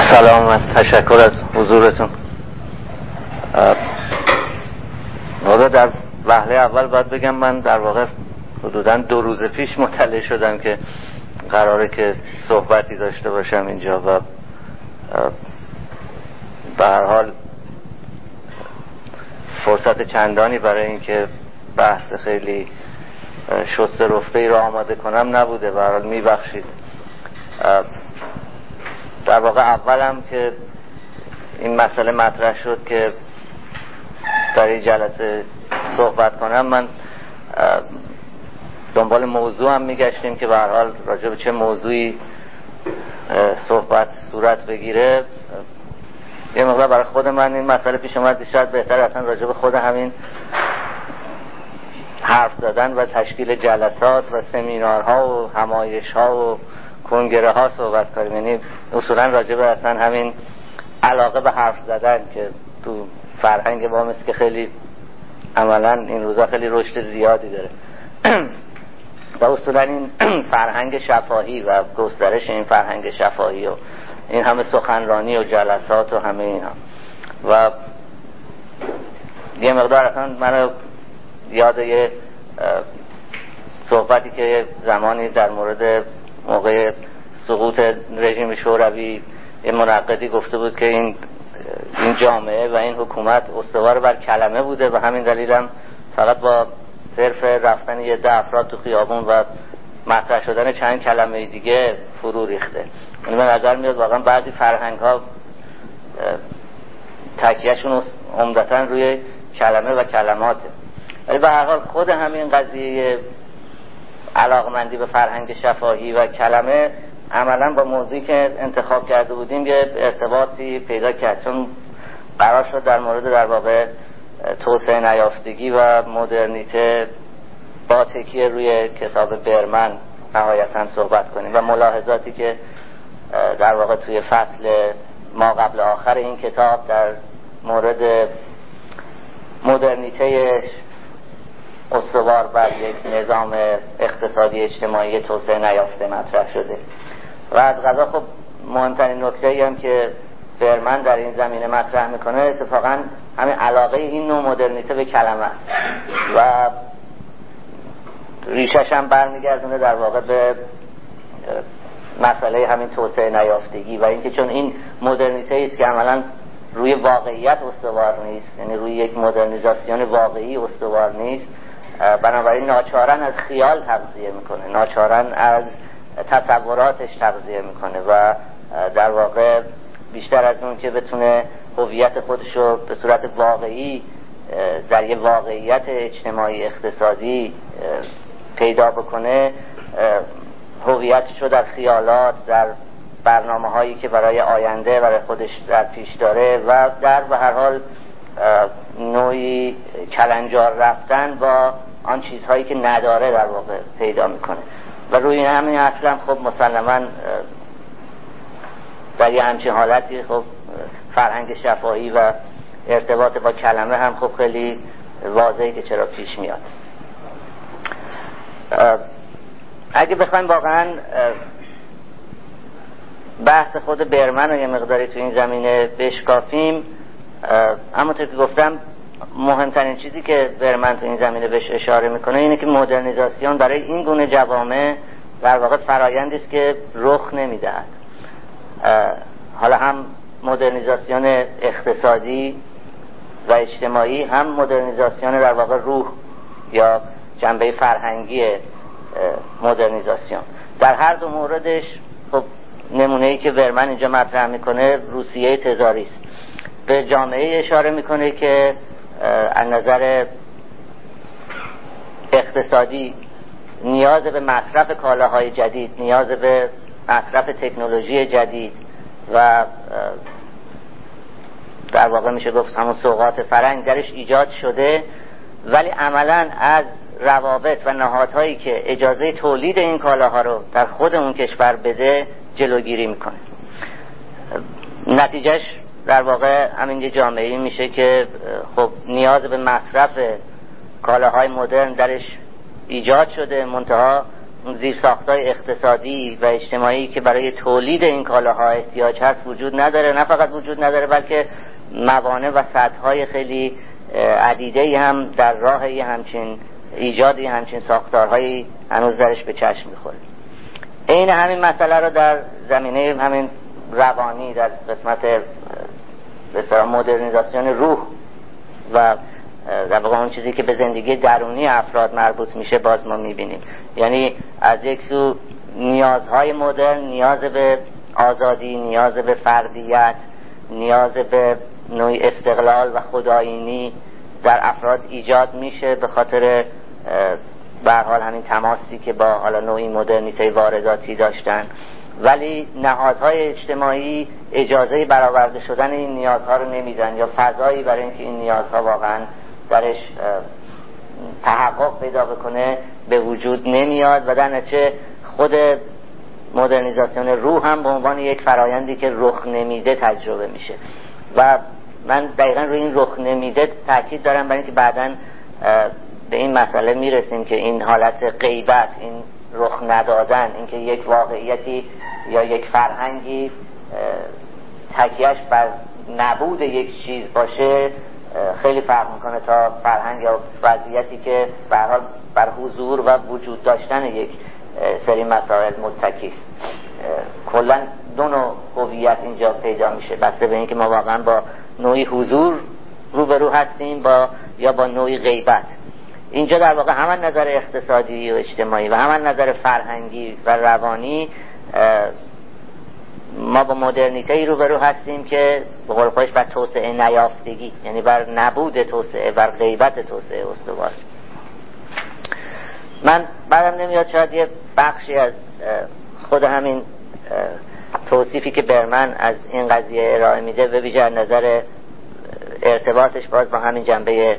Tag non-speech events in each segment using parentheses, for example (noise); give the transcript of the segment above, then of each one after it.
سلام و تشکر از حضورتون. واقعا در وحله اول باید بگم من در واقع حدودا دو روز پیش مطلع شدم که قراره که صحبتی داشته باشم اینجا و به هر حال فرصت چندانی برای اینکه بحث خیلی شست رفته ای رو آماده کنم نبوده. برحال میبخشید. در واقع اولم که این مسئله مطرح شد که در این جلسه صحبت کنم. من دنبال موضوع هم میگشتیم که به حال راجع به چه موضوعی صحبت صورت بگیره. یه مقدار برای خود من این مسئله پیش اومد شاید بهتر اصلا راجع به خود همین حرف زدن و تشکیل جلسات و سمینارها و همایش ها و کنگره ها صحبت کنیم. یعنی اصولا راجع به اصلا همین علاقه به حرف زدن که تو فرهنگ ما مثل که خیلی عملا این روزا خیلی رشد زیادی داره. (clears throat) و اصولا این (clears throat) فرهنگ شفاهی و گسترش این فرهنگ شفاهی و این همه سخنرانی و جلسات و همه اینا. و یه مقدار اصلا منو یاد یه صحبتی که زمانی در مورد موقع سقوط رژیم شوروی یه منقدی گفته بود که این این جامعه و این حکومت استوار بر کلمه بوده و همین دلیلم فقط با صرف رفتن یه ده افراد تو خیابون و مطرح شدن چند کلمه دیگه فرو ریخته. اون به نظر میاد واقعا بعضی فرهنگ ها تکیهشون عمدتا روی کلمه و کلماته. ولی به هر حال خود همین قضیه علاقمندی به فرهنگ شفاهی و کلمه عملا با موضوعی که انتخاب کرده بودیم یه ارتباطی پیدا کرد. چون قرار شد در مورد در واقع توسعه نیافتگی و مدرنیته با تکیه روی کتاب برمن نهایتا صحبت کنیم و ملاحظاتی که در واقع توی فصل ما قبل آخر این کتاب در مورد مدرنیته استوار بر یک نظام اقتصادی اجتماعی توسعه نیافته مطرح شده. و از غذا خب مهمترین نکته هم که فرمن در این زمینه مطرح می‌کنه اتفاقا همین علاقه این نوع مدرنیته به کلمه است. و ریشش هم برمیگردونه در واقع به مسئله همین توسعه نیافتگی و اینکه چون این مدرنیته است که عملا روی واقعیت استوار نیست یعنی روی یک مدرنیزاسیون واقعی استوار نیست بنابراین ناچارن از خیال تغذیه می‌کنه ناچارن از تصوراتش تغذیه می‌کنه و در واقع بیشتر از اون که بتونه هویت خودش رو به صورت واقعی در یه واقعیت اجتماعی اقتصادی پیدا بکنه هویتش رو در خیالات در برنامه هایی که برای آینده برای خودش در پیش داره و در به هر حال نوعی کلنجار رفتن با آن چیزهایی که نداره در واقع پیدا می‌کنه. و روی همین اصلا خب مسلما در یه همچین حالتی خب فرهنگ شفاهی و ارتباط با کلمه هم خب خیلی واضحه که چرا پیش میاد. اگه بخوایم واقعا بحث خود برمن رو یه مقداری تو این زمینه بشکافیم همونطور که گفتم مهمترین چیزی که برمن تو این زمینه بهش اشاره می‌کنه اینه که مدرنیزاسیون برای این گونه جوامع در واقع فرایندی است که رخ نمی‌دهد. حالا هم مدرنیزاسیون اقتصادی و اجتماعی هم مدرنیزاسیون در واقع روح یا جنبه فرهنگی مدرنیزاسیون. در هر دو موردش خب نمونه ای که ورمن اینجا مطرح می‌کنه روسیه تزاری است به جامعه اشاره می‌کنه که از نظر اقتصادی نیاز به مصرف کالاهای جدید نیاز به مصرف تکنولوژی جدید و در واقع میشه گفت همون سوقات فرنگ درش ایجاد شده. ولی عملا از روابط و نهادهایی که اجازه تولید این کالاها رو در خود اون کشور بده جلوگیری می‌کنه. نتیجهش در واقع همین یه جامعه میشه که خب نیاز به مصرف کالاهای مدرن درش ایجاد شده منتها زیرساختهای اقتصادی و اجتماعی که برای تولید این کالاها احتیاج هست وجود نداره. نه فقط وجود نداره بلکه موانع و سطحهای خیلی عدیده هم در راه یه همچین ایجاد یه همچین ساختارهایی هنوز درش به چشم می‌خوره. این همین مسئله رو در زمینه همین روانی در قسمت به مدرنیزاسیون روح و در اون چیزی که به زندگی درونی افراد مربوط میشه باز ما می‌بینیم. یعنی از یک سو نیازهای مدرن نیاز به آزادی نیاز به فردیت نیاز به نوعی استقلال و خداینی در افراد ایجاد میشه به خاطر به حال همین تماسی که با حالا نوعی مدرنیته وارداتی داشتن. ولی نهادهای اجتماعی اجازه برآورده شدن این نیازها رو نمیدن یا فضایی برای اینکه این نیازها واقعا درش تحقق پیدا بکنه به وجود نمیاد و در نتیجه خود مدرنیزاسیون روح هم به عنوان یک فرایندی که رخ نمیده تجربه میشه. و من دقیقا روی این رخ نمیده تاکید دارم برای اینکه بعدا به این مسئله می‌رسیم که این حالت غیبت این رخ ندادن اینکه یک واقعیتی یا یک فرهنگی تکیهش بر نبود یک چیز باشه خیلی فرق می‌کنه تا فرهنگ یا وضعیتی که برحال بر حضور و وجود داشتن یک سری مسائل متکی. کلا دو نوع هویت اینجا پیدا میشه. بسته به اینکه ما واقعا با نوعی حضور روبرو هستیم با یا با نوعی غیبت. اینجا در واقع همان نظر اقتصادی و اجتماعی و همان نظر فرهنگی و روانی ما با مدرنیته ای روبرو هستیم که به قول خودش بر توسعه نیافتگی یعنی بر نبود توسعه بر غیبت توسعه استوار. من بعدم نمیاد شاید یه بخشی از خود همین توصیفی که برمن از این قضیه ارائه میده به ویژه نظر ارتباطش باز با همین جنبه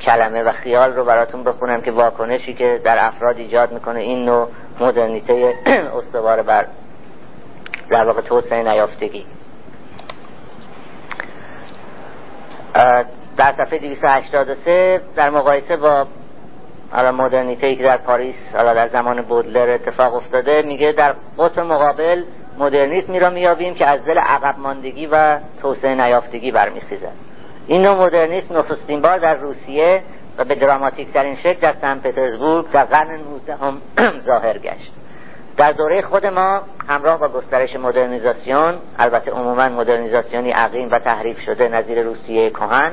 کلمه و خیال رو براتون بخونم که واکنشی که در افراد ایجاد می‌کنه این نوع مدرنیته (clears throat) استوار بر در واقع توسعه نیافتگی. در صفحه 283 در مقایسه با حالا مدرنیته که در پاریس حالا در زمان بودلر اتفاق افتاده میگه در قطب مقابل مدرنیسمی را میابیم که از دل عقب ماندگی و توسعه نیافتگی برمیخیزد. این نوع مدرنیسم نخستین بار در روسیه و به دراماتیک ترین شکل در سن پترزبورگ در قرن 19 هم (clears throat) ظاهر گشت. در دوره خود ما همراه با گسترش مدرنیزاسیون البته عموما مدرنیزاسیونی عقیم و تحریف شده نظیر روسیه کهن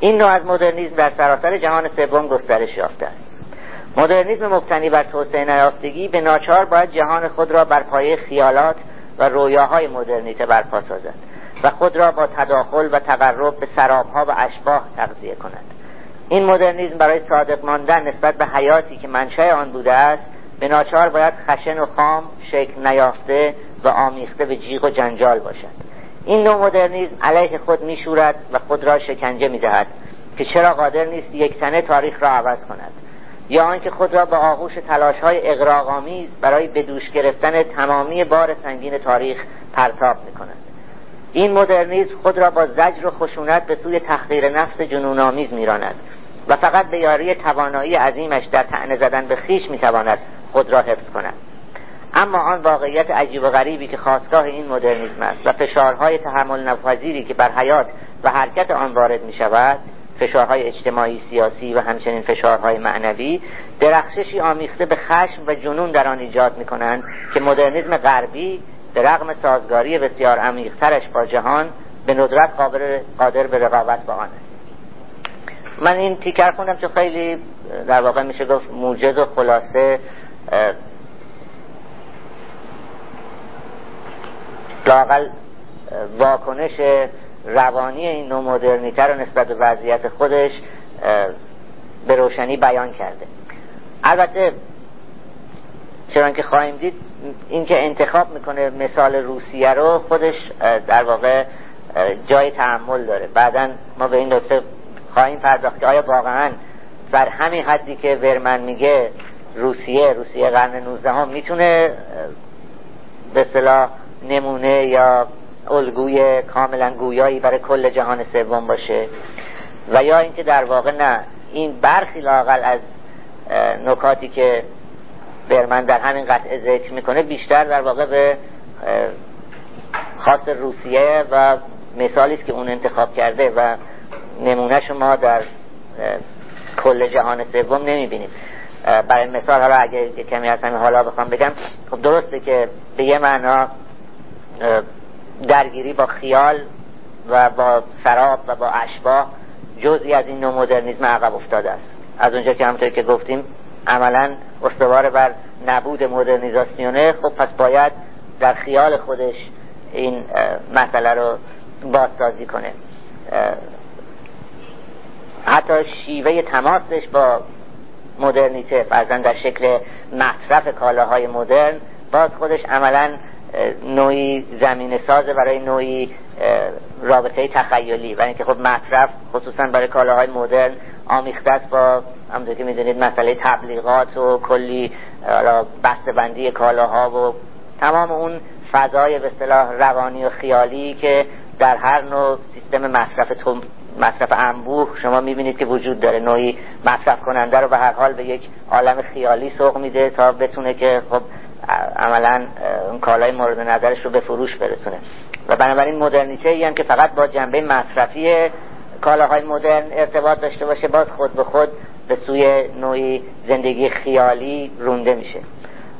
این نوع از مدرنیزم در سراسر جهان سوم گسترش یافته است. مدرنیزم مبتنی بر توسعه نیافتگی به ناچار باید جهان خود را بر پایه خیالات و رویاهای مدرنیته برپا سازد. و خود را با تداخل و تقرب به سرابها و اشباه تغذیه کند. این مدرنیزم برای صادق ماندن نسبت به حیاتی که منشأ آن بوده است به ناچار باید خشن و خام شکل نیافته و آمیخته به جیغ و جنجال باشد. این نوع مدرنیزم علیه خود میشورد و خود را شکنجه می‌دهد که چرا قادر نیست یک سنه تاریخ را عوض کند. یا آنکه خود را به آغوش تلاش های برای بدوش گرفتن تمامی بار سنگین تاریخ پرتاب می کند این مدرنیزم خود را با زجر و خشونت به سوی تحقیر نفس جنونآمیز میراند و فقط به یاری توانایی عظیمش در تعنه زدن به خیش می‌تواند خود را حفظ کند. اما آن واقعیت عجیب و غریبی که خواستگاه این مدرنیزم است و فشارهای تحمل نپذیری که بر حیات و حرکت آن وارد می شود فشارهای اجتماعی سیاسی و همچنین فشارهای معنوی درخششی آمیخته به خشم و جنون در آن ایجاد می کنند که مدرنیزم غربی به رغم سازگاری بسیار عمیقترش با جهان به ندرت قادر به رقابت با آن است. من این تیکر خوندم چون خیلی در واقع میشه گفت موجز و خلاصه لاقل واکنش روانی این نوع مدرنیته رو نسبت به وضعیت خودش به روشنی بیان کرده. البته چرا که خواهیم دید اینکه انتخاب می‌کنه مثال روسیه رو خودش در واقع جای تحمل داره. بعدا ما به این نکته خواهیم پرداخت که آیا واقعا در همین حدی که ورمن میگه روسیه روسیه قرن 19 هم می‌تونه به صلاح نمونه یا الگوی کاملا گویایی برای کل جهان سوم باشه؟ و یا اینکه در واقع نه این برخی لاقل از نکاتی که برمن در همین قطعه ذکر می‌کنه بیشتر در واقع به خاص روسیه و مثالی است که اون انتخاب کرده و نمونه شما در کل جهان سوم نمی‌بینیم. برای مثال حالا اگه کمی از همین حالا بخوام بگم خب درسته که به یه معنا درگیری با خیال و با سراب و با اشباه جزئی از این نوع مدرنیزم عقب افتاده است. از اونجا که همونطور که گفتیم عملا استوار بر نبود مدرنیزاسیونه. خب پس باید در خیال خودش این مسئله رو بازسازی کنه. حتی شیوه تماسش با مدرنیته فرزن در شکل مصرف کالاهای مدرن باز خودش عملا نوعی زمین سازه برای نوعی رابطه تخیلی. و اینکه خب مصرف خصوصا برای کالاهای مدرن آمیخته است با همونطور که می‌دونید مسئله تبلیغات و کلی بسته بندی کالاها و تمام اون فضای به اصطلاح روانی و خیالی که در هر نوع سیستم مصرف مصرف انبوه شما می‌بینید که وجود داره. نوعی مصرف کننده رو به هر حال به یک عالم خیالی سوق میده تا بتونه که خب عملا اون کالای مورد نظرش رو به فروش برسونه. و بنابراین مدرنیته ای هم که فقط با جنبه مصرفی کالاهای مدرن ارتباط داشته باشه باز خود به خود به سوی نوعی زندگی خیالی رونده میشه.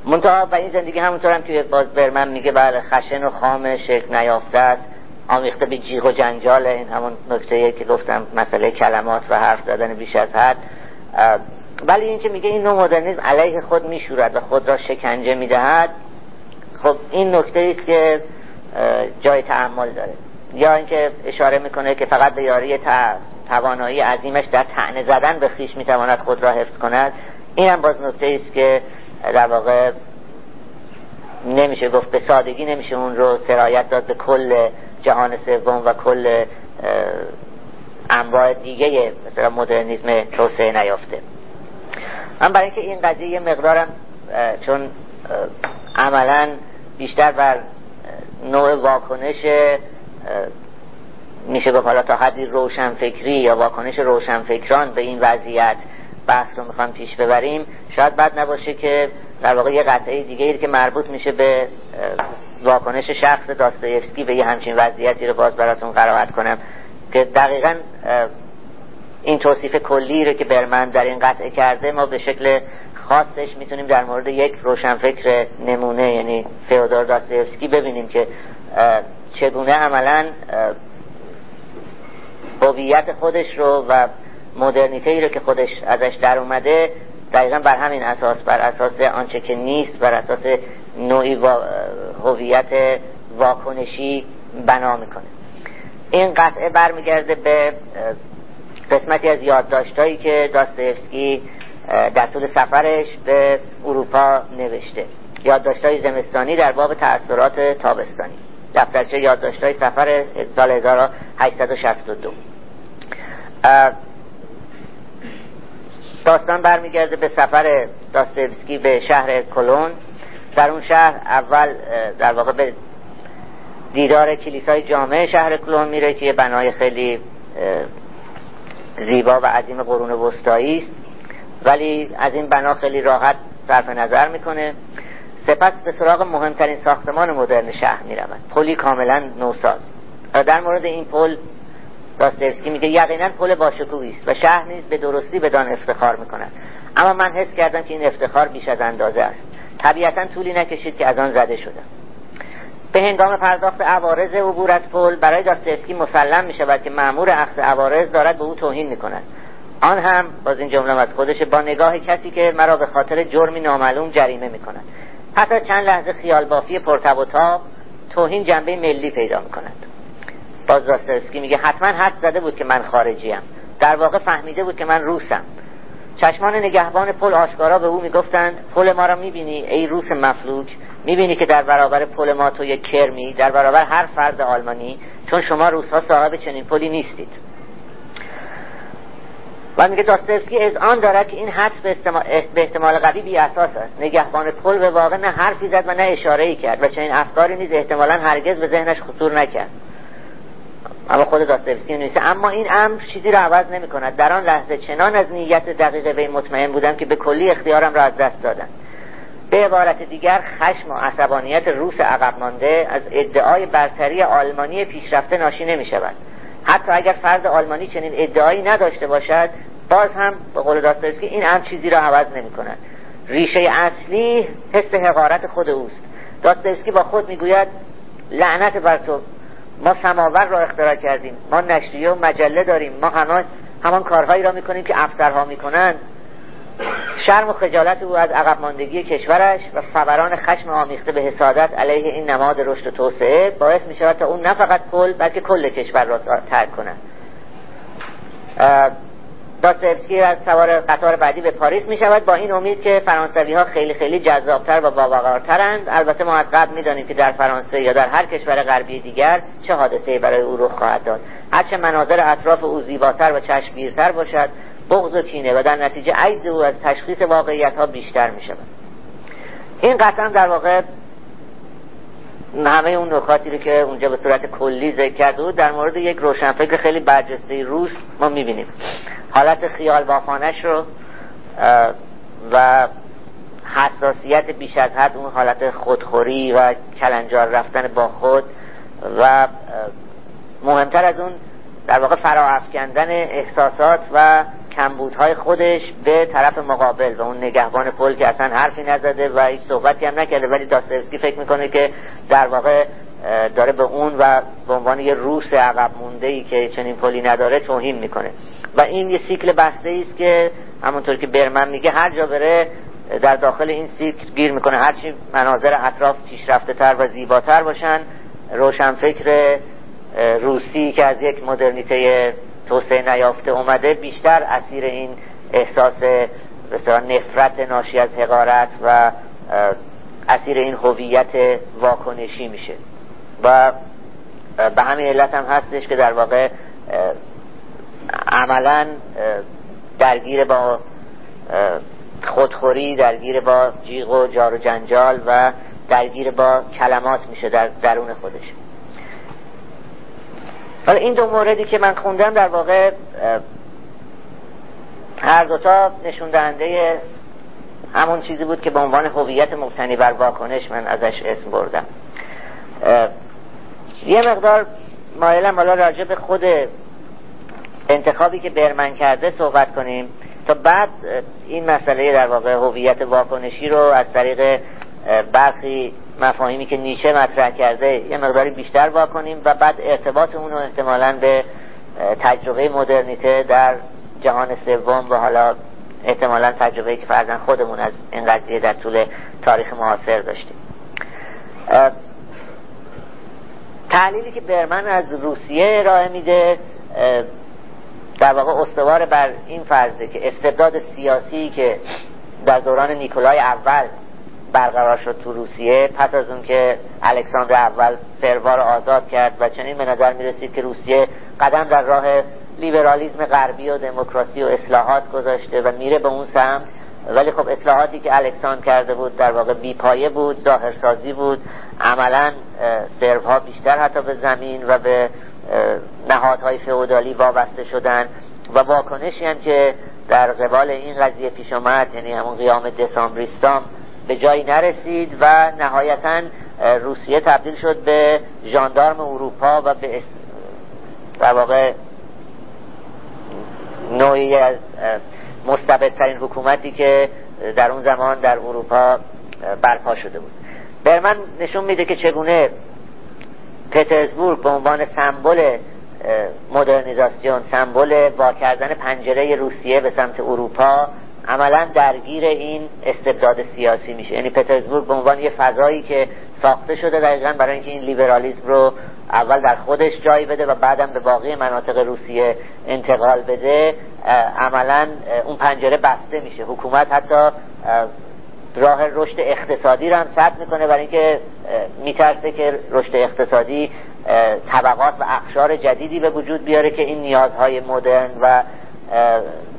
منتها و این زندگی همونطور هم که باز برمن میگه بله خشن و خام شکل نیافته است آمیخته به جیغ و جنجال این همون نکته که گفتم مسئله کلمات و حرف زدن بیش از حد. ولی این که میگه این نوع مدرنیزم علیه خود میشورد و خود را شکنجه می‌دهد خب این نکته است که جای تعمل داره. یا اینکه اشاره می‌کنه که فقط به یاری توانایی عظیمش در تعنه زدن به خیش می‌تواند خود را حفظ کند. این هم باز نکته است که در واقع نمیشه گفت به سادگی نمیشه اون رو سرایت داد به کل جهان سوم و کل انواع دیگه مثلا مدرنیزم توسعه نیافته. من برای اینکه این قضیه مقدارم چون عملا بیشتر بر نوع واکنش میشه گفت حالا تا حدی روشنفکری یا واکنش روشنفکران به این وضعیت بحث رو می‌خوام پیش ببریم شاید بد نباشه که در واقع یه قطعه دیگه که مربوط میشه به واکنش شخص داستایفسکی به یه همچین وضعیتی رو باز براتون قرائت کنم که دقیقا این توصیف کلی رو که برمن در این قطعه کرده ما به شکل خاصش می‌تونیم در مورد یک روشنفکر نمونه یعنی فیودور داستایفسکی ببینیم که چگونه عملا هویت خودش رو و مدرنیته ای رو که خودش ازش در اومده دقیقا بر همین اساس بر اساس آنچه که نیست بر اساس نوعی هویت واکنشی بنا می‌کنه. این قطعه برمیگرده به قسمتی از یادداشتهایی که داستایفسکی در طول سفرش به اروپا نوشته. یادداشتهای زمستانی در باب تأثیرات تابستانی. دفترچه یادداشتهای سفر سال 1862 داستان برمیگرده به سفر داستایفسکی به شهر کلون. در اون شهر اول در واقع به دیدار کلیسای جامعه شهر کلون میره که یه بنای خیلی زیبا و عظیم قرون وسطایی است. ولی از این بنا خیلی راحت صرف نظر می‌کنه. سپس به سراغ مهمترین ساختمان مدرن شهر می‌رود پلی کاملا نوساز. در مورد این پل داستایفسکی میگه یقینا پل باشکوهی است و شهر نیز به درستی بدان افتخار می‌کند. اما من حس کردم که این افتخار بیش از اندازه است. طبیعتا طولی نکشید که از آن زده شدم به هنگام پرداخت عوارض عبور از پل برای داستایفسکی مسلم می شود که مأمور اخذ عوارض دارد به او توهین می کند آن هم باز این جمله از خودش با نگاه کسی که مرا به خاطر جرمی نامعلوم جریمه می کند پس از چند لحظه خیال بافی پرتب و تاب توهین جنبه ملی پیدا می کند باز داستایفسکی میگه حتما حد زده بود که من خارجیم. در واقع فهمیده بود که من روسم. چشمان نگهبان پل آشکارا به او می‌گفتند پل ما را می‌بینی ای روس مفلوک. می‌بینی که در برابر پل ما تو یک کرمی در برابر هر فرد آلمانی چون شما روسها صاحب چنین پلی نیستید. و میگه داستایفسکی اذعان دارد که این حدس به احتمال قوی بی اساس است. نگهبان پل به واقع نه حرفی زد و نه اشاره ای کرد و چنین افکاری نیز احتمالا هرگز به ذهنش خطور نکرد. اما خود داستایفسکی نویسه اما این امر چیزی را عوض نمی کند در آن لحظه چنان از نیت دقیق وی مطمئن بودم که به کلی اختیارم را از دست دادم. به عبارت دیگر خشم و عصبانیت روس عقب مانده از ادعای برتری آلمانی پیشرفته ناشی نمی شود حتی اگر فرد آلمانی چنین ادعایی نداشته باشد باز هم به قول داستایوسکی این هم چیزی را عوض نمی کند ریشه اصلی حس حقارت خود اوست. داستایوسکی با خود می‌گوید لعنت بر تو. ما سماور را اختراع کردیم. ما نشریه و مجله داریم. ما همان همان کارهایی را می‌کنیم که افسرها می‌کنند. شرم و خجالت او از عقب ماندگی کشورش و فوران خشم آمیخته به حسادت علیه این نماد رشد و توسعه باعث می شود تا اون نه فقط کل بلکه کل کشور را ترک کند. داستایوسکی از سوار قطار بعدی به پاریس می شود. با این امید که فرانسوی ها خیلی خیلی جذابتر و باوقارترند. البته ما از قبل می دانیم که در فرانسه یا در هر کشور غربی دیگر چه حادثه برای او رخ خواهد داد. هرچه مناظر اطراف او زیباتر و چشمگیرتر باشد بغض و کینه و در نتیجه عجز او از تشخیص واقعیت ها بیشتر می شود این قطعا در واقع همه اون نکاتی رو که اونجا به صورت کلی ذکر کرده بود در مورد یک روشنفکر خیلی برجسته روس ما می‌بینیم. حالت خیال بافانش رو و حساسیت بیش از حد اون حالت خودخوری و کلنجار رفتن با خود و مهمتر از اون در واقع فراافکندن احساسات و کمبودهای خودش به طرف مقابل و اون نگهبان پل که اصلا حرفی نزده و هیچ صحبتی هم نکرده. ولی داستایوسکی فکر می‌کنه که در واقع داره به اون و به عنوان یه روس عقب مونده ای که چنین پلی نداره توهین می‌کنه. و این یه سیکل بسته است که همونطور که برمن میگه هر جا بره در داخل این سیکل گیر می‌کنه. هرچی مناظر اطراف پیشرفته تر و زیباتر باشن روشنفکر روسی که از یک مدرنیته توسعه نیافته اومده بیشتر اسیر این احساس بسیار نفرت ناشی از حقارت و اسیر این هویت واکنشی میشه. و به همین علت هم هستش که در واقع عملا درگیر با خودخوری درگیر با جیغ و جار و جنجال و درگیر با کلمات میشه در درون خودش. حالا این دو موردی که من خوندم در واقع هر دوتا نشون دهنده همون چیزی بود که به عنوان هویت مبتنی بر واکنش من ازش اسم بردم. یه مقدار مایلم حالا راجع به خود انتخابی که برمن کرده صحبت کنیم تا بعد این مسئله در واقع هویت واکنشی رو از طریق برخی مفاهیمی که نیچه مطرح کرده یه مقداری بیشتر واکنیم و بعد ارتباط اون رو احتمالا به تجربه مدرنیته در جهان سوم و حالا احتمالا تجربه که فرزن خودمون از این قضیه در طول تاریخ معاصر داشتیم. تحلیلی که برمن از روسیه ارائه میده در واقع استوار بر این فرضه که استبداد سیاسی که در دوران نیکولای اول برقرار شد تو روسیه. پس از اون که الکساندر اول سروار آزاد کرد و چنین به نظر می رسید که روسیه قدم در راه لیبرالیزم غربی و دموکراسی و اصلاحات گذاشته و میره به اون سمت. ولی خب اصلاحاتی که الکساندر کرده بود در واقع بیپایه بود ظاهرسازی بود. عملا سروها بیشتر حتی به زمین و به نهادهای فئودالی وابسته شدن. و واکنشی هم که در قبال این قضیه پیش آمد یعنی همون قیام دسامبریستان به جایی نرسید و نهایتا روسیه تبدیل شد به ژاندارم اروپا و به در واقع نوعی از مستبدترین حکومتی که در اون زمان در اروپا برپا شده بود. برمن نشون میده که چگونه پترزبورگ به عنوان سمبل مدرنیزاسیون سمبل وا کردن پنجره روسیه به سمت اروپا عملا درگیر این استبداد سیاسی میشه. یعنی پترزبورگ به عنوان یه فضایی که ساخته شده دقیقا برای اینکه این لیبرالیسم رو اول در خودش جای بده و بعدم به باقی مناطق روسیه انتقال بده عملا اون پنجره بسته میشه. حکومت حتی راه رشد اقتصادی رو هم سد می‌کنه برای اینکه میترسه که رشد اقتصادی طبقات و اقشار جدیدی به وجود بیاره که این نیازهای مدرن و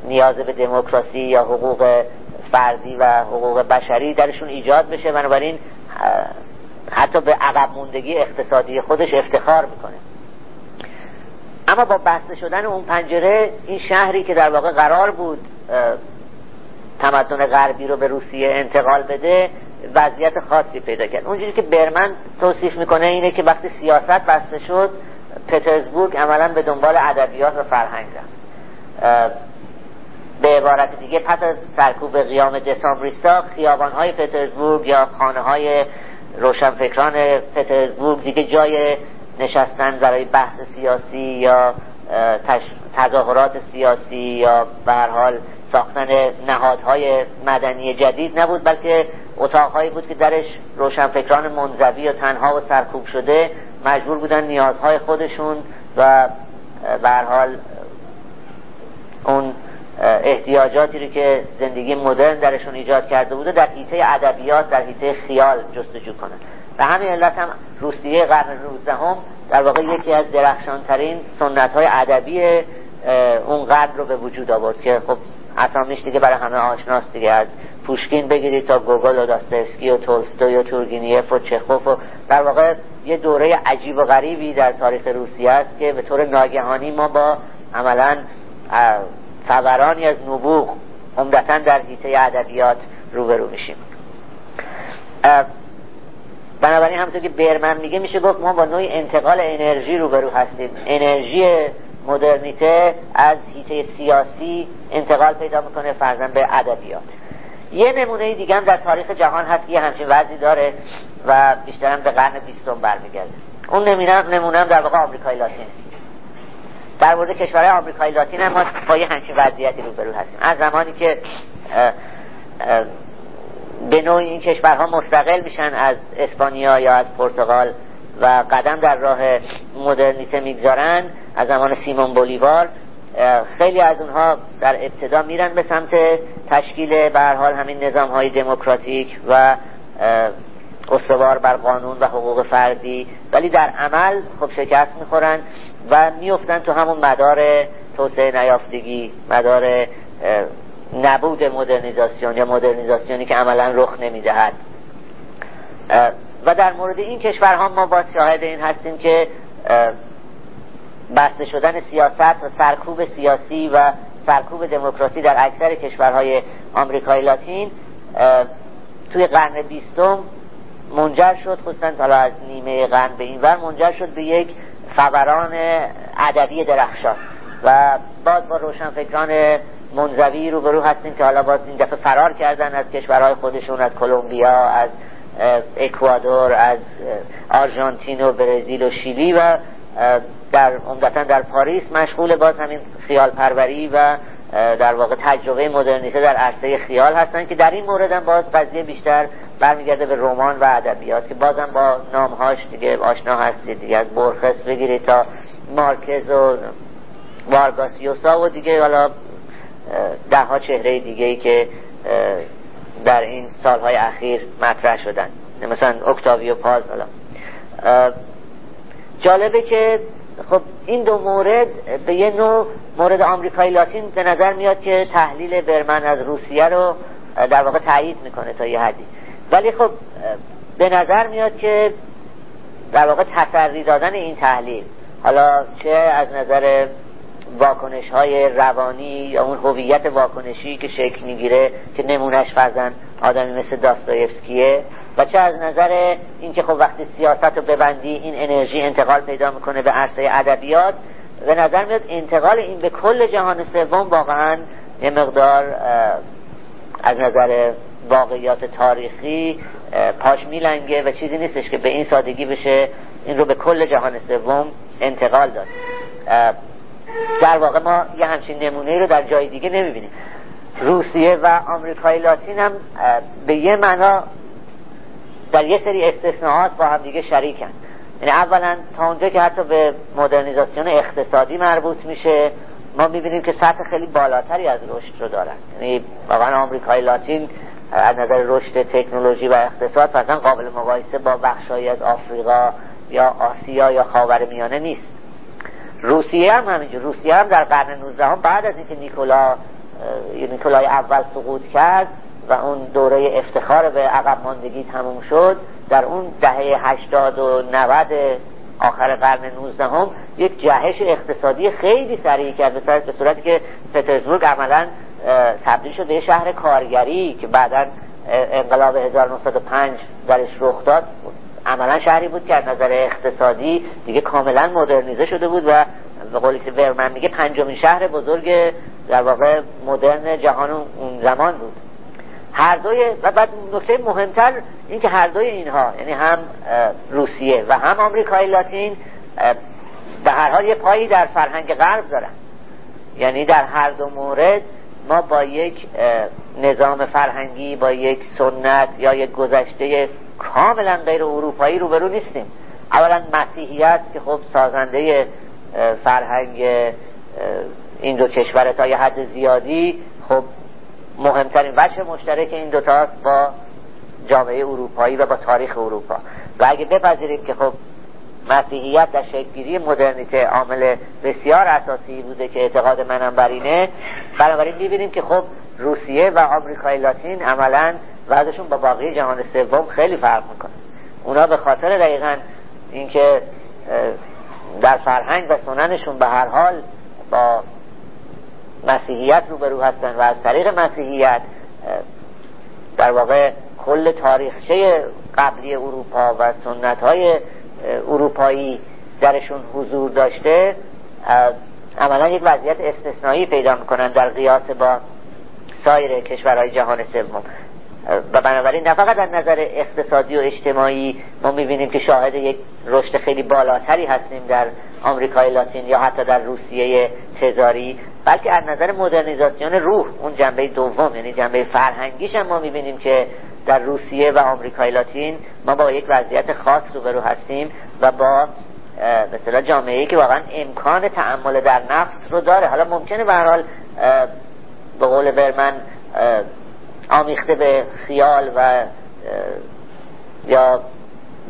نیاز به دموکراسی یا حقوق فردی و حقوق بشری درشون ایجاد بشه. بنابراین حتی به عقب موندگی اقتصادی خودش افتخار می‌کنه. اما با بسته شدن اون پنجره این شهری که در واقع قرار بود تمدن غربی رو به روسیه انتقال بده وضعیت خاصی پیدا کرد. اونجوری که برمن توصیف می‌کنه اینه که وقتی سیاست بسته شد پترزبورگ عملا به دنبال ادبیات و فرهنگ رفت. به عبارت دیگه پس از سرکوب قیام دسامبریستا خیابان های پترزبورگ یا خانه های روشنفکران پترزبورگ دیگه جای نشستن برای بحث سیاسی یا تظاهرات سیاسی یا به حال ساختن نهادهای مدنی جدید نبود بلکه اتاقهایی بود که درش روشنفکران منزوی و تنها و سرکوب شده مجبور بودن نیازهای خودشون و به حال اون احتیاجاتی رو که زندگی مدرن درشون ایجاد کرده بوده در حیطه ادبیات در حیطه خیال جستجو کنن و همین علت هم روسیه قرن 19 هم در واقع یکی از درخشانترین سنت های ادبی اون قرن رو به وجود آورد که خب اسامیش دیگه برای همه آشناست دیگه. از پوشکین بگیرید تا گوگل و داسترسکی و تولستوی و تورگینیف و چخوف و در واقع یه دوره عجیب و غریبی در تاریخ روسیه است که به طور ناگهانی ما با عملا فورانی از نبوغ عمدتا در حیطه ادبیات روبرو میشیم. بنابراین همونطور که برمن میگه میشه گفت ما با نوعی انتقال انرژی روبرو هستیم. انرژی مدرنیته از حیطه سیاسی انتقال پیدا می‌کنه فرزن به ادبیات. یه نمونه دیگه هم در تاریخ جهان هست که یه همچین وضعی داره و بیشترم به قرن بیستم برمیگرده. اون نمونه هم در واقع آمریکای لاتین. در مورد کشورهای آمریکای لاتین هم ما با یه همچین وضعیتی روبرو هستیم. از زمانی که به نوعی این کشورها مستقل میشن از اسپانیا یا از پرتغال و قدم در راه مدرنیته می‌گذارن از زمان سیمون بولیوار خیلی از اونها در ابتدا میرن به سمت تشکیل به حال همین نظام های دموکراتیک و استوار بر قانون و حقوق فردی. ولی در عمل خب شکست می‌خورن. و میفتن تو همون مدار توسعه نیافتگی مدار نبود مدرنیزاسیون یا مدرنیزاسیونی که عملا رخ نمی‌دهد. و در مورد این کشورها ما با شاهد این هستیم که بسته شدن سیاست و سرکوب سیاسی و سرکوب دموکراسی در اکثر کشورهای آمریکای لاتین توی قرن بیستم منجر شد خصوصا حالا از نیمه قرن به این ور منجر شد به یک فوران ادبی درخشان. و باز با روشنفکران منزوی رو برو هستیم که حالا باز این دفعه فرار کردن از کشورهای خودشون از کلمبیا از اکوادور از آرژانتین و برزیل و شیلی و در عمدتا در پاریس مشغول باز همین خیال پروری و در واقع تجربه مدرنیته در عرصه خیال هستن که در این مورد هم باز قضیه بیشتر برمیگرده به رمان و ادبیات که بازم با نامهاش دیگه آشنا هستید دیگه از برخس بگیرید تا مارکز و وارگاسیوسا و دیگه حالا ده ها چهره دیگه ای که در این سالهای اخیر مطرح شدن. مثلا اکتاویو پاز حالا. جالبه که خب این دو مورد به یه نوع مورد آمریکای لاتین به نظر میاد که تحلیل برمن از روسیه رو در واقع تایید می‌کنه تا یه حدی. ولی خب به نظر میاد که در واقع تسری دادن این تحلیل حالا چه از نظر واکنش های روانی یا اون هویت واکنشی که شکل می‌گیره که نمونش فرزن آدمی مثل داستایفسکیه و چه از نظر اینکه خب وقتی سیاست رو ببندی این انرژی انتقال پیدا می‌کنه به عرصه ادبیات به نظر میاد انتقال این به کل جهان سوم واقعا یه مقدار از نظر واقعیات تاریخی پاش میلنگه و چیزی نیستش که به این سادگی بشه این رو به کل جهان سوم انتقال داد. در واقع ما یه همچین نمونه رو در جای دیگه نمی‌بینیم. روسیه و آمریکای لاتین هم به یه معنا در یه سری استثناءات با هم دیگه شریکن. یعنی اولا تا اونجا که حتی به مدرنیزاسیون اقتصادی مربوط میشه ما می‌بینیم که سطح خیلی بالاتری از رشد رو دارن. یعنی واقعا آمریکای لاتین از نظر رشد تکنولوژی و اقتصاد فرزن قابل مقایسه با بخشهایی از آفریقا یا آسیا یا خاور میانه نیست. روسیه هم همینجور. روسیه هم در قرن 19 هم بعد از اینکه نیکولا نیکولای اول سقوط کرد و اون دوره افتخار به عقب ماندگی تموم شد. در اون دهه 80 و 90 آخر قرن 19 هم یک جهش اقتصادی خیلی سریع کرد به صورتی که پترزبورگ عملا تبدیل شد به شهر کارگری که بعدا انقلاب 1905 درش رخ داد. عملا شهری بود که از نظر اقتصادی دیگه کاملا مدرنیزه شده بود و به قولی که ورمن میگه پنجمین شهر بزرگ در واقع مدرن جهان اون زمان بود. هر دوی و بعد نکته مهمتر این که هر دوی اینها یعنی هم روسیه و هم آمریکای لاتین به هر حال یه پایی در فرهنگ غرب دارن. یعنی در هر دو مورد ما با یک نظام فرهنگی با یک سنت یا یک گذشته کاملا غیر اروپایی روبرو نیستیم. اولا مسیحیت که خب سازنده فرهنگ این دو کشور تا یه حد زیادی خب مهمترین وجه مشترک این دوتاست با جامعه اروپایی و با تاریخ اروپا. و اگه بپذیریم که خب مسیحیت در شکلگیری مدرنیته عامل بسیار اساسی بوده که اعتقاد منم بر اینه بنابراین می‌بینیم که خب روسیه و آمریکای لاتین عملا وضعشون با باقی جهان سوم خیلی فرق می‌کنه. اونا به خاطر دقیقا اینکه در فرهنگ و سننشون به هر حال با مسیحیت روبرو هستن و از طریق مسیحیت در واقع کل تاریخچه قبلی اروپا و سنت های اروپایی درشون حضور داشته عملا یک وضعیت استثنایی پیدا می‌کنن در قیاس با سایر کشورهای جهان سوم. و بنابراین نه فقط از نظر اقتصادی و اجتماعی ما می‌بینیم که شاهد یک رشد خیلی بالاتری هستیم در آمریکای لاتین یا حتی در روسیه تزاری بلکه از نظر مدرنیزاسیون روح اون جنبه دوم یعنی جنبه فرهنگیش هم ما می‌بینیم که در روسیه و آمریکای لاتین ما با یک وضعیت خاص روبرو هستیم و با مثلا جامعه که واقعا امکان تعمل در نفس رو داره. حالا ممکنه به حال به قول برمن آمیخته به خیال و یا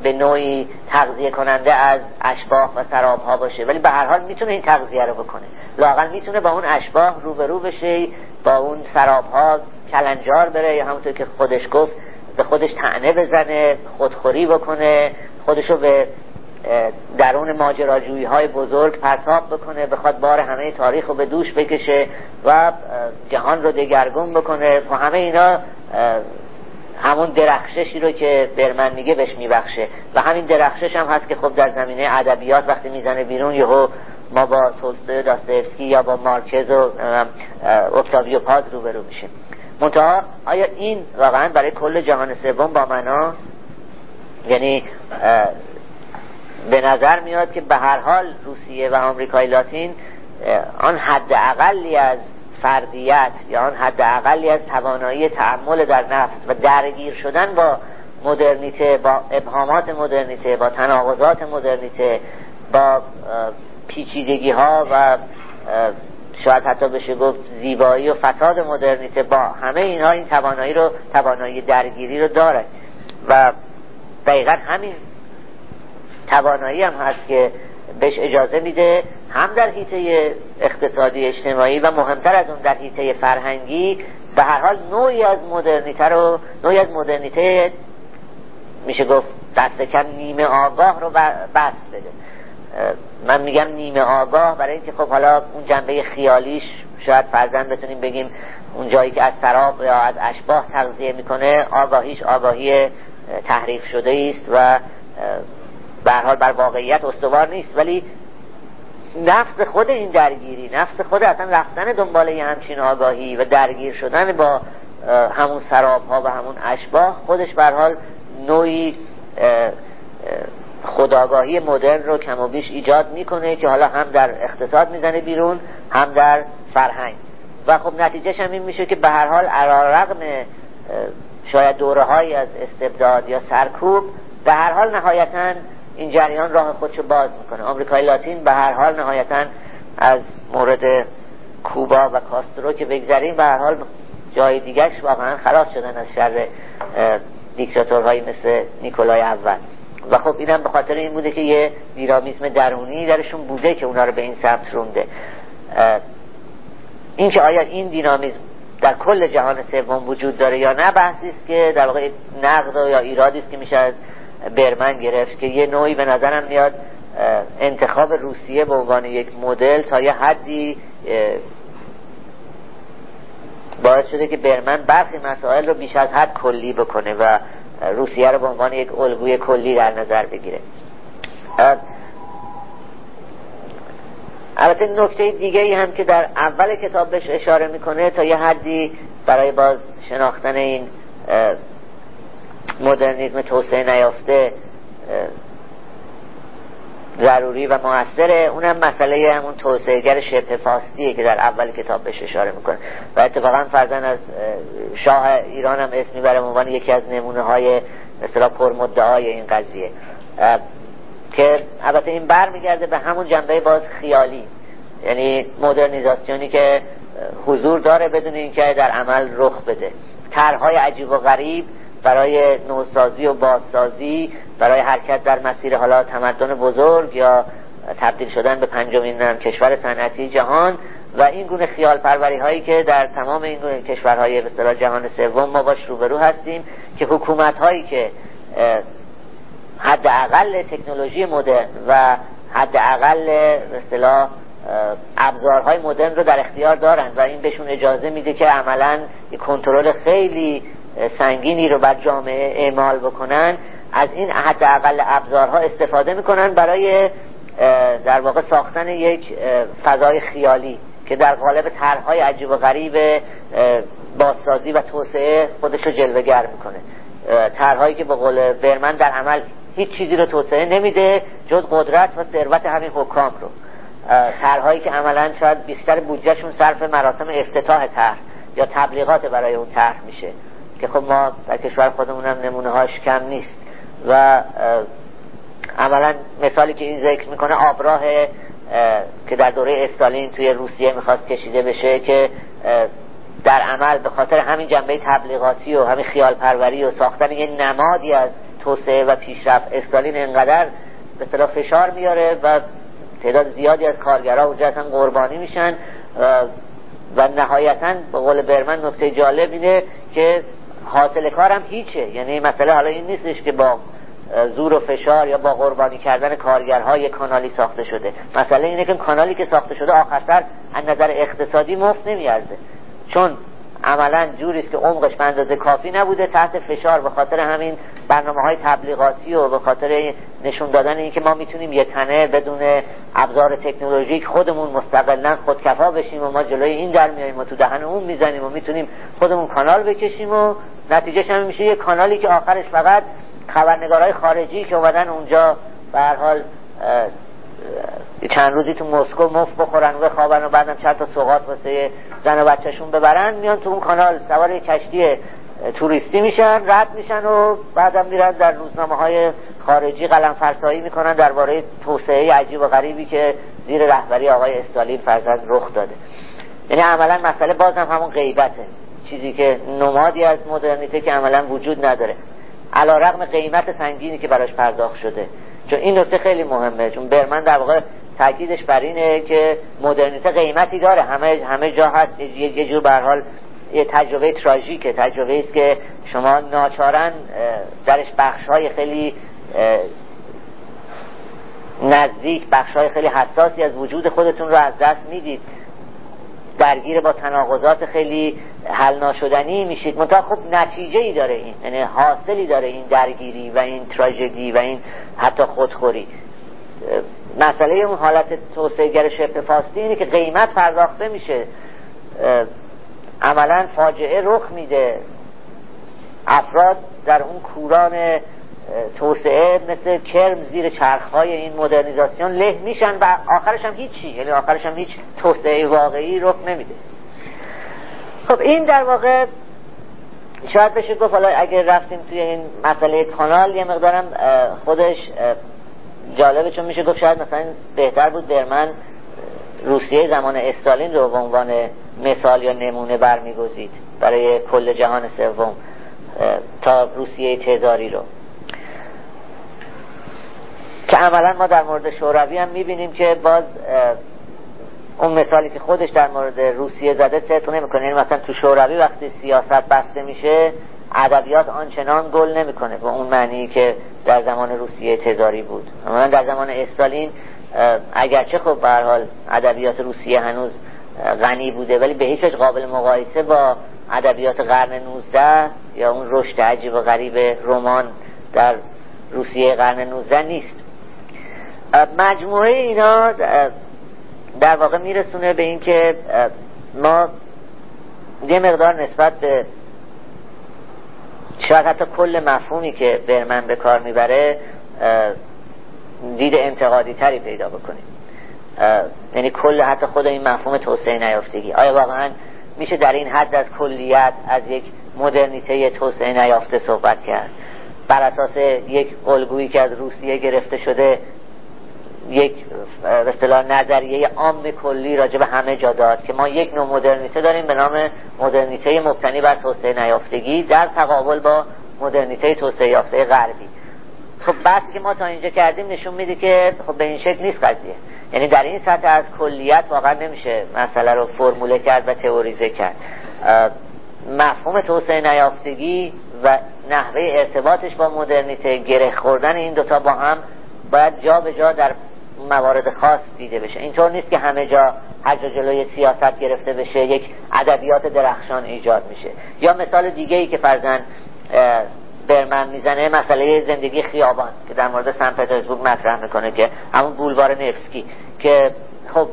به نوعی تغذیه کننده از اشباه و سراب ها باشه. ولی به هر حال می‌تونه این تغذیه رو بکنه. لاقل می‌تونه با اون اشباه روبرو بشه با اون سراب ها کلنجار بره یا همونطور که خودش گفت به خودش تعنه بزنه خودخوری بکنه خودشو به درون ماجراجویی های بزرگ پرتاب بکنه بخواد بار همه تاریخ رو به دوش بکشه و جهان رو دگرگون بکنه. و همه اینا همون درخششی رو که برمن میگه بهش میبخشه. و همین درخشش هم هست که خب در زمینه ادبیات وقتی می‌زنه بیرون یهو ما با تولستوی داستایفسکی یا با مارکز و اکتاویو پاز روبرو میشیم. منتها آیا این واقعا برای کل جهان سوم با مناست یعنی به نظر میاد که به هر حال روسیه و آمریکای لاتین آن حد اقلی از فردیت یا آن حد اقلی از توانایی تعمل در نفس و درگیر شدن با مدرنیته با ابهامات مدرنیته با تناقضات مدرنیته با پیچیدگی ها و شاید حتی بشه گفت زیبایی و فساد مدرنیته با همه اینها این توانایی رو توانایی درگیری رو داره. و دقیقا همین توانایی هم هست که بهش اجازه میده هم در حیطه اقتصادی اجتماعی و مهمتر از اون در حیطه فرهنگی به هر حال نوعی از مدرنیته رو نوعی از مدرنیته میشه گفت دست کم نیمه آگاه رو بست بده. من میگم نیمه آگاه برای اینکه خب حالا اون جنبه خیالیش شاید فرزن بتونیم بگیم اون جایی که از سراب یا از اشباه تغذیه می‌کنه آگاهیش آگاهی تحریف شده است و به حال بر واقعیت استوار نیست ولی نفس خود این درگیری نفس خود اصلا رفتن دنبال یه همچین آگاهی و درگیر شدن با همون سراب ها و همون اشباه خودش بر حال نوعی خداگاهی مدرن رو کم و بیش ایجاد می‌کنه که حالا هم در اقتصاد می‌زنه بیرون هم در فرهنگ. و خب نتیجهش هم این میشه که به هر حال رقم شاید دوره از استبداد یا سرکوب به هر حال نهایتا این جریان راه خودشو باز می‌کنه. آمریکای لاتین به هر حال نهایتا از مورد کوبا و کاسترو که بگذاریم به هر حال جای دیگرش واقعا خلاص شدن از شر دیکتاتورهایی مثل نیکولای اول. و خب اینم به خاطر این بوده که یه دیرامیزم درونی درشون بوده که اونا رو به این سمت رونده. این که آیا این دینامیزم در کل جهان سوم وجود داره یا نه بحثی است که در واقع نقد یا ایرادی است که میشه از برمن گرفت که یه نوعی به نظرم میاد انتخاب روسیه به عنوان یک مدل تا یه حدی باعث شده که برمن برخی مسائل رو بیش از حد کلی بکنه و روسیه رو به عنوان یک الگوی کلی در نظر بگیره. البته نکته دیگه ای هم که در اول کتاب بهش اشاره می‌کنه تا یه حدی برای باز شناختن این مدرنیزم توسعه نیافته ضروری و موثره. اونم مسئله همون توسعهگر شبه فاستیه که در اول کتاب بهش اشاره می‌کنه. و اتفاقا فرزن از شاه ایران هم اسمی برای عنوان یکی از نمونه های مثلا پرمدعای این قضیه. که البته این بر میگرده به همون جنبه باز خیالی. یعنی مدرنیزاسیونی که حضور داره بدون اینکه در عمل رخ بده. طرحهای عجیب و غریب برای نوسازی و بازسازی برای حرکت در مسیر حالا تمدن بزرگ یا تبدیل شدن به پنجمین کشور صنعتی جهان و این گونه خیال پروری هایی که در تمام این گونه کشورهای به جهان سوم ما باش روبرو هستیم که حکومت هایی که حداقل تکنولوژی مدرن و حداقل به اصطلاح ابزارهای مدرن رو در اختیار دارن و این بهشون اجازه میده که عملا کنترل خیلی سنگینی رو بر جامعه اعمال بکنن از این حداقل ابزارها استفاده می‌کنن برای در واقع ساختن یک فضای خیالی که در قالب طرحهای عجیب و غریب بازسازی و توسعه خودش رو جلوگر می‌کنه. طرحهایی که به قول برمن در عمل هیچ چیزی رو توسعه نمیده جز قدرت و ثروت همین حکام رو. طرحهایی که عملا شاید بیشتر بودجهشون صرف مراسم افتتاح طرح یا تبلیغات برای اون طرح میشه. که خب ما در کشور خودمون هم نمونه هاش کم نیست. و عملا مثالی که این ذکر می‌کنه آبراه که در دوره استالین توی روسیه می‌خواست کشیده بشه که در عمل به خاطر همین جنبه تبلیغاتی و همین خیال پروری و ساختن یه نمادی از توسعه و پیشرفت استالین انقدر به صلاح فشار میاره و تعداد زیادی از کارگرها اونجا اصلا قربانی میشن و نهایتا به قول برمن نکته جالب اینه که حاصل کارم هیچه. یعنی مسئله حالا این نیستش که با زور و فشار یا با قربانی کردن کارگرها یک کانالی ساخته شده. مسئله اینه که کانالی که ساخته شده آخر سر از نظر اقتصادی مفت نمیارزه. چون عملا جوری است که عمقش به اندازه کافی نبوده تحت فشار به خاطر همین برنامه های تبلیغاتی و به خاطر نشون دادن اینکه ما می‌تونیم یه تنه بدون ابزار تکنولوژیک خودمون مستقلا خودکفا بشیم و ما جلوی این در میاییم و تو دهن اون می‌زنیم و می‌تونیم خودمون کانال بکشیم و نتیجهش هم میشه یه کانالی که آخرش فقط خبرنگارهای خارجی که اومدن اونجا به حال چند روزی تو مسکو مفت بخورن و بخوابن و بعدم چند تا سوغات واسه زن و بچهشون ببرن میان تو اون کانال سوار کشتی توریستی میشن رد میشن و بعدم میرن در روزنامه های خارجی قلم فرسایی می‌کنن درباره توسعه عجیب و غریبی که زیر رهبری آقای استالین فرزند رخ داده. یعنی عملا مسئله بازم همون غیبته. چیزی که نمادی از مدرنیته که عملا وجود نداره. علا رقم قیمت سنگینی که براش پرداخت شده. چون این نکته خیلی مهمه چون برمن در واقع تاکیدش بر اینه که مدرنیته قیمتی داره. همه همه جا هست. یه جور به حال یه تجربه تراژیکه. تجربه است که شما ناچارن درش بخش های خیلی نزدیک بخش های خیلی حساسی از وجود خودتون رو از دست می‌دید. درگیر با تناقضات خیلی حل ناشدنی میشید. منتها خب نتیجه ای داره این. یعنی حاصلی داره این درگیری و این تراژدی و این حتی خودخوری. مسئله اون حالت توسعه شبه فاسدی اینه که قیمت پرداخته میشه. عملا فاجعه رخ میده. افراد در اون کوران توسعه مثل کرم زیر چرخهای این مدرنیزاسیون له میشن و آخرش هم هیچی. یعنی آخرش هم هیچ توسعه واقعی رخ نمیده. خب این در واقع شاید بشه گفت حالا اگر رفتیم توی این مسئله کانال یه مقدارم خودش جالبه چون میشه گفت شاید مثلا بهتر بود درمن روسیه زمان استالین رو به عنوان مثال یا نمونه برمیگزید برای کل جهان سوم تا روسیه تزاری رو. که عملا ما در مورد شوروی هم می‌بینیم که باز اون مثالی که خودش در مورد روسیه زده صدق نمی‌کنه. یعنی مثلا تو شوروی وقتی سیاست بسته میشه ادبیات آنچنان گل نمی‌کنه به اون معنی که در زمان روسیه تزاری بود. من در زمان استالین اگرچه خب به حال ادبیات روسیه هنوز غنی بوده ولی به هیچ وجه قابل مقایسه با ادبیات قرن 19 یا اون رشد عجیب و غریب رمان در روسیه قرن 19 نیست. مجموعه اینا در واقع میرسونه به اینکه ما یه مقدار نسبت به شاید حتی کل مفهومی که برمن به کار می‌بره دید انتقادی تری پیدا بکنیم. یعنی کل حتی خود این مفهوم توسعه نیافتگی. آیا واقعا میشه در این حد از کلیت از یک مدرنیته توسعه نیافته صحبت کرد؟ بر اساس یک الگویی که از روسیه گرفته شده یک به نظریه عام کلی راجع به همه جا داد که ما یک نوع مدرنیته داریم به نام مدرنیته مبتنی بر توسعه نیافتگی در تقابل با مدرنیته توسعه یافته غربی. خب بعد که ما تا اینجا کردیم نشون میده که خب به این شکل نیست قضیه. یعنی در این سطح از کلیت واقعا نمیشه مسئله رو فرموله کرد و تئوریزه کرد. مفهوم توسعه نیافتگی و نحوه ارتباطش با مدرنیته گره خوردن این دوتا با هم باید جا به جا در موارد خاص دیده بشه. اینطور نیست که همه جا هر جا جلوی سیاست گرفته بشه یک ادبیات درخشان ایجاد میشه. یا مثال دیگه ای که فرزن برمن می‌زنه مسئله زندگی خیابان که در مورد سن پترزبورگ مطرح می‌کنه که همون بولوار نفسکی که خب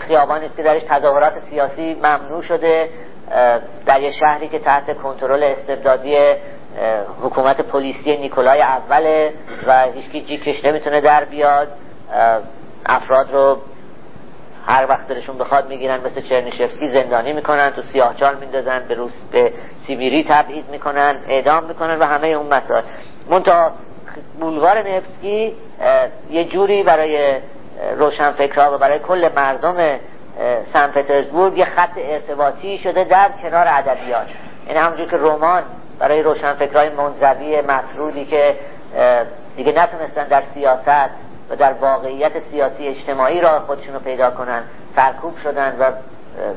خیابانی است که درش تظاهرات سیاسی ممنوع شده در یه شهری که تحت کنترل استبدادی حکومت پلیسی نیکولای اوله و هیچکی جیکش نمی‌تونه در بیاد. افراد رو هر وقت دلشون بخواد می‌گیرن مثل چرنیشفسکی زندانی می‌کنن تو سیاهچال میندازن به روس به سیبیری تبعید می‌کنن اعدام می‌کنن و همه اون مسائل. منتها بولوار نفسکی یه جوری برای روشنفکرها و برای کل مردم سن پترزبورگ یه خط ارتباطی شده در کنار ادبیات. این یعنی همونجور که رمان برای روشنفکرهای منزوی مطرودی که دیگه نتونستن در سیاست و در واقعیت سیاسی اجتماعی را خودشون رو پیدا کنن سرکوب شدن و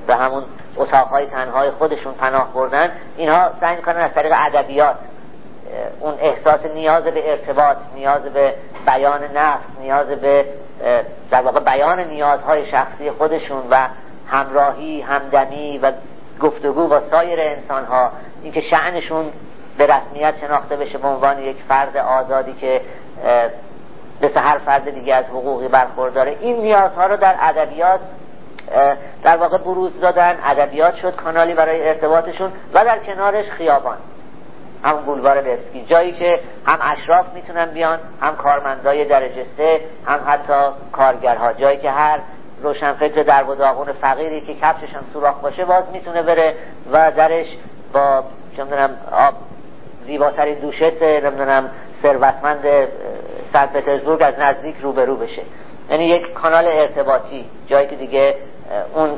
به همون اتاقهای تنهای خودشون پناه بردن اینها سعی می‌کنن از طریق ادبیات اون احساس نیاز به ارتباط نیاز به بیان نفس نیاز به در واقع بیان نیازهای شخصی خودشون و همراهی همدمی و گفتگو با سایر انسانها. اینکه شعنشون به رسمیت شناخته بشه به عنوان یک فرد آزادی که مثل هر فرد دیگه از حقوقی برخورداره. این نیازها رو در ادبیات در واقع بروز دادن. ادبیات شد کانالی برای ارتباطشون و در کنارش خیابان. همون بولوار لفسکی جایی که هم اشراف می‌تونن بیان هم کارمندای درجه سه هم حتی کارگرها. جایی که هر روشنفکر در بزاقون فقیری که کفشش هم سوراخ باشه باز می‌تونه بره و درش با چه آب زیباترین دوشسه نمی‌دونم ثروتمند سنت پترزبورگ از نزدیک روبرو بشه. یعنی یک کانال ارتباطی جایی که دیگه اون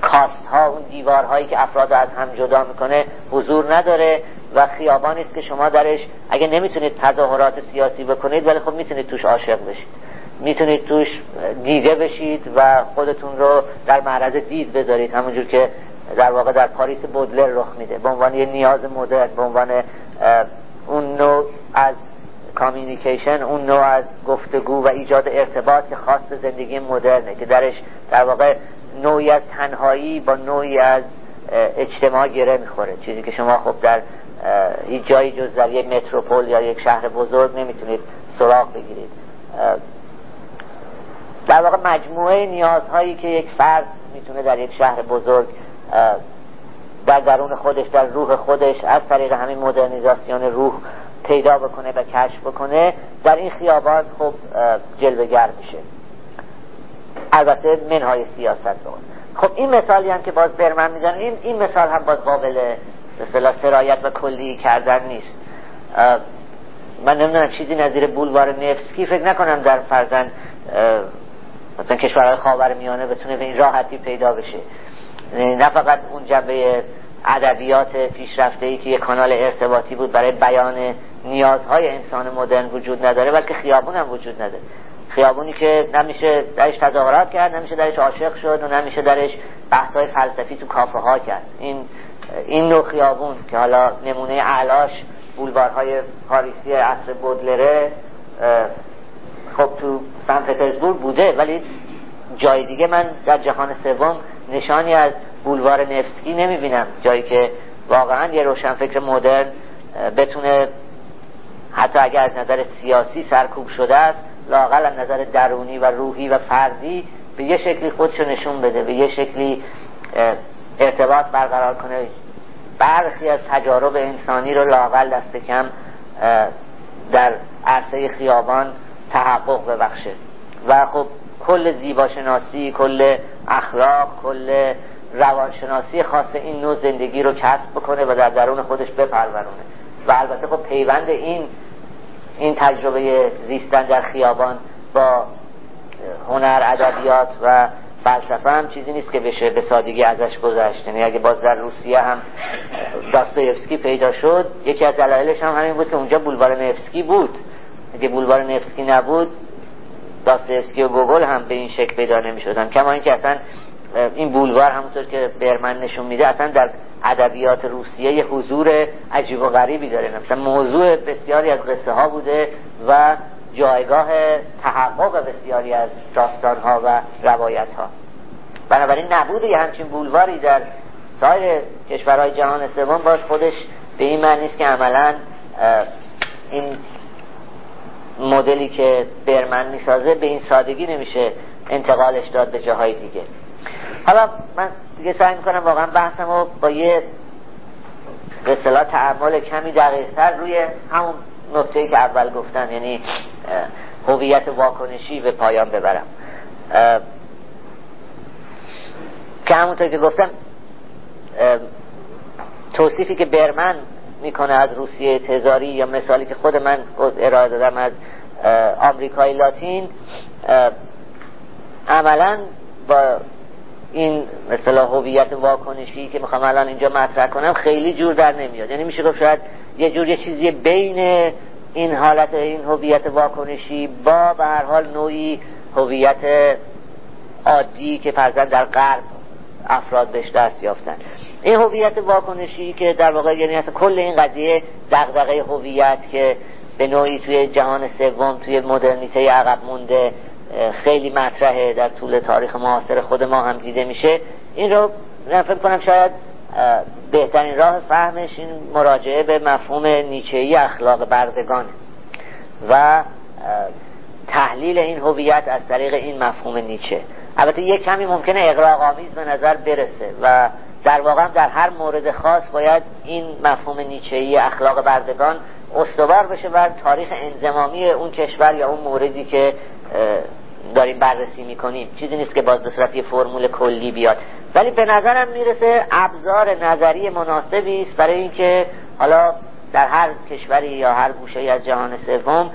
کاست ها اون دیوارهایی که افراد از هم جدا می‌کنه حضور نداره و خیابانی است که شما درش اگه نمی‌تونید تظاهرات سیاسی بکنید ولی خب می‌تونید توش عاشق بشید. می‌تونید توش دیده بشید و خودتون رو در معرض دید بذارید. همونجور که در واقع در پاریس بودلر رخ میده. به عنوان یه نیاز مدرن به عنوان اون نوع از کامیونیکیشن اون نوع از گفتگو و ایجاد ارتباط که خاص زندگی مدرنه که درش در واقع نوعی از تنهایی با نوعی از اجتماع گره می‌خوره. چیزی که شما خب در هیچ جایی جز در یک متروپول یا یک شهر بزرگ نمی‌تونید سراغ بگیرید. در واقع مجموعه نیازهایی که یک فرد می‌تونه در یک شهر بزرگ در درون خودش در روح خودش از طریق همین مدرنیزاسیون روح پیدا بکنه و کشف بکنه در این خیابان خب جلوگر میشه. البته منهای سیاست رو. خب این مثالی هم که باز برمن میزن این, این مثال هم باز قابل مثلا سرایت و کلی کردن نیست. من نمی‌دونم چیزی نظیر بولوار نفسکی فکر نکنم در فرزن مثلا کشورهای خاور میانه بتونه به این راحتی پیدا بشه. نه فقط اون جنبه ادبیات پیشرفته ای که یک کانال ارتباطی بود برای بیان نیازهای انسان مدرن وجود نداره بلکه خیابون هم وجود نداره. خیابونی که نمیشه درش تظاهرات کرد نمیشه درش عاشق شد و نمیشه درش بحثای فلسفی تو کافه ها کرد. این این نوع خیابون که حالا نمونه علاش بولوارهای پاریسی عصر بودلره خب تو سن پترزبورگ بوده ولی جای دیگه من در جهان سوم نشانی از بولوار نفسکی نمی‌بینم. جایی که واقعا یه روشنفکر مدرن بتونه حتی اگر از نظر سیاسی سرکوب شده است لاقل از نظر درونی و روحی و فردی به یه شکلی خودشو نشون بده به یه شکلی ارتباط برقرار کنه. برخی از تجارب انسانی رو لاقل دست کم در عرصه خیابان تحقق ببخشه. و خب کل زیباشناسی کل اخلاق کل روانشناسی خاص این نوع زندگی رو کسب بکنه و در درون خودش بپرورونه. و البته خب پیوند این این تجربه زیستن در خیابان با هنر ادبیات و فلسفه هم چیزی نیست که بشه به سادگی ازش گذشت. یعنی اگه باز در روسیه هم داستایفسکی پیدا شد یکی از دلایلش هم همین بود که اونجا بولوار نفسکی بود. اگه بولوار نفسکی نبود داستایفسکی و گوگل هم به این شکل پیدا نمی شدن کما اینکه اصلا این بولوار همونطور که برمن نشون میده اصلا در ادبیات روسیه یه حضور عجیب و غریبی داره. مثلا موضوع بسیاری از قصه ها بوده و جایگاه تحقق بسیاری از داستان ها و روایت ها بنابراین نبود یه همچین بولواری در سایر کشورهای جهان سوم. باز خودش به این معنی است که عملا این مدلی که برمن می‌سازه به این سادگی نمیشه انتقالش داد به جاهای دیگه. حالا من دیگه سعی می‌کنم واقعا بحثم رو با یه به اصطلاح تعمل کمی دقیقتر روی همون نکته که اول گفتم یعنی هویت واکنشی به پایان ببرم. که همونطور که گفتم توصیفی که برمن می‌کنه از روسیه تزاری یا مثالی که خود من ارائه دادم از آمریکای لاتین عملا با این مثلا هویت واکنشی که می‌خوام الان اینجا مطرح کنم خیلی جور در نمیاد. یعنی میشه گفت شاید یه جور یه چیزی بین این حالت این هویت واکنشی با به هر حال نوعی هویت عادی که فرزن در غرب افراد بهش دست یافتن. این هویت واکنشی که در واقع یعنی اصلا کل این قضیه دغدغه هویت که به نوعی توی جهان سوم توی مدرنیته عقب مونده خیلی مطرحه در طول تاریخ معاصر خود ما هم دیده میشه. این رو من فکر کنم شاید بهترین راه فهمش این مراجعه به مفهوم نیچهی اخلاق بردگانه و تحلیل این هویت از طریق این مفهوم نیچه. البته یک کمی ممکنه اقراق به نظر برسه و در واقع در هر مورد خاص باید این مفهوم نیچهی اخلاق بردگان استوار بشه بر تاریخ انزمامی اون کشور یا اون موردی که داریم بررسی می‌کنیم. چیزی نیست که باز به صورت یه فرمول کلی بیاد. ولی به نظرم می‌رسه ابزار نظری مناسبی است برای اینکه حالا در هر کشوری یا هر گوشه از جهان سوم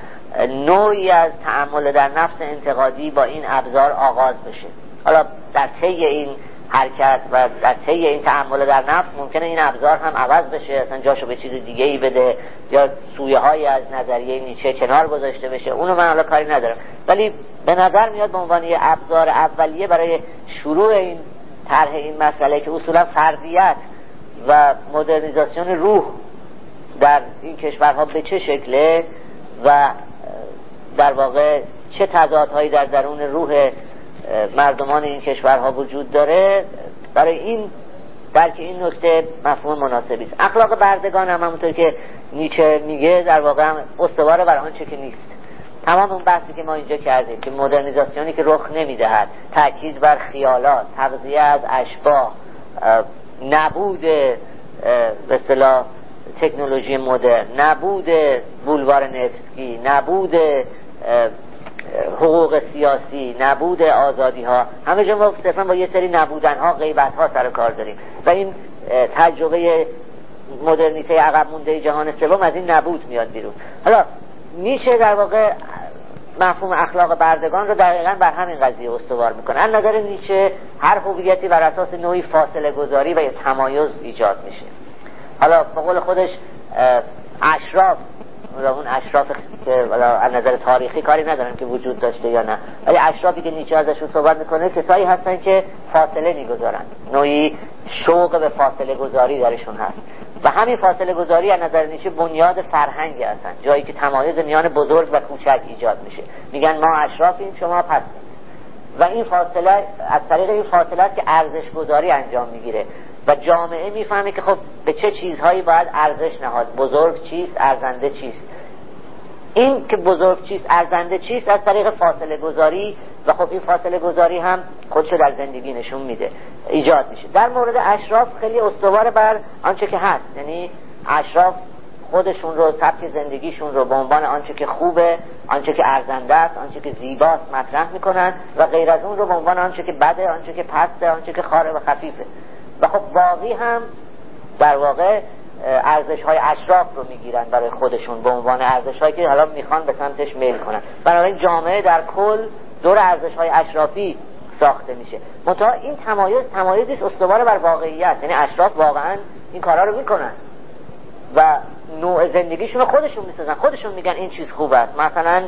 نوعی از تعمل در نفس انتقادی با این ابزار آغاز بشه. حالا در طی این حرکت و در طی این تعمل در نفس ممکنه این ابزار هم عوض بشه اصلا جاشو به چیز دیگه ای بده یا سویه های از نظریه نیچه کنار گذاشته بشه. اونو من حالا کاری ندارم. ولی به نظر میاد به عنوان یه ابزار اولیه برای شروع این طرح این مسئله که اصولا فردیت و مدرنیزاسیون روح در این کشورها به چه شکله و در واقع چه تضادهایی در درون روح مردمان این کشورها وجود داره برای این درک این نکته مفهوم مناسبی است. اخلاق بردگان هم همونطور که نیچه میگه در واقع استواره بر آنچه که نیست. تمام اون بحثی که ما اینجا کردیم که مدرنیزاسیونی که رخ نمی‌دهد تاکید بر خیالات تغذیه از اشباه نبود به اصطلاح تکنولوژی مدرن نبود بولوار نفسکی نبود حقوق سیاسی نبود آزادی ها همه جا ما صرفا با یه سری نبودن ها غیبت ها سر کار داریم. و این تجربه مدرنیته عقب مونده جهان سوم از این نبود میاد بیرون. حالا نیچه در واقع مفهوم اخلاق بردگان رو دقیقا بر همین قضیه استوار می‌کنه. از نظر نیچه هر هویتی بر اساس نوعی فاصله گذاری و تمایز ایجاد میشه. حالا به قول خودش اشراف اون اشراف که از نظر تاریخی کاری ندارن که وجود داشته یا نه. ولی اشرافی که نیچه ازشون صحبت می‌کنه کسایی هستن که فاصله می‌گذارن. نوعی شوق به فاصله گذاری درشون هست. و همین فاصله گذاری از نظر نیچه بنیاد فرهنگی هستن. جایی که تمایز میان بزرگ و کوچک ایجاد میشه. میگن ما اشرافیم شما پس. و این فاصله از طریق این فاصله است که ارزش گذاری انجام می‌گیره. و جامعه می‌فهمه که خب به چه چیزهایی باید ارزش نهاد. بزرگ چیست ارزنده چیست؟ این که بزرگ چیست ارزنده چیست از طریق فاصله گذاری و خب این فاصله گذاری هم خودشو در زندگی نشون میده ایجاد میشه. در مورد اشراف خیلی استوار بر آنچه که هست. یعنی اشراف خودشون رو سبک زندگیشون رو به عنوان آنچه که خوبه آنچه که ارزنده است آنچه که زیباست مطرح می‌کنن و غیر از اون رو به عنوان آنچه که بده آنچه که پسته آنچه که خاره و خفیفه. و خب باقی هم در واقع ارزش های اشراف رو می‌گیرن برای خودشون به عنوان ارزش هایی که حالا می‌خوان به سمتش میل کنن. بنابراین جامعه در کل دور ارزش های اشرافی ساخته میشه. منتها این تمایز تمایزی است استوار بر واقعیت. یعنی اشراف واقعا این کارا رو می‌کنن و نوع زندگیشون رو خودشون می‌سازن. خودشون میگن این چیز خوب است. مثلا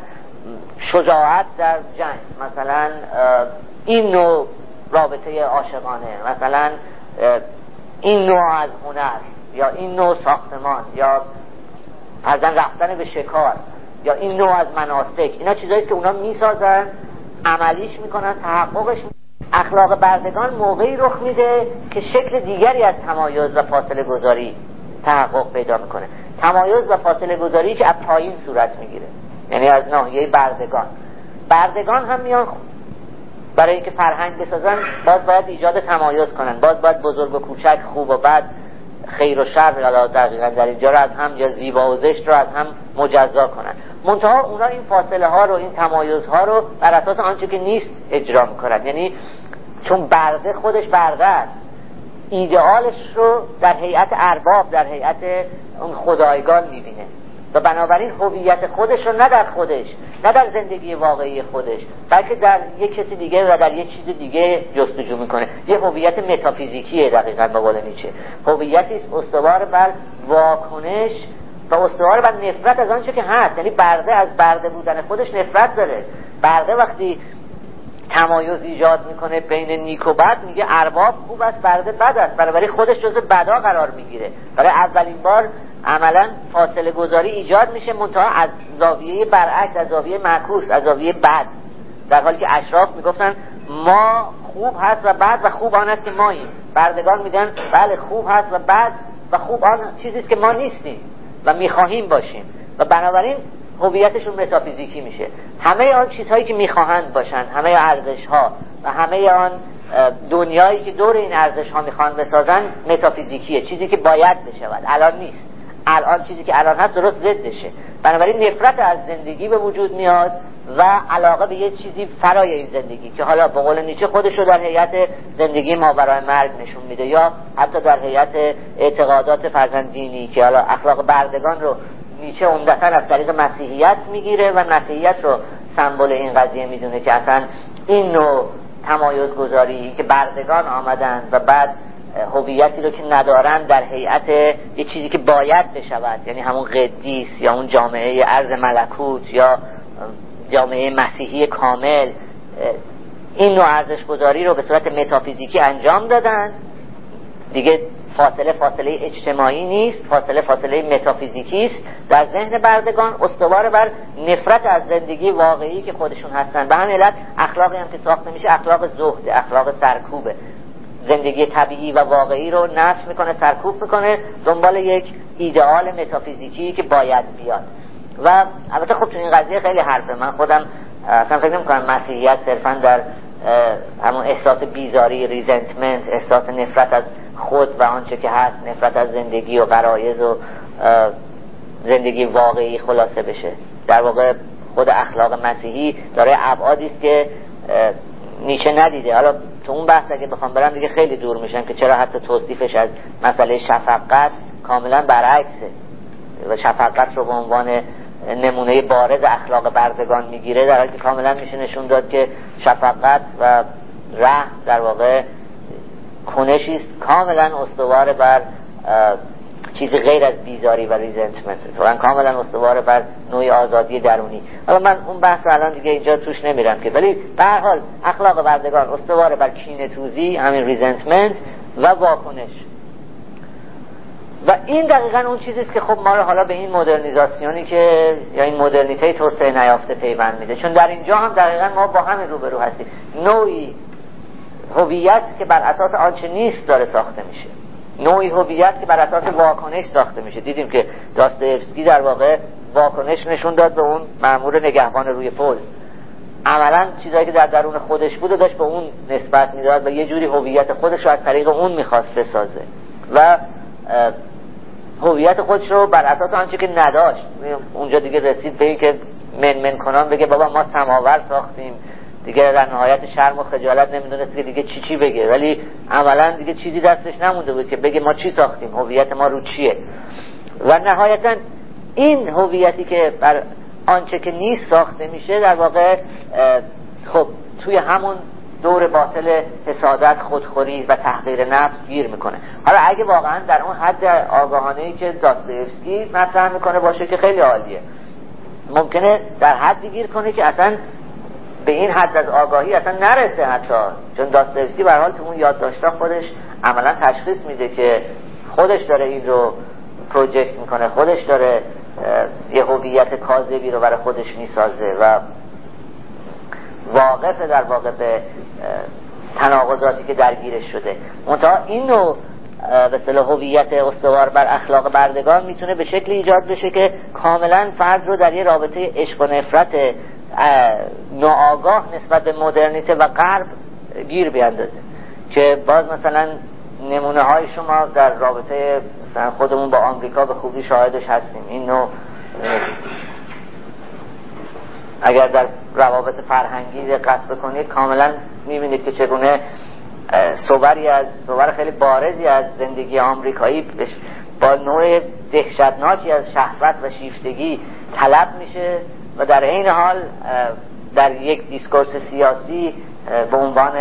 شجاعت در جنگ. مثلا این نوع رابطه عاشقانه. مثلا این نوع از هنر یا این نوع ساختمان یا فرزن رفتن به شکار یا این نوع از مناسک اینا چیزایی که اونا می‌سازن عملیش می‌کنن تحققش اخلاق بردگان موقعی رخ میده که شکل دیگری از تمایز و فاصله گذاری تحقق پیدا می‌کنه. تمایز و فاصله گذاری که از پایین صورت می‌گیره. یعنی از ناحیه بردگان. بردگان هم میان برای اینکه فرهنگ بسازن باز باید ایجاد تمایز کنن. باز باید بزرگ و کوچک خوب و بد خیر و شر دقیقا در اینجا رو از هم یا زیبا و زشت رو از هم مجزا کنن. منتها اونا این فاصله ها رو این تمایز ها رو بر اساس آنچه که نیست اجرا می‌کنن. یعنی چون برده خودش برده است. ایدئالش رو در هیئت ارباب در هیئت اون خدایگان می‌بینه. و بنابراین هویت خودش رو نه در خودش نه در زندگی واقعی خودش بلکه در یک کسی دیگه و در یک چیز دیگه جستجو می‌کنه. یه هویت متافیزیکیه دقیقا به قول نیچه. هویتی است استوار بر واکنش و استوار بر نفرت از آنچه که هست. یعنی برده از برده بودن خودش نفرت داره. برده وقتی تمایز ایجاد می‌کنه بین نیک و بد میگه ارباب خوب است برده بد است. بنابراین خودش جز بدا قرار می‌گیره. برای اولین بار عملا فاصله گذاری ایجاد میشه منتها از زاویه برعکس از زاویه معکوس از زاویه بد در حالی که اشراف می‌گفتن ما خوب هست و بد و خوب آن است که ماییم. بردگان میگن بله خوب هست و بد و خوب آن چیزی که ما نیستیم و می‌خواهیم باشیم. و بنابراین هویتشون متافیزیکی میشه. همه آن چیزهایی که می‌خواهند باشند همه ارزش ها و همه آن دنیایی که دور این ارزش ها می‌خوان بسازن متافیزیکیه. چیزی که باید بشود. الان نیست. الان چیزی که الان هست درست ضدشه. بنابراین نفرت از زندگی به وجود میاد و علاقه به یه چیزی فرای این زندگی که حالا به قول نیچه خودش رو در هیئت زندگی ما برای مرگ نشون میده یا حتی در هیئت اعتقادات فرزند دینی که حالا اخلاق بردگان رو نیچه عمدتا از طریق مسیحیت می‌گیره و مسیحیت رو سمبل این قضیه می‌دونه که اصلا این نوع تمایز گذاری که بردگان آمدن و بعد هویتی رو که ندارن در هیئت یه چیزی که باید بشود. یعنی همون قدیس یا اون جامعه ارز ملکوت یا جامعه مسیحی کامل این نوع ارزش گذاری رو به صورت متافیزیکی انجام دادن. دیگه فاصله فاصله اجتماعی نیست فاصله فاصله متافیزیکی است. در ذهن بردگان استوار بر نفرت از زندگی واقعی که خودشون هستن. به همین علت اخلاقی هم که ساخته میشه اخلاق زهد اخلاق سرکوبه. زندگی طبیعی و واقعی رو نفش می‌کنه سرکوب می‌کنه دنبال یک ایدئال متافیزیکی که باید بیاد. و البته خب تو این قضیه خیلی حرفه. من خودم اصلا فکر نمی‌کنم مسیحیت صرفا در همون احساس بیزاری ریزنتمنت احساس نفرت از خود و آنچه که هست نفرت از زندگی و قرایز و زندگی واقعی خلاصه بشه. در واقع خود اخلاق مسیحی داره ابعادی است که نیچه ندیده. حالا تو اون بحث اگه بخوام برم دیگه خیلی دور میشم که چرا حتی توصیفش از مسئله شفقت کاملا برعکسه و شفقت رو به عنوان نمونه بارز اخلاق بردگان می‌گیره در حالی که کاملا میشه نشون داد که شفقت و رحم در واقع کنشی است کاملا استوار بر چیزی غیر از بیزاری و ressentiment و کاملا استوار بر نوع آزادی درونی. حالا من اون بحث رو الان دیگه اینجا توش نمیرم که. ولی به هر حال اخلاق بردگان استوار بر کینه توزی همین ressentiment و واکنش. و این دقیقا اون چیزیست که خب ما رو حالا به این مدرنیزاسیونی که یا این مدرنیته توسعه نیافته پیوند میده. چون در اینجا هم دقیقا ما با همین روبرو هستیم. نوعی هویت که بر اساس آنچه نیست داره ساخته میشه. نوعی هویت که بر اساس واکنش ساخته میشه. دیدیم که داستایفسکی در واقع واکنش نشون داد به اون مأمور نگهبان روی پل. عملا چیزایی که در درون خودش بود و داشت به اون نسبت می‌داد و یه جوری هویت خودش رو از طریق اون می‌خواست بسازه. و هویت خودش رو بر اساس آنچه که نداشت اونجا دیگه رسید به که من من کنان بگه بابا ما سماور ساختیم. دیگه در نهایت شرم و خجالت نمی‌دونست که دیگه چی چی بگه. ولی عملا دیگه چیزی دستش نمونده بود که بگه ما چی ساختیم؟ هویت ما رو چیه؟ و نهایتا این هویتی که بر آنچه که نیست ساخته میشه در واقع خب توی همون دور باطل حسادت خودخوری و تحقیر نفس گیر می‌کنه. حالا اگه واقعا در اون حد آگاهانه ای که داستایفسکی مطرح می‌کنه باشه که خیلی عالیه. ممکنه در حدی گیر کنه که اصلا به این حد از آگاهی اصلا نرسه حتی. چون داستایفسکی به حال تو اون یادداشت‌ها خودش عملا تشخیص میده که خودش داره این رو پروژکت می‌کنه خودش داره یه هویت کاذبی رو برای خودش می‌سازه و واقف در واقع به تناقضاتی که درگیرش شده. منتها این نوع به صلاح هویت استوار بر اخلاق بردگان می‌تونه به شکل ایجاد بشه که کاملا فرد رو در یه رابطه عشق و نفرت ناآگاه نسبت به مدرنیته و غرب گیر بیاندازه. که باز مثلا نمونه های شما در رابطه مثلا خودمون با آمریکا به خوبی شاهدش هستیم. این نوع اگر در روابط فرهنگی دقت بکنید کاملا می‌بینید که چگونه صوبری از صور خیلی بارزی از زندگی آمریکایی با نوع دهشتناکی از شهوت و شیفتگی طلب میشه. و در این حال در یک دیسکورس سیاسی به عنوان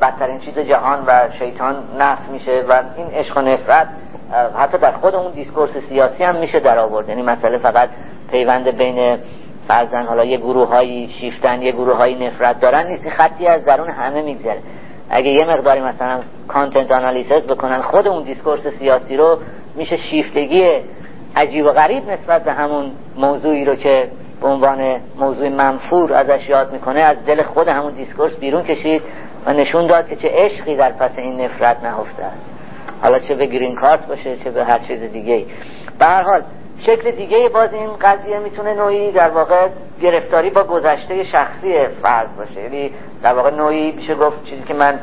بدترین چیز جهان و شیطان نفت میشه و این عشق و نفرت حتی در خود اون discourse سیاسی هم میشه در آورد. یعنی مسئله فقط پیوند بین فرضا حالا یه گروه های شیفته‌ان یه گروه های نفرت دارن نیست. خطی از درون همه میگذره. اگه یه مقداری مثلا content analysis بکنن خود اون discourse سیاسی رو میشه شیفتگی عجیب و غریب نسبت به همون موضوعی رو که به عنوان موضوع منفور ازش یاد می‌کنه از دل خود همون discourse بیرون کشید و نشون داد که چه عشقی در پس این نفرت نهفته است. حالا چه به گرین کارت باشه چه به هر چیز دیگه به هر حال شکل دیگه باز این قضیه می‌تونه نوعی در واقع گرفتاری با گذشته شخصی فرد باشه. یعنی در واقع نوعی میشه گفت چیزی که من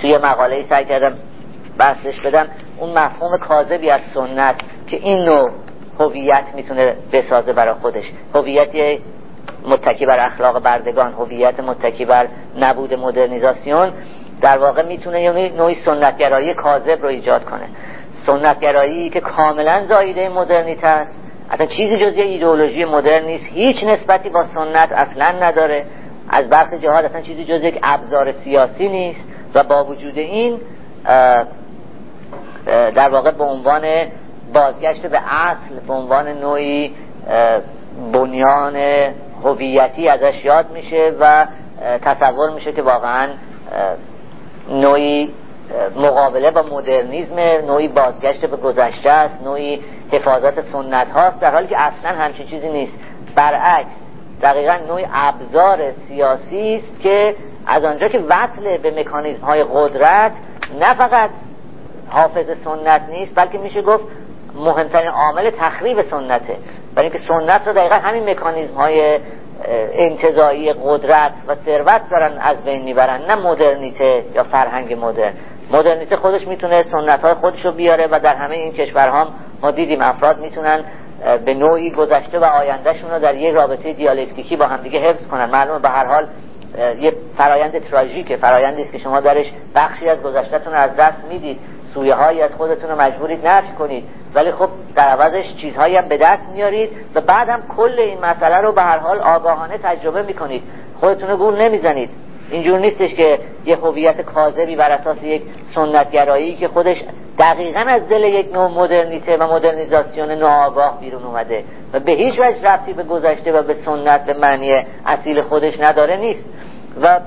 توی مقاله سعی کردم بحثش بدم اون مفهوم کاذبی از سنت که این نوع هویت می‌تونه بسازه برای خودش. هویت متکی بر اخلاق بردگان هویت متکی بر نبود مدرنیزاسیون در واقع می‌تونه یعنی نوعی سنتگرایی کاذب رو ایجاد کنه. سنتگرایی که کاملا زاییده مدرنیته است. اصلا چیزی جز یه ایدئولوژی مدرن نیست. هیچ نسبتی با سنت اصلا نداره. از برخی جهات اصلا چیزی جز یک ابزار سیاسی نیست و با وجود این در واقع به عنوان بازگشت به اصل به عنوان نوعی بنیان هویتی ازش یاد میشه و تصور میشه که واقعا نوعی مقابله با مدرنیزم نوعی بازگشت به گذشته است نوعی حفاظت سنت هاست در حالی که اصلا همچین چیزی نیست. برعکس دقیقا نوعی ابزار سیاسی است که از آنجا که وصل به مکانیزم های قدرت نه فقط حافظ سنت نیست بلکه میشه گفت مهمترین عامل تخریب سنته. برای اینکه سنت رو دقیقا همین مکانیزم های انتظایی قدرت و ثروت دارن از بین می‌برن نه مدرنیته یا فرهنگ مدرن. مدرنیته خودش می‌تونه سنت های خودش رو بیاره و در همه این کشورها ما دیدیم افراد می‌تونن به نوعی گذشته و آیندهشون رو در یک رابطه دیالکتیکی با همدیگه حفظ کنن. معلومه به هر حال یه فرایند تراژیکه. فرایندی است که شما درش بخشی از گذشتهتون از دست می‌دید. سویه هایی از خودتون رو مجبورید نفی کنید. ولی خب در عوضش چیزهایی هم به دست میارید و بعد هم کل این مسئله رو به هر حال آگاهانه تجربه می‌کنید. خودتون رو گول نمی‌زنید. اینجور نیستش که یه هویت کاذبی بر اساس یک سنتگرایی که خودش دقیقا از دل یک نوع مدرنیته و مدرنیزاسیون ناآگاه بیرون اومده و به هیچ وجه ربطی به گذشته و به سنت به معنی اصیل خودش نداره نیست. و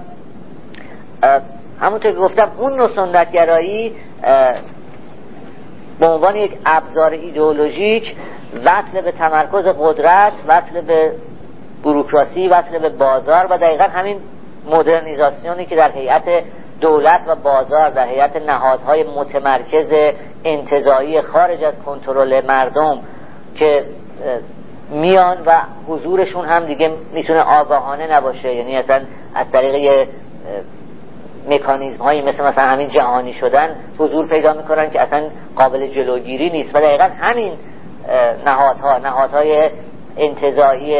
همونطور که گفتم اون نوع سنتگرایی به عنوان یک ابزار ایدئولوژیک وصل به تمرکز قدرت وصل به بروکراسی وصل به بازار و دقیقا همین مدرنیزاسیونی که در هیئت دولت و بازار در هیئت نهادهای متمرکز انتظایی خارج از کنترل مردم که میان و حضورشون هم دیگه می‌تونه آگاهانه نباشه. یعنی اصلا از طریق مکانیزم هایی مثل مثلا همین جهانی شدن حضور پیدا می‌کنن که اصلا قابل جلوگیری نیست. و دقیقا همین نهادها نهادهای انتظایی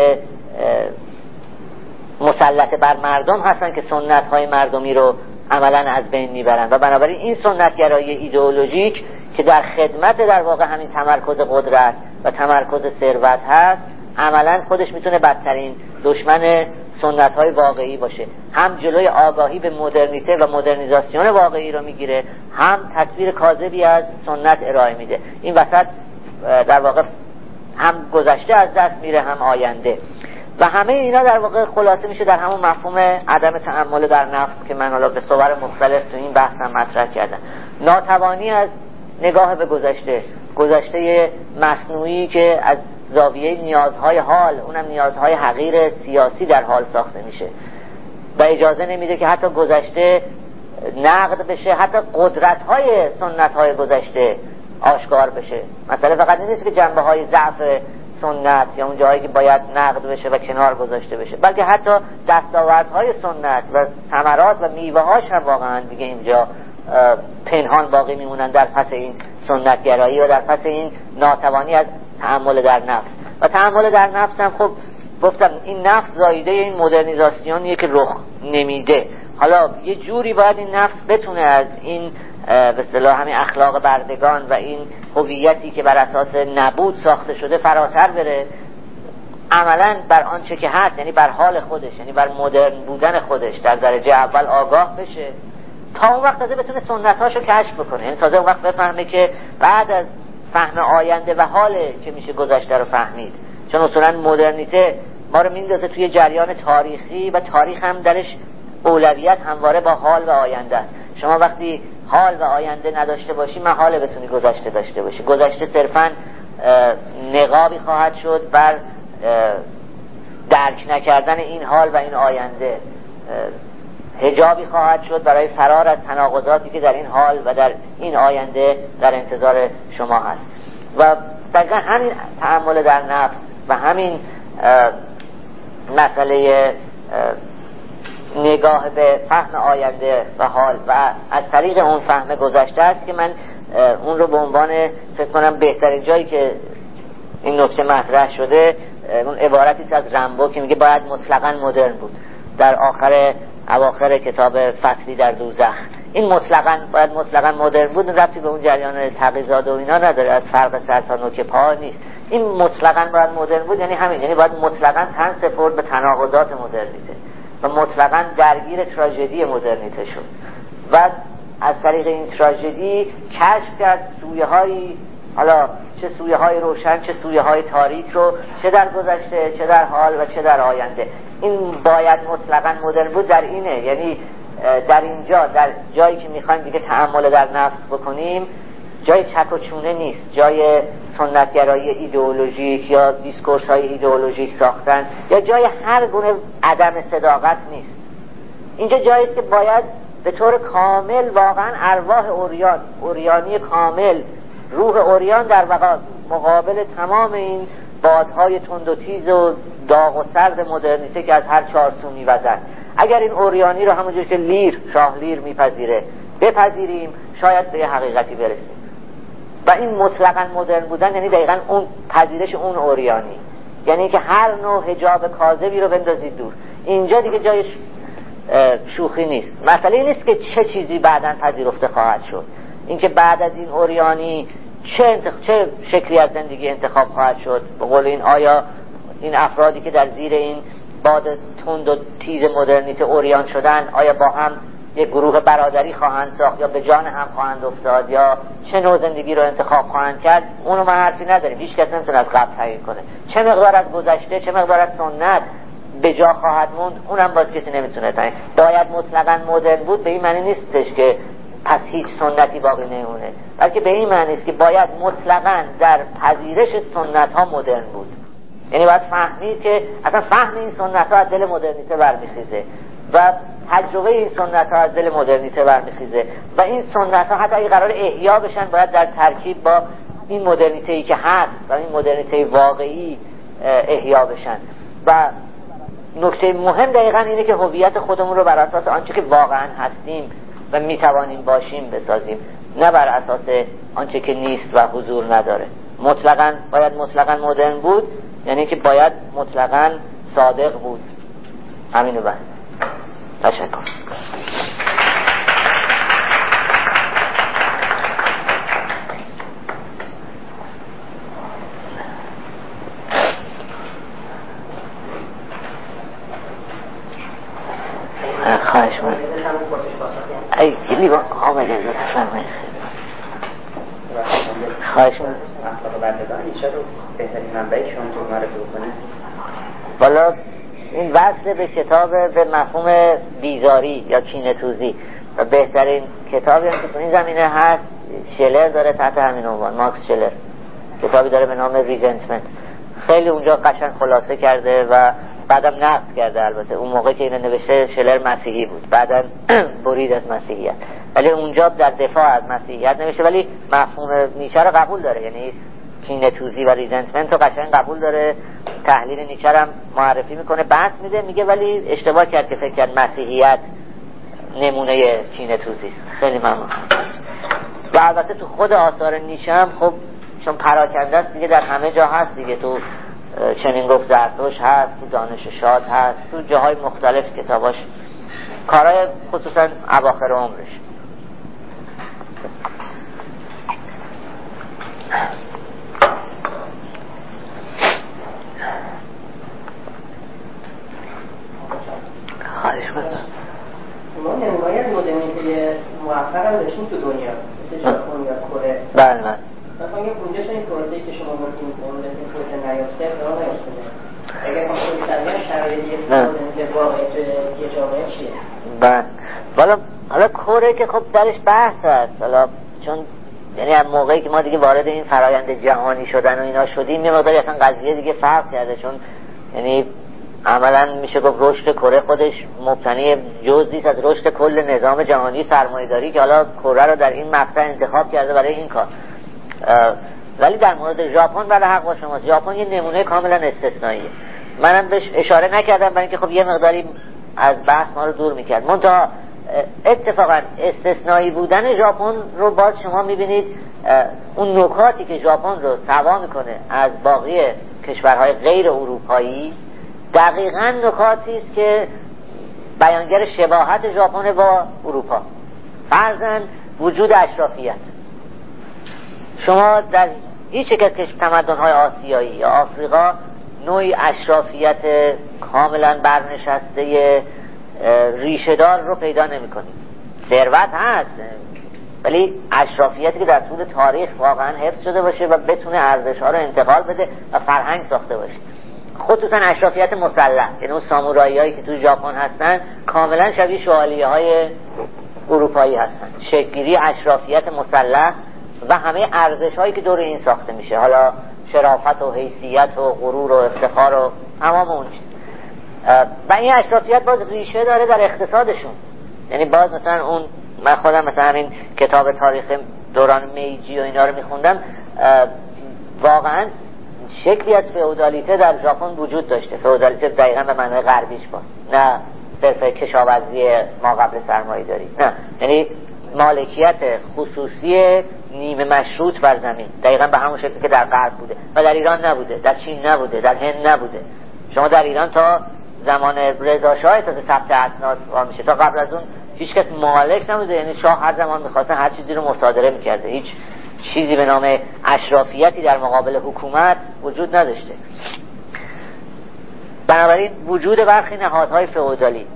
مسلط بر مردم هستن که سنت های مردمی رو عملا از بین می‌برن. و بنابراین این سنتگرایی ایدئولوژیک که در خدمت در واقع همین تمرکز قدرت و تمرکز ثروت هست عملا خودش می‌تونه بدترین دشمن سنت های واقعی باشه. هم جلوی آگاهی به مدرنیته و مدرنیزاسیون واقعی رو می‌گیره هم تصویر کاذبی از سنت ارائه میده. این وسط در واقع هم گذشته از دست میره هم آینده. و همه اینا در واقع خلاصه میشه در همون مفهوم عدم تعمل در نفس که من حالا به صور مختلف تو این بحثم مطرح کردم. ناتوانی از نگاه به گذشته گذشته مصنوعی که از زاویه نیازهای حال اونم نیازهای حقیر سیاسی در حال ساخته میشه. و اجازه نمیده که حتی گذشته نقد بشه حتی قدرت های سنت های گذشته آشکار بشه. مثلا فقط نیست که جنبه های ضعف سنت یا اون جایی که باید نقد بشه و کنار گذاشته بشه بلکه حتی دستاوردهای سنت و ثمرات و میوه هاش هم واقعا دیگه اینجا پنهان باقی میمونن در پس این سنتگرایی و در پس این ناتوانی از تعمل در نفس. و تعمل در نفس هم خب گفتم این نفس زایده این مدرنیزاسیونیه که رخ نمیده. حالا یه جوری باید این نفس بتونه از این به اصطلاح همین اخلاق بردگان و این هویتی که بر اساس نبود ساخته شده فراتر بره عملا بر آنچه که هست یعنی بر حال خودش یعنی بر مدرن بودن خودش در درجه اول آگاه بشه. تا اون وقت تازه بتونه سنتاشو کشف بکنه. یعنی تازه اون وقت بفهمه که بعد از فهم آینده و حاله که میشه گذشته رو فهمید. چون اصولا مدرنیته ما رو میندازه توی جریان تاریخی و تاریخ هم درش اولویت همواره با حال و آینده است. شما وقتی حال و آینده نداشته باشی محاله بتونی گذشته داشته باشی. گذشته صرفا نقابی خواهد شد بر درک نکردن این حال و این آینده. هجابی خواهد شد برای فرار از تناقضاتی که در این حال و در این آینده در انتظار شما هست. و دقیقا همین تعمل در نفس و همین مسئله نگاه به فهم آینده و حال و از طریق اون فهم گذشته است که من اون رو به عنوان فکر کنم بهترین جایی که این نکته مطرح شده اون عبارتی از رمبو که میگه باید مطلقا مدرن بود. در آخر اواخر کتاب فصلی در دوزخ. این مطلقا باید مطلقا مدرن بود رفتی به اون جریان تقیزاد و اینا نداره. از فرق سر تا نوک پا نیست. این مطلقا باید مدرن بود یعنی همین یعنی باید مطلقا تن سپرد به تناقضات مدرنیته و مطلقا درگیر تراژدی مدرنیته شد. و از طریق این تراژدی کشف کرد سویه های حالا چه سویه های روشن چه سویه های تاریک رو چه در گذشته چه در حال و چه در آینده. این باید مطلقا مدرن بود در اینه. یعنی در اینجا در جایی که می‌خوایم دیگه تأمل در نفس بکنیم جای چک و چونه نیست. جای سنتگرایی ایدئولوژیک یا discourse های ایدئولوژیک ساختن یا جای هر گونه عدم صداقت نیست. اینجا جایی است که باید به طور کامل واقعا ارواح اوریان اوریانی کامل روح اوریان در مقابل تمام این بادهای تند و تیز و داغ و سرد مدرنیته که از هر چهار سو میوزد. اگر این اوریانی رو همونجور که لیر شاه لیر میپذیره بپذیریم شاید به حقیقتی برسیم. و این مطلقا مدرن بودن یعنی دقیقا اون پذیرش اون اوریانی یعنی که هر نوع هجاب کاذبی رو بندازید دور. اینجا دیگه جای شوخی نیست. مسئله نیست که چه چیزی بعدا پذیرفته خواهد شد. اینکه بعد از این اوریانی چه, چه شکلی از زندگی انتخاب خواهد شد؟ به قول این آیا این افرادی که در زیر این باد تند و تیز مدرنیته اوریان شدن آیا با هم یک گروه برادری خواهند ساخت یا به جان هم خواهند افتاد یا چه نوع زندگی رو انتخاب خواهند کرد؟ اونو ما حرفی نداریم هیچ کس نمی‌تونه از قبل تعیین کنه. چه مقدار از گذشته چه مقدار از سنت به جا خواهد موند اونم باز کسی نمی‌تونه تعیین باید مطلقا مدرن بود به این معنی نیستش که پس هیچ سنتی باقی نمونه. بلکه به این معنی است که باید مطلقا در پذیرش سنت ها مدرن بود. یعنی باید فهمید که اصلا فهم این سنت ها از دل مدرنیته برمیخیزه و تجربه این سنت ها از دل مدرنیته برمیخیزه و این سنت ها حتی اگه قرار احیا بشن باید در ترکیب با این مدرنیته ای که هست و این مدرنیته واقعی احیا بشن. و نکته مهم دقیقا اینه که هویت خودمون رو بر اساس آنچه که واقعا هستیم و می‌توانیم باشیم بسازیم. نه بر اساس آنچه که نیست و حضور نداره. مطلقا باید مطلقا مدرن بود یعنی که باید مطلقا صادق بود. همینو بس. تشکر. خواهش من ای لیوان آمده فرمایید خواهش من بالا این وصل به کتاب به مفهوم بیزاری یا کینه توزی و بهترین کتابی هم که تو این زمینه هست شلر داره تحت همین عنوان ماکس شلر. کتابی داره به نام Resentment. خیلی اونجا قشنگ خلاصه کرده و بعدم نقد کرده البته. اون موقع که اینو نوشته شلر مسیحی بود. بعدا (clears throat) برید از مسیحیت. ولی اونجا در دفاع از مسیحیت نوشته ولی مفهوم نیچه رو قبول داره. یعنی کینه توزی و ریزنتمنت رو قشنگ قبول داره. تحلیل نیچه هم معرفی می‌کنه. بحث میده میگه ولی اشتباه کرد که فکر کرد مسیحیت نمونه کینه توزی است. خیلی ممنون. و البته تو خود آثار نیچه هم خب چون پراکنده است دیگه در همه جا هست دیگه. تو چنین گفت زرتوش هست تو دانش شاد هست تو جاهای مختلف کتاباش. کارهای خصوصا اواخر عمرش. خواهش ما نمونه از مدرنیته موفق هم داشتیم تو دنیا مثل ژاپن یا کره. بله بله. مثلا یه این که شما نیافته اگر ما یه بله حالا حالا کره که خب درش بحث هست حالا چون یعنی از موقعی که ما دیگه وارد این فرایند جهانی شدن و اینا شدیم یه مقداری اصلا قضیه دیگه فرق کرده چون یعنی عملا میشه گفت رشد کره خودش مبتنی جزئی از رشد کل نظام جهانی سرمایه‌داری که حالا کره رو در این مقطع انتخاب کرده برای این کار ولی در مورد ژاپن برای حق با شماست. ژاپن یه نمونه کاملا استثنائیه. منم بهش اشاره نکردم برای اینکه خب یه مقداری از بحث ما رو دور می‌کرد. منتها اتفاقا استثنایی بودن ژاپن رو باز شما می‌بینید اون نکاتی که ژاپن رو سوا می‌کنه از باقی کشورهای غیر اروپایی دقیقا نکاتی است که بیانگر شباهت ژاپن با اروپا. فرزن وجود اشرافیت. شما در هیچ یک از تمدن های آسیایی یا آفریقا نوعی اشرافیت کاملا برنشسته ریشهدار رو پیدا نمی کنید ثروت هست ولی اشرافیتی که در طول تاریخ واقعا حفظ شده باشه و بتونه ارزش ها رو انتقال بده و فرهنگ ساخته باشه. خصوصا اشرافیت مسلح یعنی اون سامورایی هایی که تو ژاپن هستن کاملا شبیه شوالیه های اروپایی هستن. شکلگیری اشرافیت مسلح و همه ارزش هایی که دور این ساخته میشه. حالا شرافت و حیثیت و غرور و افتخار و تمام اون چیز. و این اشرافیت باز ریشه داره در اقتصادشون. یعنی باز مثلا اون من خودم مثلا این کتاب تاریخ دوران میجی و اینا رو میخوندم واقعا شکلی از فئودالیته در ژاپن وجود داشته. فئودالیته دقیقا به معنای غربیش باز. نه صرف کشاورزی ما قبل سرمایه داری. نه. یعنی مالکیت خصوصی نیمه مشروط بر زمین. دقیقا به همون شکلی که در غرب بوده. و در ایران نبوده. در چین نبوده. در هند نبوده. شما در ایران تا زمان رضا شاه تا ثبت اسناد میشه. تا قبل از اون هیچ کس مالک نبوده. یعنی شاه هر زمان می‌خواستن هر چیزی رو مصادره می‌کرده. هیچ چیزی به نام اشرافیتی در مقابل حکومت وجود نداشته. بنابراین وجود برخی نهادهای فئودالی.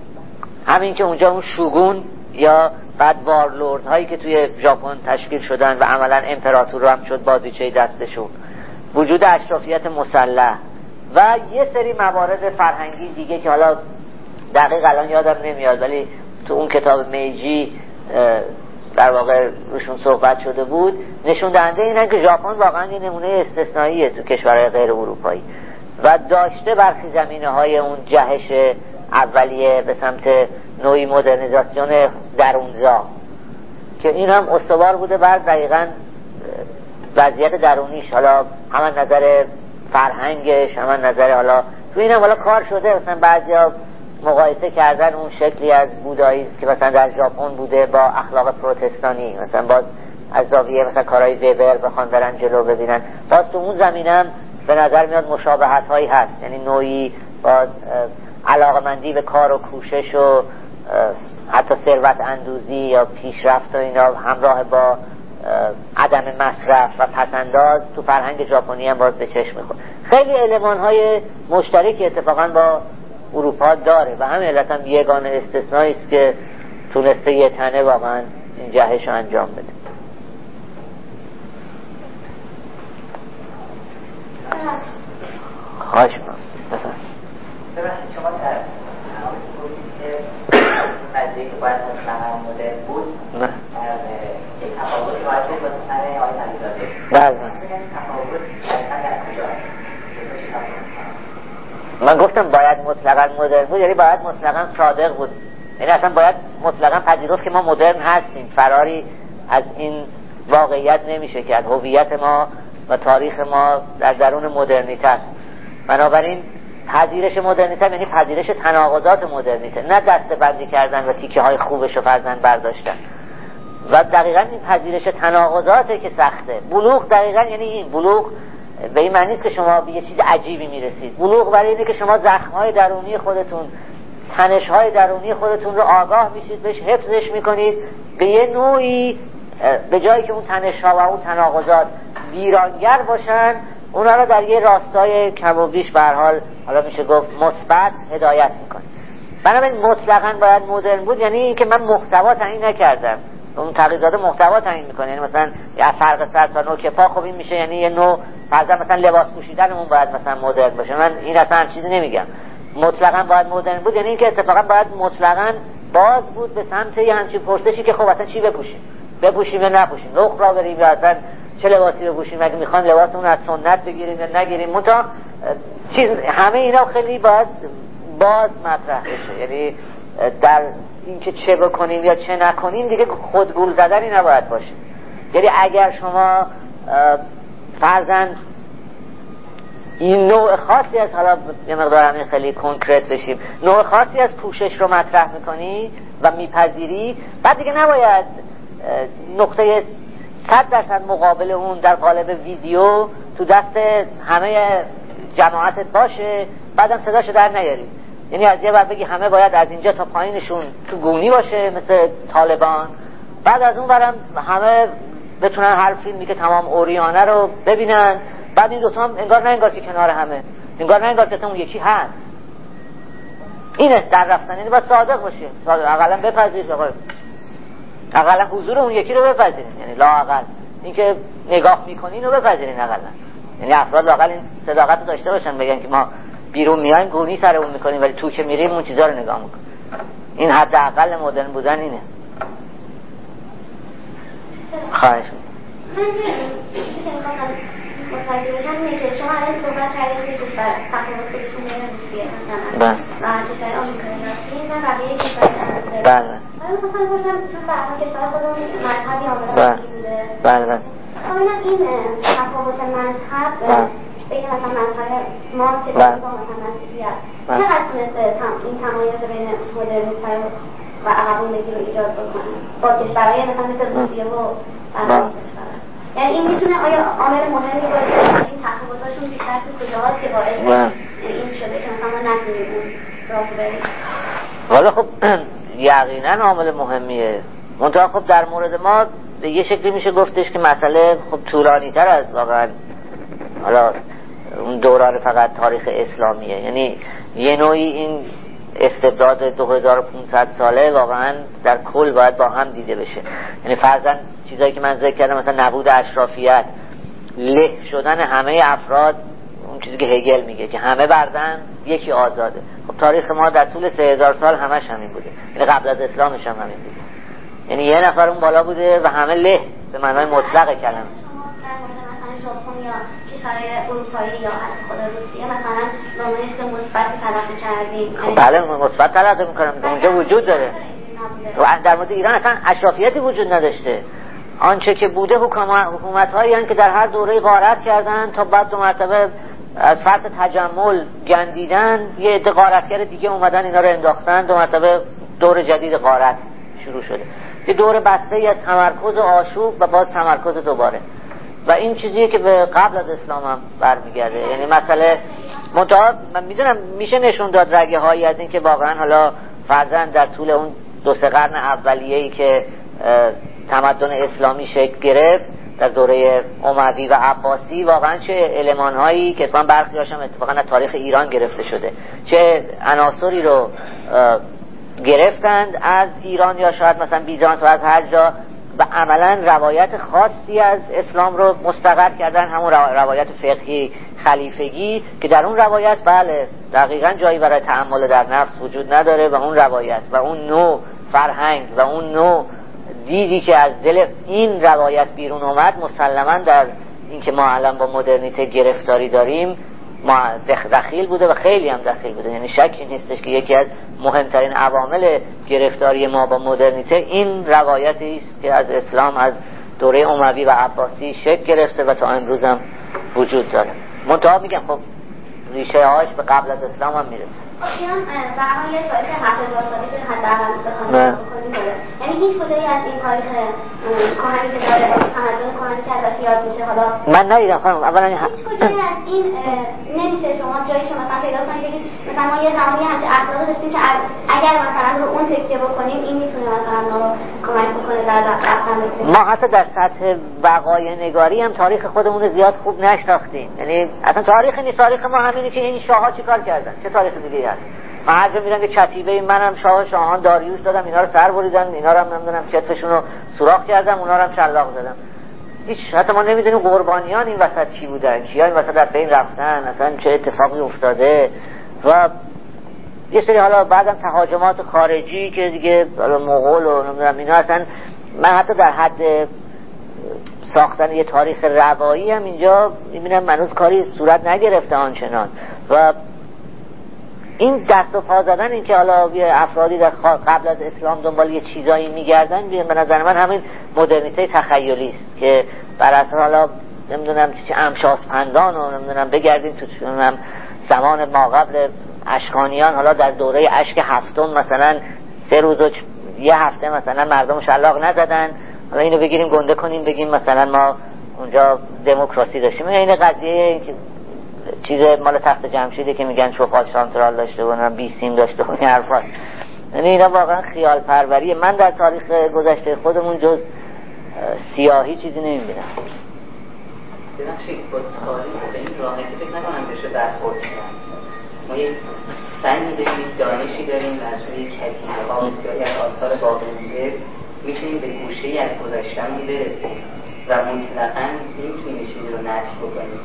همین که اونجا اون شوگون یا بعد وارلورد هایی که توی ژاپن تشکیل شدن و عملا امپراتور هم شد بازیچه دستشون. وجود اشرافیت مسلح. و یه سری موارد فرهنگی دیگه که حالا دقیق الان یادم نمیاد ولی تو اون کتاب میجی در واقع روشون صحبت شده بود نشون دهنده اینه که ژاپن واقعا یه نمونه استثنائیه تو کشورهای غیر اروپایی. و داشته برخی زمینه های اون جهش اولیه به سمت نوعی مدرنیزاسیون درونزا که این هم استوار بوده بر دقیقا وضعیت درونیش حالا همان نظر فرهنگش همان نظر حالا تو این هم حالا کار شده مثلا بعضی مقایسه کردن اون شکلی از بودایی که مثلا در ژاپن بوده با اخلاق پروتستانی مثلا باز از زاویه مثلا کارهای ویبر بخوان برن جلو ببینن. باز تو اون زمینم به نظر میاد مشابهت هایی هست یعنی نوعی باز علاقمندی به کار و کوشش و حتی ثروت اندوزی یا پیشرفت و اینا همراه با عدم مصرف و پسنداز تو فرهنگ ژاپنی هم باز به چشم می‌خوره. خیلی علمان های مشترکی اتفاقا با اروپا داره و همین علت هم یگان استثنایی است که تونسته یه تنه واقعا این جهش رو انجام بده. خواهش من که قضیه که باید مطلقا مدرن بود. نه. یک تفاوتی باید بود با سخن آقای علیزاده بله. تفاوت در کجاست من گفتم باید مطلقا مدرن بود یعنی باید مطلقا صادق بود. یعنی اصلا باید مطلقا پذیرفت که ما مدرن هستیم. فراری از این واقعیت نمیشه کرد. هویت ما و تاریخ ما در درون مدرنیته است. بنابراین پذیرش مدرنیته یعنی پذیرش تناقضات مدرنیته نه دسته بندی کردن و تیکه های خوبش رو فرزن برداشتن. و دقیقا این پذیرش تناقضاته که سخته. بلوغ دقیقا یعنی این بلوغ به این معنی که شما به یه چیز عجیبی می‌رسید. بلوغ برای اینه که شما زخمهای درونی خودتون تنشهای درونی خودتون رو آگاه میشید بهش حفظش می‌کنید. به یه نوعی به جایی که اون تنشها و اون تناقضات ویرانگر باشن اونا رو در یه راستای کم و بیش حال حالا میشه گفت مثبت هدایت می‌کنه. بنابراین مطلقا باید مدرن بود یعنی اینکه من محتوا تعیین نکردم. اون تغییرات محتوا تعیین می‌کنه. یعنی مثلا یا فرق سر تا نوک پا خب این میشه یعنی یه نوع فرضا مثلا لباس پوشیدنمون باید مثلا مدرن باشه. من این اصلا چیزی نمیگم. مطلقا باید مدرن بود یعنی اینکه اتفاقا باید مطلقا باز بود به سمت یه همچین پرسشی که خب اصلا چی بپوشیم؟ بپوشیم یا نپوشیم؟ نخ را بریم یا اصلا چه لباسی بپوشیم اگه می‌خوایم لباس اون از سنت بگیریم یا نگیریم متا چیز همه اینا خیلی باید باز مطرح بشه. یعنی در اینکه چه بکنیم یا چه نکنیم دیگه خودگول زدنی نباید باشه. یعنی اگر شما فرزن این نوع خاصی از حالا یه مقدار همین خیلی کنکرت بشیم نوع خاصی از پوشش رو مطرح می‌کنی و میپذیری بعد دیگه نباید نقطه صد درصد مقابل اون در قالب ویدیو تو دست همه جماعتت باشه بعدم صداشو در نیاری. یعنی از یه بگی همه باید از اینجا تا پایینشون تو گونی باشه مثل طالبان. بعد از اون برم همه بتونن هر فیلمی که تمام اوریانه رو ببینن. بعد این دوتا هم انگار نه انگار که کنار همه. انگار نه انگار که اون یکی هست. اینه در رفتن. یعنی باید صادق باشه صادق. اقلا بپذیر اقلا حضور اون یکی رو بپذیرین. یعنی لا اقل اینکه نگاه می‌کنین رو بپذیرین اقلا. یعنی افراد لاقل این صداقت رو داشته باشن بگن که ما بیرون میایم گونی سرمون می‌کنیم ولی تو که میریم اون چیزا رو نگاه می‌کنیم. این حداقل مدرن بودن اینه. خواهش متوجه بشم اینه که شما الان صحبت کردید که کشور تفاوت خودشون بین روسیه مثلا و کشور آمریکایی رفتین و بقیه کشور بله. حالا می‌خواستم بپرسم چون برها کشور خودمون مذهبی عاملا بوده بله. بله. ببینم این تفاوت مذهب بین مثلا مذهب ما که با مثلا مسیحیت چقدر تونسته این تمایز بین مدرنیته و عقبوندگی رو ایجاد بکنه با کشورهای مثلا مثل روسیه و یعنی این می‌تونه آیا عامل مهمی باشه؟ این تفاوتاشون بیشتر تو کجاهاست که باعث این شده که مثلا ما نتونیم اون راه بریم؟ حالا خب (clears throat) یقینا عامل مهمیه. منتها خب در مورد ما به یه شکلی میشه گفتش که مسئله خب طولانی تر از واقعا حالا اون دوران فقط تاریخ اسلامیه. یعنی یه نوعی این استبداد 2500 ساله واقعا در کل باید با هم دیده بشه. یعنی فرضاً چیزایی که من ذکر کردم مثلا نبود اشرافیت له شدن همه افراد اون چیزی که هگل میگه که همه بردن یکی آزاده. خب تاریخ ما در طول سه هزار سال همش همین بوده. یعنی قبل از اسلامش هم همین بوده. یعنی یه نفر اون بالا بوده و همه له به معنای مطلق کلمه. کشورهای اروپایی یا از خود روسیه مثلا نمایش مثبت تلقی کردیم. خب بله مثبت تلقی می‌کنم اونجا وجود داره. و در مورد ایران اصلا اشرافیتی وجود نداشته. آنچه که بوده حکومت هایی که در هر دوره غارت کردن تا بعد دو مرتبه از فرط تجمل گندیدن یه عده غارتگر دیگه اومدن اینا رو انداختن. دو مرتبه دور جدید غارت شروع شده. یه دور بسته از تمرکز و آشوب و باز تمرکز دوباره. و این چیزیه که به قبل از اسلام هم برمیگرده. یعنی مسئله منتها من می‌دونم میشه نشون داد رگه هایی از این که واقعا حالا فرزن در طول اون دو سه قرن اولیه که تمدن اسلامی شکل گرفت در دوره اموی و عباسی واقعا چه علمان هایی که من برخی هاشم اتفاقا در تاریخ ایران گرفته شده. چه عناصری رو گرفتند از ایران یا شاید مثلا بیزانس و از هر جا و عملا روایت خاصی از اسلام رو مستقر کردن همون روایت فقهی خلیفگی که در اون روایت بله دقیقا جایی برای تعمل در نفس وجود نداره و اون روایت و اون نوع فرهنگ و اون نوع دیدی که از دل این روایت بیرون اومد مسلما در اینکه ما الان با مدرنیته گرفتاری داریم ما دخیل بوده و خیلی هم دخیل بوده. یعنی شکی نیستش که یکی از مهمترین عوامل گرفتاری ما با مدرنیته این روایتی است که از اسلام از دوره اموی و عباسی شکل گرفته و تا امروز هم وجود داره. منتها میگم خب ریشه هاش به قبل از اسلام هم می‌رسه. ایران برای یه که یعنی هیچ کجایی از این کهنی که داره تمدن که ازش یاد میشه حالا من ندیدم خانم اولا هیچ کجایی از این نمیشه شما جایی شما مثلا پیدا کنید بگید مثلا ما یه زمانی همچه اخلاقی داشتیم که اگر مثلا رو اون تکیه بکنیم این می‌تونه مثلا ما کمک بکنه در رفتن ما حتی در سطح وقایع نگاری هم تاریخ خودمون زیاد خوب نشناختیم. یعنی اصلا تاریخ نیست تاریخ ما همینه که این شاه‌ها چیکار کردن؟ چه تاریخ دیگه هست من هر جا یه کتیبه منم شاه شاهان داریوش دادم اینا رو سر بریدن اینا رو هم نمی‌دونم کتفشون رو سوراخ کردم اونا رو هم شلاق زدم. هیچ حتی ما نمی‌دونیم قربانیان این وسط کی بودن کیا این وسط در بین رفتن اصلا چه اتفاقی افتاده. و یه سری حالا بعدم تهاجمات خارجی که دیگه مغول و نمی‌دونم اینا اصلا من حتی در حد ساختن یه تاریخ روایی هم اینجا می‌بینم منوز کاری صورت نگرفته آنچنان. و این دست و پا زدن این که حالا افرادی در قبل از اسلام دنبال یه چیزایی میگردن به نظر من همین مدرنیته تخیلی است که بر اساس حالا نمی‌دونم چه امشاس پندان و نمی‌دونم بگردیم تو زمان ما قبل اشکانیان حالا در دوره اشک هفتم مثلا سه روز و یه هفته مثلا مردم شلاق نزدن. حالا اینو بگیریم گنده کنیم بگیم مثلا ما اونجا دموکراسی داشتیم. این قضیه چیز مال تخت جمشیده که میگن چوپال شانترال داشته و بی سیم داشته و این حرفا. یعنی اینا واقعا خیال پروریه. من در تاریخ گذشته خودمون جز سیاهی چیزی نمی‌بینم. ببخشید با تاریخ به این راحتی فکر نکنم بشه برخورد ما یک فنی داریم دانشی داریم از روی کتیبه ها بسیاری از آثار باقی مونده می‌تونیم به گوشه ای از گذشتهمون برسیم و مطلقا نمی‌تونیم چیزی رو نفی بکنیم.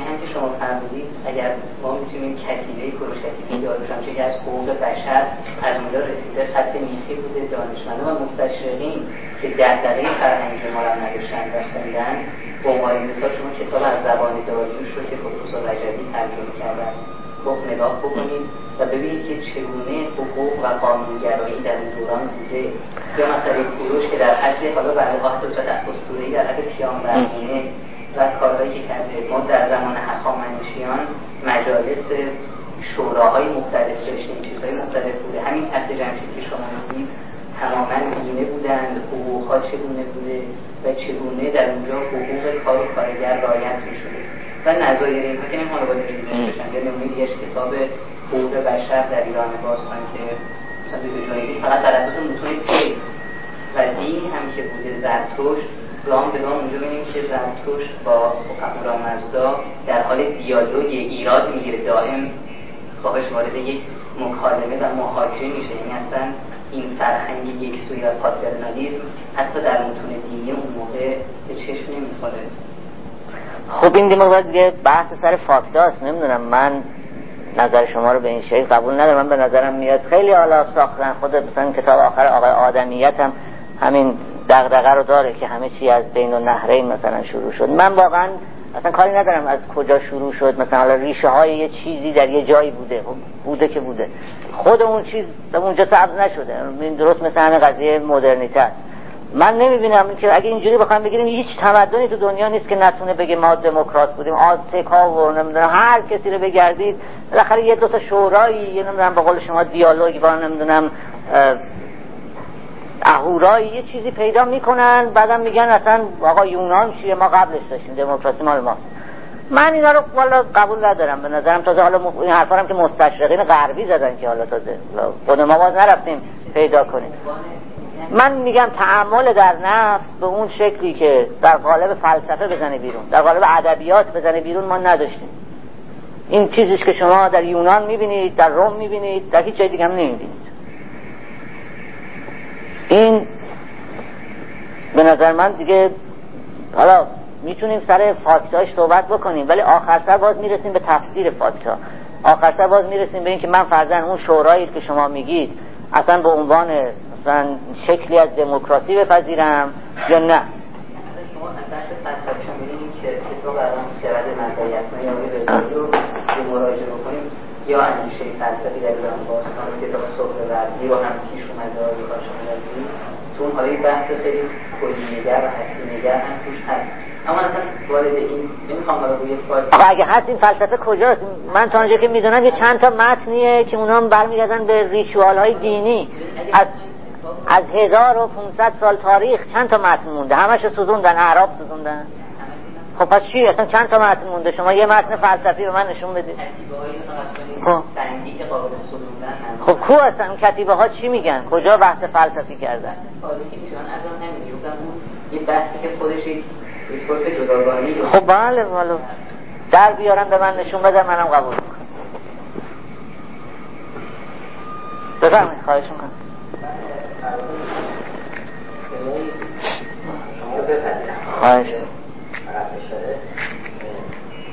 هم که شما فرمودید اگر ما می‌تونیم کتیبه کروشتی داروش هم که از حقوق بشر از اونجا رسیده خط میخی بوده دانشمنده و مستشرقین که دغدغه فرهنگی ما را نداشتن و خوندن به عنوان مثال شما کتاب از زبان داریوش رو که پروفسور رجبی ترجمه کرده است خوب نگاه بکنید و ببینید که چگونه حقوق و قانونگرایی در اون دوران بوده. یا مثلا کوروش که در حد حالا برای حتی در اسطوره‌ای در حد پیامبرانه و کارهایی که کرده. ما در زمان هخامنشیان مجالس شوراهای مختلف داشتیم چیزهای مختلف بوده. همین تحت جمشید که شما میگید تماما بینه بودند حقوقها چگونه بوده و چگونه در اونجا حقوق کار و کارگر رایت می‌شده. و نظایر اینها که باید ریزش بشن نمونه کتاب حقوق بشر در ایران باستان که مثلا به فقط در اساس متون و دین هم که بوده زرتشت گام به گام اونجا بینیم که زرتوش با مزدا در حال دیالوگ ایراد می‌گیره. دائم باهاش وارد یک مکالمه و محاکمه میشه. یعنی اصلا این فرهنگ یک سوی و پاترنالیزم حتی در متون دینی اون موقع به چشم نمی‌خوره. خب این دیگه دیگه بحث سر فاکتاست نمی‌دونم من نظر شما رو به این شکل قبول ندارم. من به نظرم میاد خیلی حالا ساختن. خود مثلا کتاب آخر آقای آدمیت هم همین دغدغه رو داره که همه چی از بین النهرین مثلا شروع شد. من واقعا اصلا کاری ندارم از کجا شروع شد. مثلا ریشه های یه چیزی در یه جایی بوده. خب بوده که بوده. خود اون چیز اونجا سبز نشده. این درست مثل همه قضیه مدرنیته من نمی‌بینم که اگه اینجوری بخوام بگیریم هیچ تمدنی تو دنیا نیست که نتونه بگه ما دموکرات بودیم. آزتک ها و نمی‌دونم هر کسی رو بگردید. بالاخره یه دوتا شورایی یه نمی‌دونم به قول شما دیالوگ با نمی‌دونم اهورایی یه چیزی پیدا می‌کنن بعدم میگن اصلا آقا یونان چیه؟ ما قبلش داشتیم دموکراسی مال ماست. من اینا رو قبول ندارم به نظرم تازه حالا این حرفا که مستشرقین غربی زدن که حالا تازه خود ما باز نرفتیم پیدا کنیم. من میگم تعامل در نفس به اون شکلی که در قالب فلسفه بزنه بیرون در قالب ادبیات بزنه بیرون ما نداشتیم. این چیزیش که شما در یونان می‌بینید در روم می‌بینید در هیچ جای دیگه هم نمی‌بینید. این به نظر من دیگه حالا می‌تونیم سر فاکتاش صحبت بکنیم ولی آخر سر باز می‌رسیم به تفسیر فاکتا آخر سر باز می‌رسیم به اینکه من فرزن اون شورایی که شما میگید اصلا به عنوان مثلا شکلی از دموکراسی بپذیرم یا نه؟ شما که رو که مراجعه بکنیم یا اندیشه فلسفی در ایران باستان کتاب صبح وردی رو هم پیش آقای کاشانرازی تو اون حالا بحث خیلی کلی نگر و هستی نگر هم توش هست. اما اصلا وارد این نمی‌خوام اگه هست این فلسفه کجاست؟ من تا که می‌دونم یه چند تا متنیه که اونا هم برمیگردن به ریچوال های دینی. از از 1500 سال تاریخ چند تا متن مونده؟ همش سوزوندن اعراب سوزوندن. خب پس چی؟ اصلا چند تا متن مونده؟ شما یه متن فلسفی به من نشون بدید. خب. خب کو اصلا؟ کتیبه ها چی میگن؟ کجا بحث فلسفی کردن؟ خب بله بله در بیارم به من نشون بده منم قبول می‌کنم. بفرمایید خواهش می‌کنم. خواهش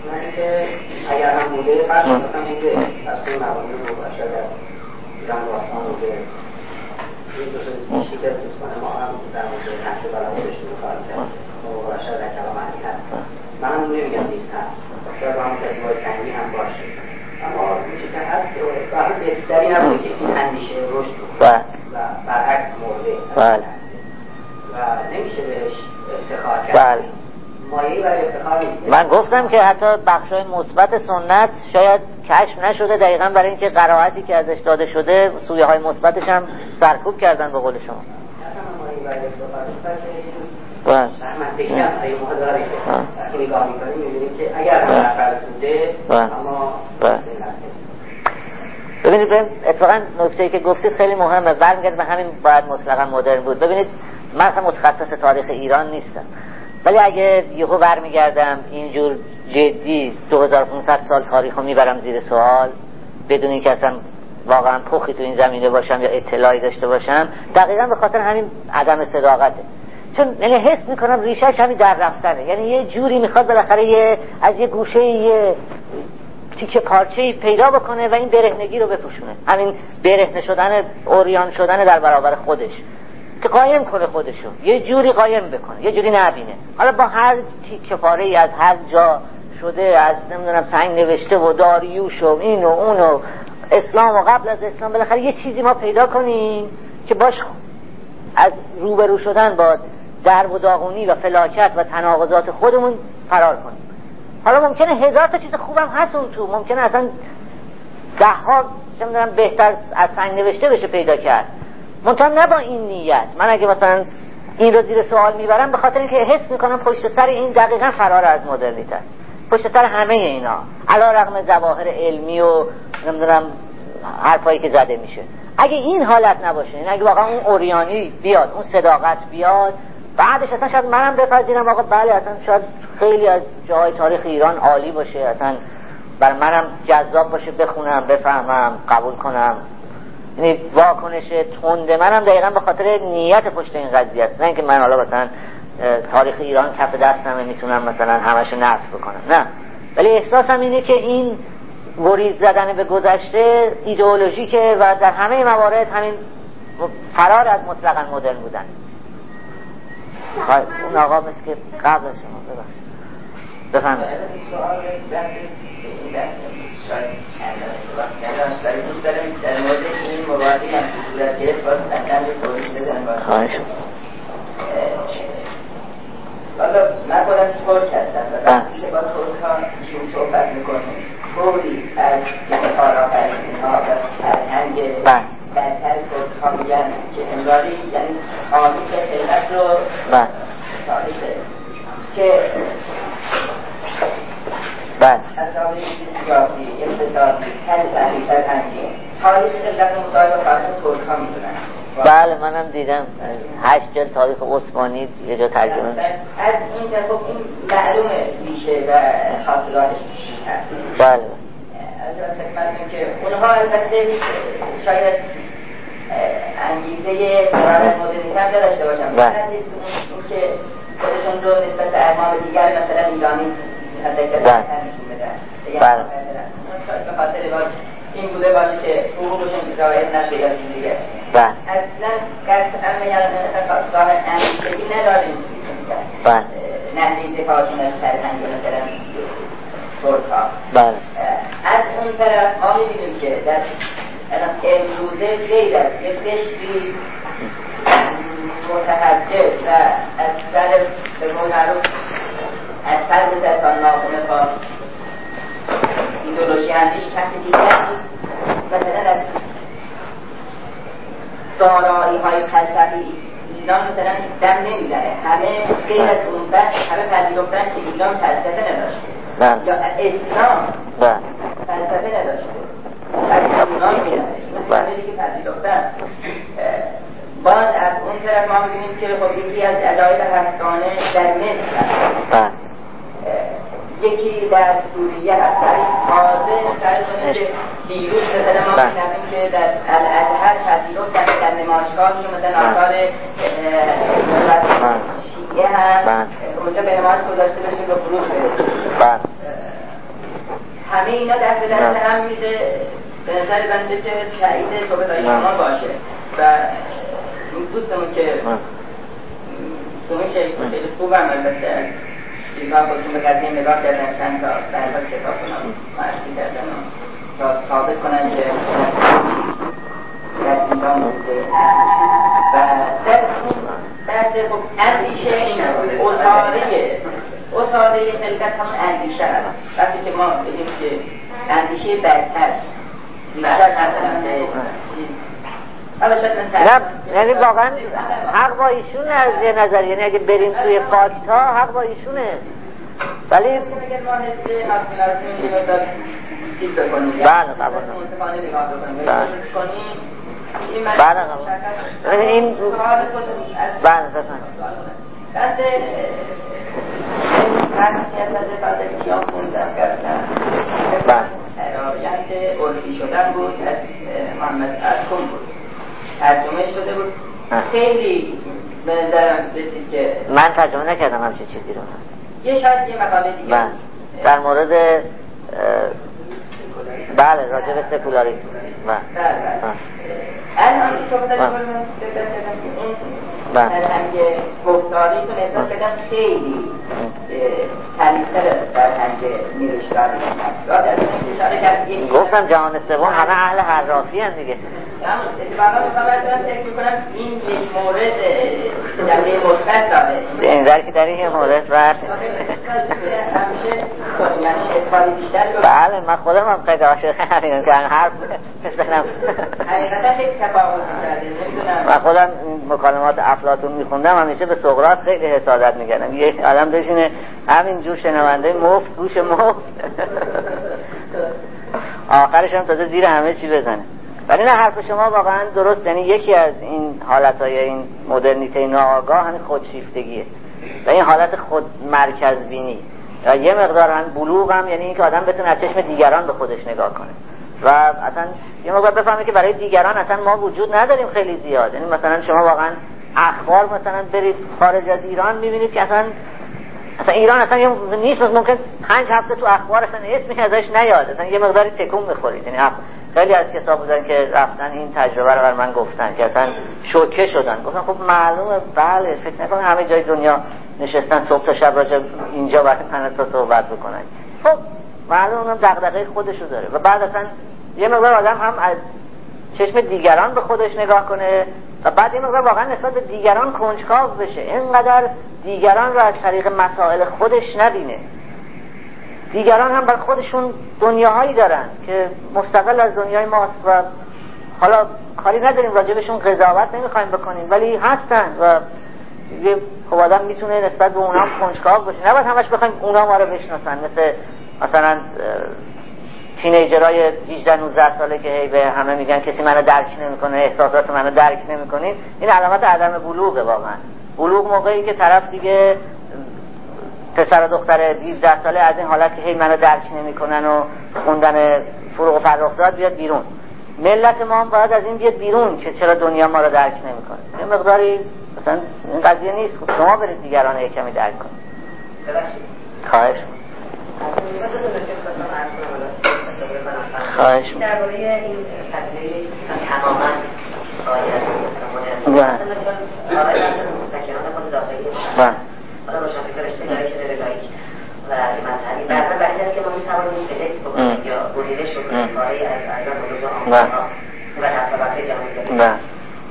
من که اگر هم بوده فرض مثلا بوده از اون مبانی رو باشد در ایران باستان بوده. این دو سه که دوستان ما هم در مورد نقش داشتیم کار کرد مباشر در کلام علی هست. من هم نمیگم نیست هست شاید هم کتیبای سنگی هم باشه. اما میشه که هست واقعا بهتری نبوده که این اندیشه رشد و برعکس مرده. بله. و نمیشه بهش افتخار کرد. بله. برای من گفتم که حتی بخشای مثبت سنت شاید کشف نشده دقیقا برای اینکه قرائتی که ازش داده شده سویه های مثبتش هم سرکوب کردن به قول شما. بله. ببینید اتفاقا نکته که گفتید خیلی مهمه. برمیگرد به همین باید مطلقا مدرن بود. ببینید من متخصص تاریخ ایران نیستم. ولی اگه یهو برمیگردم اینجور جدی 2500 سال تاریخ رو می‌برم زیر سوال بدون اینکه اصلا واقعا پخی تو این زمینه باشم یا اطلاعی داشته باشم دقیقا به خاطر همین عدم صداقته. چون یعنی حس می‌کنم ریشهش همین در رفتنه. یعنی یه جوری می‌خواد بالاخره یه از یه گوشه یه تیکه پارچه پیدا بکنه و این برهنگی رو بپوشونه. همین برهنه شدن اوریان شدن در برابر خودش. که قایم کنه خودشو یه جوری قایم بکنه یه جوری نبینه. حالا با هر تیکه پاره ای از هر جا شده از نمی‌دونم سنگ نوشته و داریوش و این و اون و اسلام و قبل از اسلام بالاخره یه چیزی ما پیدا کنیم که باش از روبرو شدن با درب و داغونی و فلاکت و تناقضات خودمون فرار کنیم. حالا ممکنه هزار تا چیز خوبم هست اون تو. ممکنه اصلا ده ها بهتر از سنگ نوشته بشه پیدا کرد. منتها نه با این نیت. من اگه مثلا این رو زیر سوال می‌برم به خاطر اینکه حس می‌کنم پشت سر این دقیقا فرار از مدرنیت است. پشت سر همه اینا. علا رقم زواهر علمی و نمی‌دونم حرفایی که زده میشه. اگه این حالت نباشه این اگه واقعا اون اوریانی بیاد اون صداقت بیاد بعدش اصلا شاید منم بپذیرم آقا بله اصلا شاید خیلی از جاهای تاریخ ایران عالی باشه اصلا بر منم جذاب باشه بخونم بفهمم قبول کنم. یعنی واکنش تنده منم دقیقا به خاطر نیت پشت این قضیه است. نه اینکه من حالا مثلا تاریخ ایران کف دستمه می‌تونم مثلا همش نفس بکنم. نه. ولی احساسم اینه که این گریز زدن به گذشته ایدئولوژیکه و در همه موارد همین فرار از مطلقا مدرن بودن. اون آقا مثل که قبل شما ببخشید. بدن باشه حالا من خودم ترک هستم و وقتی که با ترک ها ایشون صحبت می‌کنیم طوری از کار آفرینی ها و فرهنگ برتر ترک ها میگن که انگاری یعنی آمیق خلقت رو تاریخ. که بله. سیاسی اقتصادی بله منم دیدم. هشت جل تاریخ عثمانی یه جا ترجمه از این خب این معلوم میشه. و خواستگاهش چی هست بله. از خدمتتون که اونها البته شاید انگیزه قرار مدرنیت هم داشته باشن بله. که خودشون رو نسبت به اقوام دیگر مثلا ایرانی بله خاطر این بوده باشه که حقوقشون رعایت نشه یا چیز دیگه بله اصلا قطعا میگن مثلا راه اندیشگی نداریم چیزی که بله نحوه دفاعشون از فرهنگ مثلا ترک ها بله از اون طرف ما می‌بینیم که در امروزه غیر از یه قشری متحجب و از سر به معروف از به تا ناخونه با ایدولوژی اندیش کسی دیگر مثلا از دارایی های فلسفی ایران مثلا دم نمی‌زنه همه غیر از اون بس همه پذیرفتن که ایران فلسفه نداشته. بله. یا اسلام بله. فلسفه نداشته. از پذیرفتن. باز از اون طرف ما می‌بینیم که خب یکی از عجایب هفتانه در مصر. یکی در سوریه هست ولی تازه کنید که دیروز مثلا ما میشنویم که در الازهر پذیرفتن در نمایشگاهشون مثلا آثار شیعه هم اونجا به نمایش گذاشته بشه به فروش برسه همه اینا دست به دست هم میده. به نظر بنده که شهید صحبت شما باشه. و دوستمون که اون شریک خیلی خوبم البته. از دیدگاه خودشون به قضیه نگاه کردن چند تا در کتاب کنم معرفی کردن تا ثابت کنن که در ایران بوده. و در این بحث خب اندیشه اصاره اصاره خلقت همون اندیشه هست وقتی که ما بگیم که اندیشه برتر بیشتر نه یعنی واقعا حق با ایشون از یه نظر. یعنی اگه بریم توی فاکت ها حق با ایشونه. ولی بله. قبول بله. بله. این بله بفهم بعد بله الفی شدن بود از محمد ارکون بود. ترجمه شده بود. خیلی به نظرم رسید که من ترجمه نکردم همچین چیزی رو. یه شاید یه مقاله دیگه. بله. در مورد بله راجع به سکولاریسم. بله. بله الان صحبت بله فرهنگ گفتاری تو نسبت بدم خیلی سلیقه فرهنگ نوشتاری گفتم جهان سوم همه اهل حرافی هم دیگه این یک مورد جنبه مثبت داره که در این مورد بله بله من خودم هم خیلی عاشق همین که حرف بزنم. من خودم مکالمات افلاطون میخوندم همیشه به سقراط خیلی حسادت می‌کردم. یه آدم بشینه همین جور شنونده مفت گوش مفت. (laughs) آخرش هم تازه زیر همه چی بزنه. ولی نه حرف شما واقعا درست. یعنی یکی از این حالت های این مدرنیته ناآگاه همین خودشیفتگیه. و این حالت خود مرکز بینی و یه مقدار هم بلوغ هم یعنی اینکه آدم بتونه از چشم دیگران به خودش نگاه کنه. و اصلا یه مقدار بفهمه که برای دیگران اصلا ما وجود نداریم خیلی زیاد. یعنی مثلا شما واقعا اخبار مثلا برید خارج از ایران می‌بینید که اصلا اصلا ایران اصلا یه نیست ممکن پنج هفته تو اخبار اصلا اسمی ازش نیاد. اصلا یه مقداری تکون بخورید یعنی خیلی از کساب بودن که رفتن این تجربه رو بر من گفتن که اصلا شوکه شدن. گفتن خب معلومه بله فکر نکنم همه جای دنیا نشستن صبح تا شب راجع اینجا وقت تا صحبت بکنن. خب معلومه اونم دغدغه خودشو داره. و بعد اصلا یه مقدار آدم هم از چشم دیگران به خودش نگاه کنه. و بعد این مقدار واقعا نسبت به دیگران کنجکاو بشه. اینقدر دیگران رو از طریق مسائل خودش نبینه. دیگران هم بر خودشون دنیاهایی دارن که مستقل از دنیای ماست و حالا کاری نداریم راجبشون قضاوت نمی‌خوایم بکنیم ولی هستن و یه خب آدم می‌تونه نسبت به اونا کنجکاو باشه نباید همش بخوایم اونا ما رو بشناسن مثل مثلا تینیجرهای 18 19 ساله که هی به همه میگن کسی منو درک نمی‌کنه احساسات منو درک نمی‌کنین. این علامت عدم بلوغه واقعا. بلوغ موقعی که طرف دیگه پسر و دختر 17 ساله از این حالت که هی منو درک نمی‌کنن و خوندن فروغ و فرخزاد بیاد بیرون. ملت ما هم باید از این بیاد بیرون که چرا دنیا ما رو درک نمی‌کنه. یه مقداری مثلا این قضیه نیست. شما برید دیگران یه کمی درک کنید. خواهش خواهش درباره این قضیه چیزی که تماما از رضایی و مذهبی بعضا وقتی است که ما می‌توانیم سلکت بکنیم یا گزینش بکنیم پاره از اعضا بزرگ آمریکا و تصابت جهانی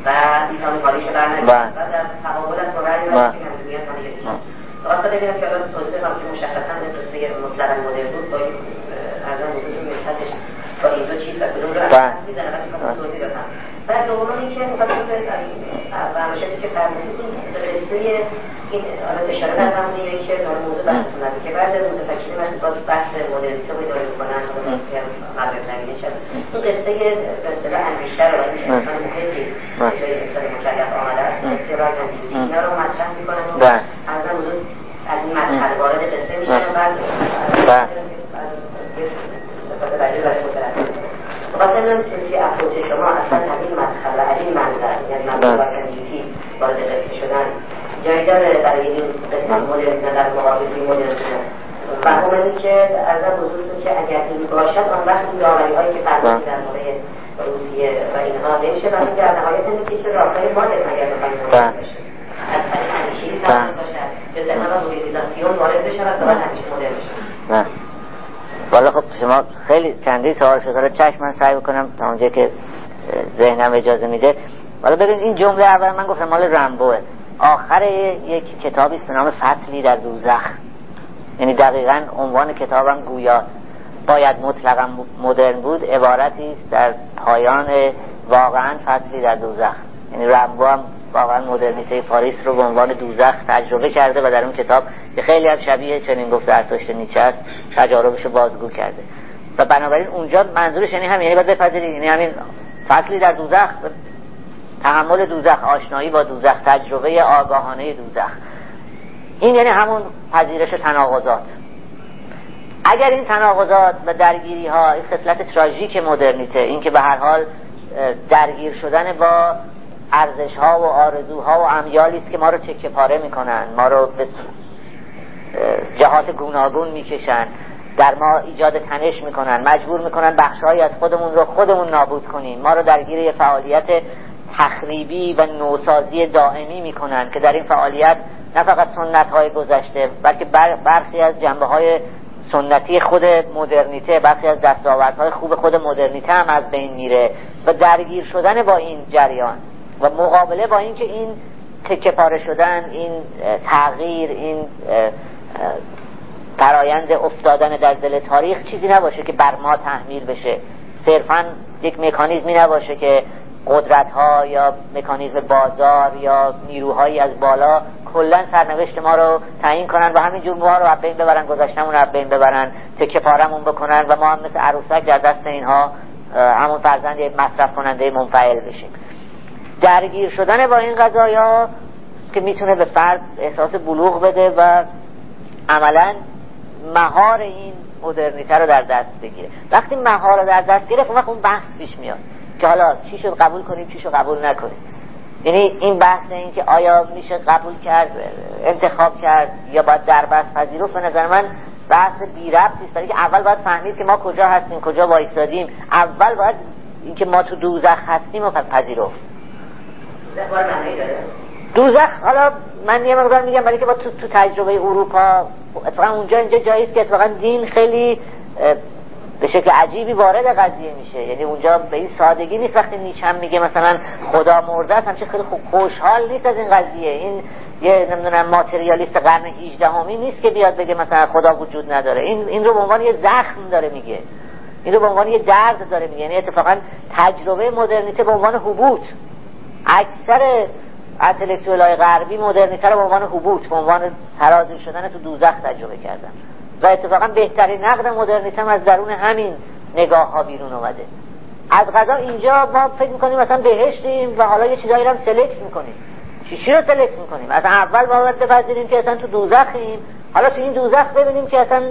و می‌توانیم حالیش برنامه و در تقابل است با بعضی وقتی که میاد ما خواستم ببینم که الان توضیح بدم که مشخصا این قصه مطلقا مدرن بود با این ارزم بزرگ نسبتش با این دو چیز و کدوم رو از می‌زنه وقتی خواستم توضیح بدم. بعد دوم اینکه می‌خواستم فرمایشاتی که فرمودید این قصه این حالا اشاره کردم اینه که داره موضوع بحثتون که بعد از متفکرین وقتی باز بحث مدرنیته رو داره می‌کنن مغرب زمینه چه این قصه به اصطلاح اندیشه رو این انسان محبی جای انسان مکلف آمده است. قصه رای اینا رو مطرح می‌کنن. و ارزم حضور از این مدخل وارد قصه میشن. و بعد من که اپروچ شما اصلا همین مدخل و همین منظر یعنی منظر و وارد قصه شدن جایی داره برای این قسمت مدرن در مقابل این مدرن و این که از بزرگتون که اگر این باشد آن وقت این داوری هایی که فرمودید در مورد روسیه و اینها نمیشه. این در نهایت این که چه راههای ما داریم اگر بخوایم باشه از طریق همیشگی تمام باشد. که ذهنها مدرنیزاسیون وارد بشود و بعد همیشه مدرن بشود. والا خب شما خیلی چندی سوال شد. چشم من سعی بکنم تا اونجا که ذهنم اجازه میده. حالا ببین این جمله اول من گفتم مال رمبوه آخر یک کتابی به نام فصلی در دوزخ. یعنی دقیقا عنوان کتابم گویاست. باید مطلقا مدرن بود. عبارتی است در پایان واقعا فصلی در دوزخ. یعنی رمبو هم واقعا مدرنیته پاریس رو به عنوان دوزخ تجربه کرده و در اون کتاب که خیلی هم شبیه چنین گفت زرتشت نیچه است تجاربش رو بازگو کرده. و بنابراین اونجا منظورش یعنی هم یعنی باید بپذیرید یعنی همین فصلی در دوزخ تحمل دوزخ آشنایی با دوزخ تجربه آگاهانه دوزخ. این یعنی همون پذیرش تناقضات. اگر این تناقضات و درگیری ها این خصلت تراژیک مدرنیته این که به هر حال درگیر شدن با ارزش ها و آرزوها و امیالی است که ما رو چکه پاره می‌کنن. ما رو به جهات گوناگون می‌کشن. در ما ایجاد تنش می‌کنن. مجبور می‌کنن بخشهایی از خودمون رو خودمون نابود کنیم. ما رو درگیر یه فعالیت تخریبی و نوسازی دائمی می‌کنن که در این فعالیت نه فقط سنت های گذشته بلکه برخی از جنبه های سنتی خود مدرنیته برخی از دستاوردهای خوب خود مدرنیته هم از بین میره. و درگیر شدن با این جریان و مقابله با اینکه این تکه پاره شدن این تغییر این فرایند افتادن در دل تاریخ چیزی نباشه که بر ما تحمیل بشه. صرفا یک مکانیزمی نباشه که قدرت ها یا مکانیزم بازار یا نیروهایی از بالا کلا سرنوشت ما رو تعیین کنن و همینجور ما رو بین ببرن گذاشتمون رو بین ببرن تکه پارمون بکنن و ما هم مثل عروسک در دست اینها همون فرزند مصرف کننده منفعل بشیم. درگیر شدن با این قضایا که می‌تونه به فرد احساس بلوغ بده و عملا مهار این مدرنیته رو در دست بگیره. وقتی مهار رو در دست گرفت وقت اون بحث پیش میاد که حالا چی شد قبول کنیم چی شد قبول نکنیم. یعنی این بحث این که آیا میشه قبول کرد انتخاب کرد یا باید دربست پذیرفت به نظر من بحث بی ربطی است. که اول باید فهمید که ما کجا هستیم کجا وایستادیم. اول باید اینکه ما تو دوزخ هستیم و پذیرفت. دوزخ حالا من یه مقدار میگم برای که با تو, تو تجربه اروپا اتفاقا اونجا اینجا جایی است که اتفاقا دین خیلی به شکل عجیبی وارد قضیه میشه. یعنی اونجا به این سادگی نیست. وقتی نیچم میگه مثلا خدا مرده است همچه خیلی خوشحال نیست از این قضیه. این یه نمی‌دونم ماتریالیست قرن 18 همی نیست که بیاد بگه مثلا خدا وجود نداره. این این رو به عنوان یه زخم داره میگه. این رو به عنوان یه درد داره میگه. یعنی اتفاقا تجربه مدرنیته به عنوان حبوط. اکثر انتلکتوال های غربی مدرنیته رو به عنوان حبوط به عنوان سرازیر شدن تو دوزخ تجربه کردن. و اتفاقا بهترین نقد مدرنیته از درون همین نگاه ها بیرون اومده. از غذا اینجا ما فکر می‌کنیم مثلا بهشتیم و حالا یه چیزایی رو هم سلکت می‌کنیم. چی چی رو سلکت می‌کنیم؟ از اول باید بپذیریم که اصلا تو دوزخیم. حالا تو این دوزخ ببینیم که اصلا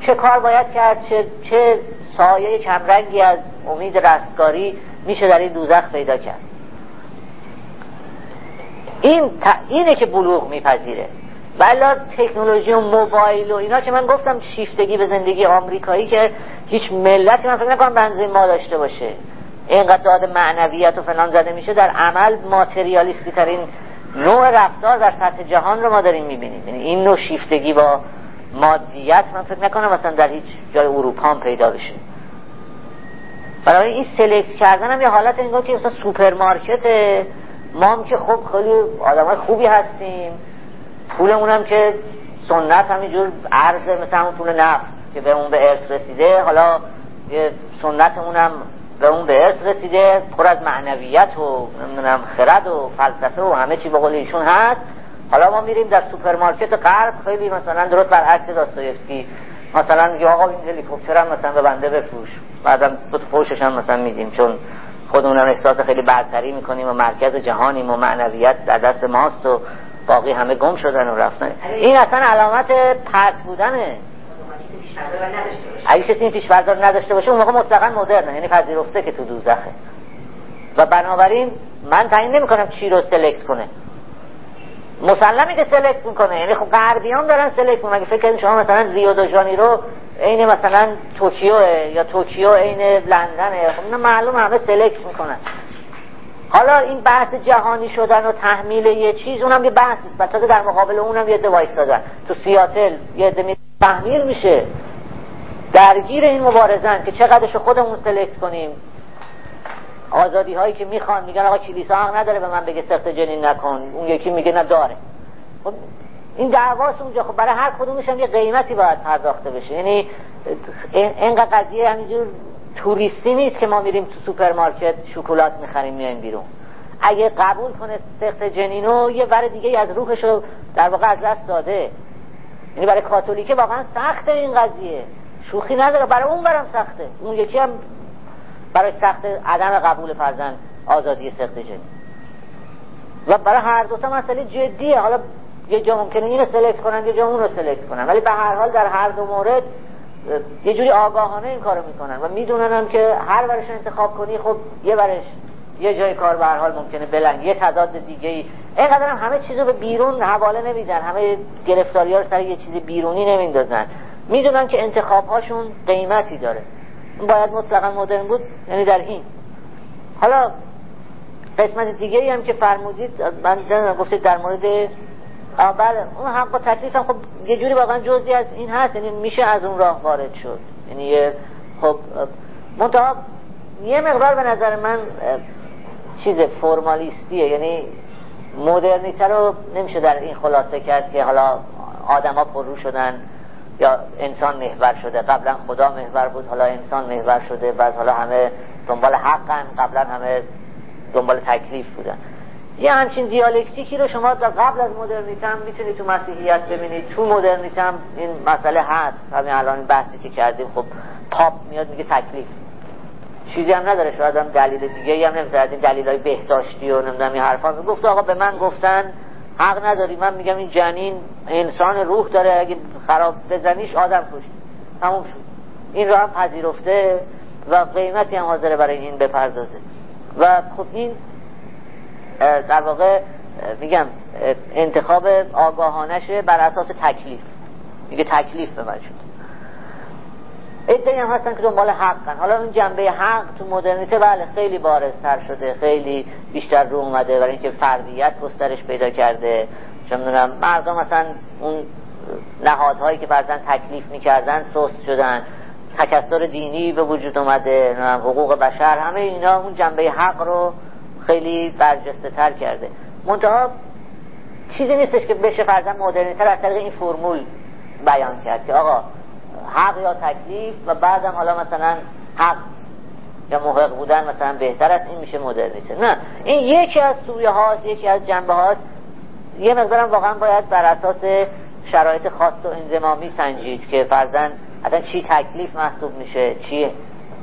چه کار باید کرد چه, چه سایه کمرنگی از امید رستگاری میشه در این دوزخ پیدا کرد. این اینه که بلوغ میپذیره. بلا تکنولوژی و موبایل و اینا که من گفتم شیفتگی به زندگی آمریکایی که هیچ ملتی من فکر نکنم بنزه ما داشته باشه. اینقدر داد معنویت و فلان زده میشه در عمل ماتریالیستی ترین نوع رفتار در سطح جهان رو ما داریم می‌بینیم. یعنی این نوع شیفتگی با مادیت من فکر نکنم مثلا در هیچ جای اروپا هم پیدا بشه. برای این select کردن هم یه حالت انگار که مثلا سوپرمارکت ما هم که خب خیلی آدم خوبی هستیم. پولمون هم که سنت همینجور عرض مثل همون پول نفت که به اون به ارث رسیده. حالا یه سنتمون هم به اون به ارث رسیده. پر از معنویت و نمی‌دونم خرد و فلسفه و همه چی به قول ایشون هست. حالا ما میریم در سوپرمارکت غرب. خیلی مثلا درست برعکس داستایفسکی. مثلا میگه آقا این هلیکوپتر هم مثلا به بنده بفروش. بعدم فروشش هم مثلا میدیم. چون خودمون احساس خیلی برتری می‌کنیم و مرکز جهانیم و معنویت در دست ماست و باقی همه گم شدن و رفتن. این اصلا علامت پرت بودنه. اگه کسی این پیشبردار نداشته باشه اون موقع مطلقا مدرنه. یعنی پذیرفته که تو دوزخه. و بنابراین من تعیین نمی‌کنم چی رو سلکت کنه. مسلمی که select می‌کنه. یعنی خب غربیان دارن select می‌کنن. فکر کنید شما مثلا ریو دو رو عین مثلا توکیو یا توکیو عین لندنه. خب معلوم همه select می‌کنن. حالا این بحث جهانی شدن و تحمیل یه چیز اونم یه بحث است. تازه در مقابل اونم یه عده وایسادن. تو سیاتل به آدم تحمیل میشه. درگیر این مبارزن که چقدرش خودمون select کنیم. آزادی هایی که می‌خوان میگن آقا کلیسا حق نداره به من بگه سقط جنین نکن. اون یکی میگه نداره خب این دعواست اونجا. خب برای هر کدومش هم یه قیمتی باید پرداخته بشه. یعنی اینقدر قضیه همینجور توریستی نیست که ما میریم تو سوپرمارکت شکلات می‌خریم میایم بیرون. اگه قبول کنه سقط جنینو یه ور دیگه از روحشو در واقع از دست داده. یعنی برای کاتولیکه واقعا سخته این قضیه. شوخی نداره. برای اون برم سخته. اون یکی هم برای سخت عدم قبول فرزن آزادی سخت جنین و برای هر دوتا مسئله جدیه. حالا یه جا ممکنه اینو سلکت کنن یه جا اون رو سلکت کنن. ولی به هر حال در هر دو مورد یه جوری آگاهانه این کارو می‌کنن و می‌دونن هم که هر ورش انتخاب کنی خب یه ورش یه جای کار به هر حال ممکنه بلنگ. یه تضاد دیگه ای اینقدر هم همه چیزو به بیرون حواله نمیدن. همه گرفتاری ها رو سر یه چیز بیرونی نمیندازن. می‌دونن که انتخاب هاشون قیمتی داره. باید مطلقا مدرن بود یعنی در این. حالا قسمت دیگه ای هم که فرمودید من گفتید در مورد بله اون حق و تکلیف هم خب یه جوری واقعا جزی از این هست یعنی میشه از اون راه وارد شد. یعنی خب منتها یه مقدار به نظر من چیز فرمالیستیه. یعنی مدرنیته رو نمیشه در این خلاصه کرد که حالا آدما پررو شدن. یا انسان محور شده. قبلا خدا محور بود حالا انسان محور شده بعد حالا همه دنبال حقن. قبلا همه دنبال تکلیف بودن. یه همچین دیالکتیکی رو شما در قبل از مدرنیته هم می‌تونید تو مسیحیت ببینید. تو مدرنیته هم این مسئله هست. همین الان بحثی که کردیم خب پاپ میاد میگه تکلیف. چیزی هم نداره. شاید هم دلیل دیگه هم نمی‌تونه این دلیل های بهداشتی و نمی‌دونم این حرفا. گفت آقا به من گفتن حق نداری. من میگم این جنین انسان روح داره. اگه خراب بزنیش آدم کشت. تموم شد. این رو هم پذیرفته و قیمتی هم حاضره برای این بپردازه. و خب این در واقع میگم انتخاب آگاهانشه بر اساس تکلیف. میگه تکلیف به ایده هم هستن که دنبال حقن حالا اون جنبه حق تو مدرنیته بله خیلی بارزتر شده خیلی بیشتر رو اومده برای اینکه فردیت گسترش پیدا کرده. چه می‌دونم مردم مثلا اون نهادهایی که فرزن تکلیف می‌کردن سست شدن. تکسر دینی به وجود اومده حقوق بشر همه اینا اون جنبه حق رو خیلی برجسته تر کرده. منتها چیزی نیستش که بشه فرزن مدرنیتر از طریق این فرمول بیان کرد که آقا حق یا تکلیف و بعدم حالا مثلا حق یا محق بودن مثلا بهتر است این میشه مدرنیته نه این یکی از سویه هاست یکی از جنبه هاست. یه مقدارم واقعا باید بر اساس شرایط خاص و انزمامی سنجید که فرزن اصلا چی تکلیف محسوب میشه چی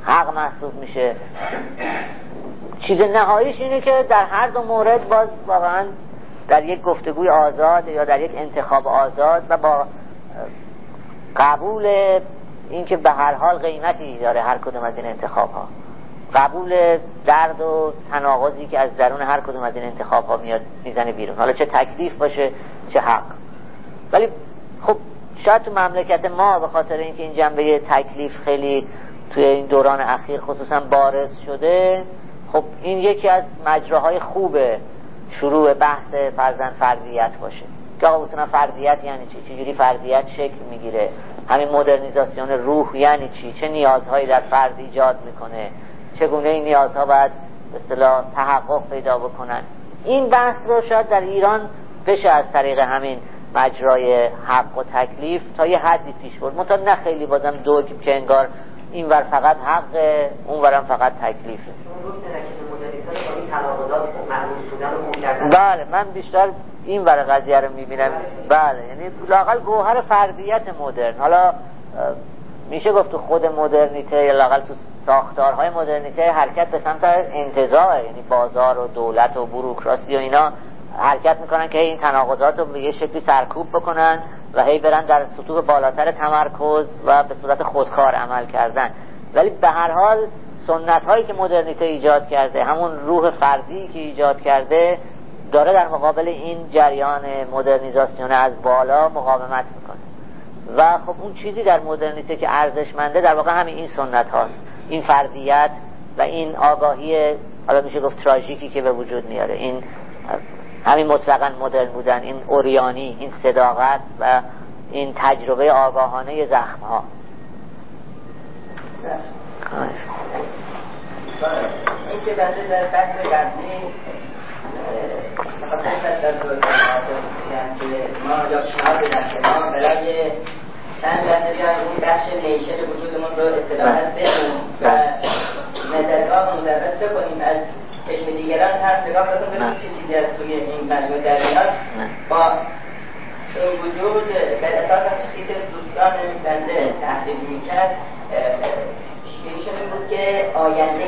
حق محسوب میشه. چیز نهاییش اینه که در هر دو مورد باز واقعا در یک گفتگوی آزاد یا در یک انتخاب آزاد و با قبول اینکه به هر حال قیمتی داره هر کدوم از این انتخاب ها قبول درد و تناقضی که از درون هر کدوم از این انتخاب ها میاد می‌زنه بیرون. حالا چه تکلیف باشه چه حق. ولی خب شاید تو مملکت ما به خاطر اینکه این جنبه تکلیف خیلی توی این دوران اخیر خصوصا بارز شده خب این یکی از مجراهای خوب شروع بحث فرزن فردیت باشه. که آقا فردیت یعنی چی؟ چجوری فردیت شکل می‌گیره؟ همین مدرنیزاسیون روح یعنی چی؟ چه نیازهایی در فرد ایجاد می‌کنه؟ چگونه این نیازها باید به اصطلاح تحقق پیدا بکنن؟ این بحث رو شاید در ایران بشه از طریق همین مجرای حق و تکلیف تا یه حدی پیش برد. منتها نه خیلی بازم دوگ که انگار این ور فقط حق اون ورم فقط تکلیفه. بله من بیشتر این ور قضیه رو می‌بینم. بله. یعنی لاقل گوهر فردیت مدرن. حالا میشه گفت تو خود مدرنیته یا لاقل تو ساختارهای مدرنیته حرکت به سمت انتظاعه یعنی بازار و دولت و بروکراسی و اینا حرکت می‌کنن که این تناقضات رو به یه شکلی سرکوب بکنن و هی برن در سطوح بالاتر تمرکز و به صورت خودکار عمل کردن. ولی به هر حال سنت هایی که مدرنیته ایجاد کرده همون روح فردی که ایجاد کرده داره در مقابل این جریان مدرنیزاسیون از بالا مقاومت می‌کنه. و خب اون چیزی در مدرنیته که ارزشمنده در واقع همین این سنت هاست. این فردیت و این آگاهی حالا میشه گفت تراژیکی که به وجود میاره. این همین مطلقا مدرن بودن این اوریانی این صداقت و این تجربه آگاهانه زخم ها این که بسه در فصل قبلی ما یا شما بدن که ما برای چند لحظه بیایم اون بخش نیشن وجودمون رو استدامت بدیم و نظرها مدرس کنیم از چشم دیگران هم نگاه بکنیم چه چیزی از توی این مجموع در میاد با این وجود در اساس هم چه دوستان بنده تحلیل می‌کرد پیشبینی بود که آینده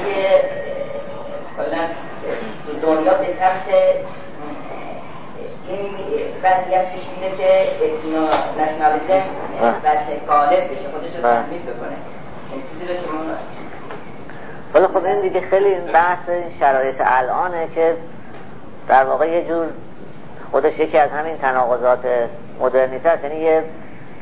دنیا به سمت این وضعیت پیش میده که اتنا نشنالیزم وجه غالب بشه خودش رو تحمیل بکنه. این چیزی رو که ما ولی خب این دیگه خیلی این بحث شرایط الانه که در واقع یه جور خودش یکی از همین تناقضات مدرنیته است. یعنی یه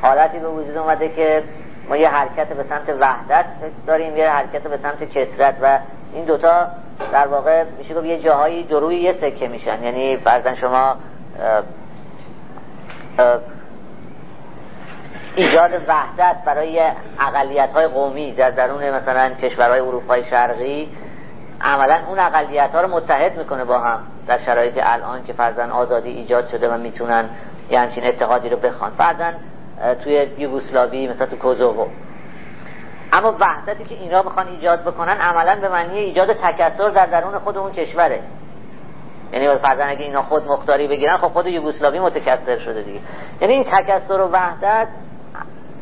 حالتی به وجود اومده که ما یه حرکت به سمت وحدت داریم یه حرکت به سمت کسرت و این دوتا در واقع میشه گفت یه جاهایی دروی یه سکه میشن. یعنی فرزن شما ایجاد وحدت برای اقلیت های قومی در درون مثلا کشورهای اروپای شرقی عملا اون اقلیت ها رو متحد می‌کنه با هم در شرایط الان که فرزن آزادی ایجاد شده و می‌تونن یه همچین اتحادی رو بخوان. فرزن توی یوگوسلاوی مثلا تو کوزوو. اما وحدتی که اینا بخوان ایجاد بکنن عملا به معنی ایجاد تکثر در درون خود اون کشوره. یعنی فرضاً اگه اینا خود مختاری بگیرن خب خود یوگسلاوی متکثر شده دیگه. یعنی این تکثر و وحدت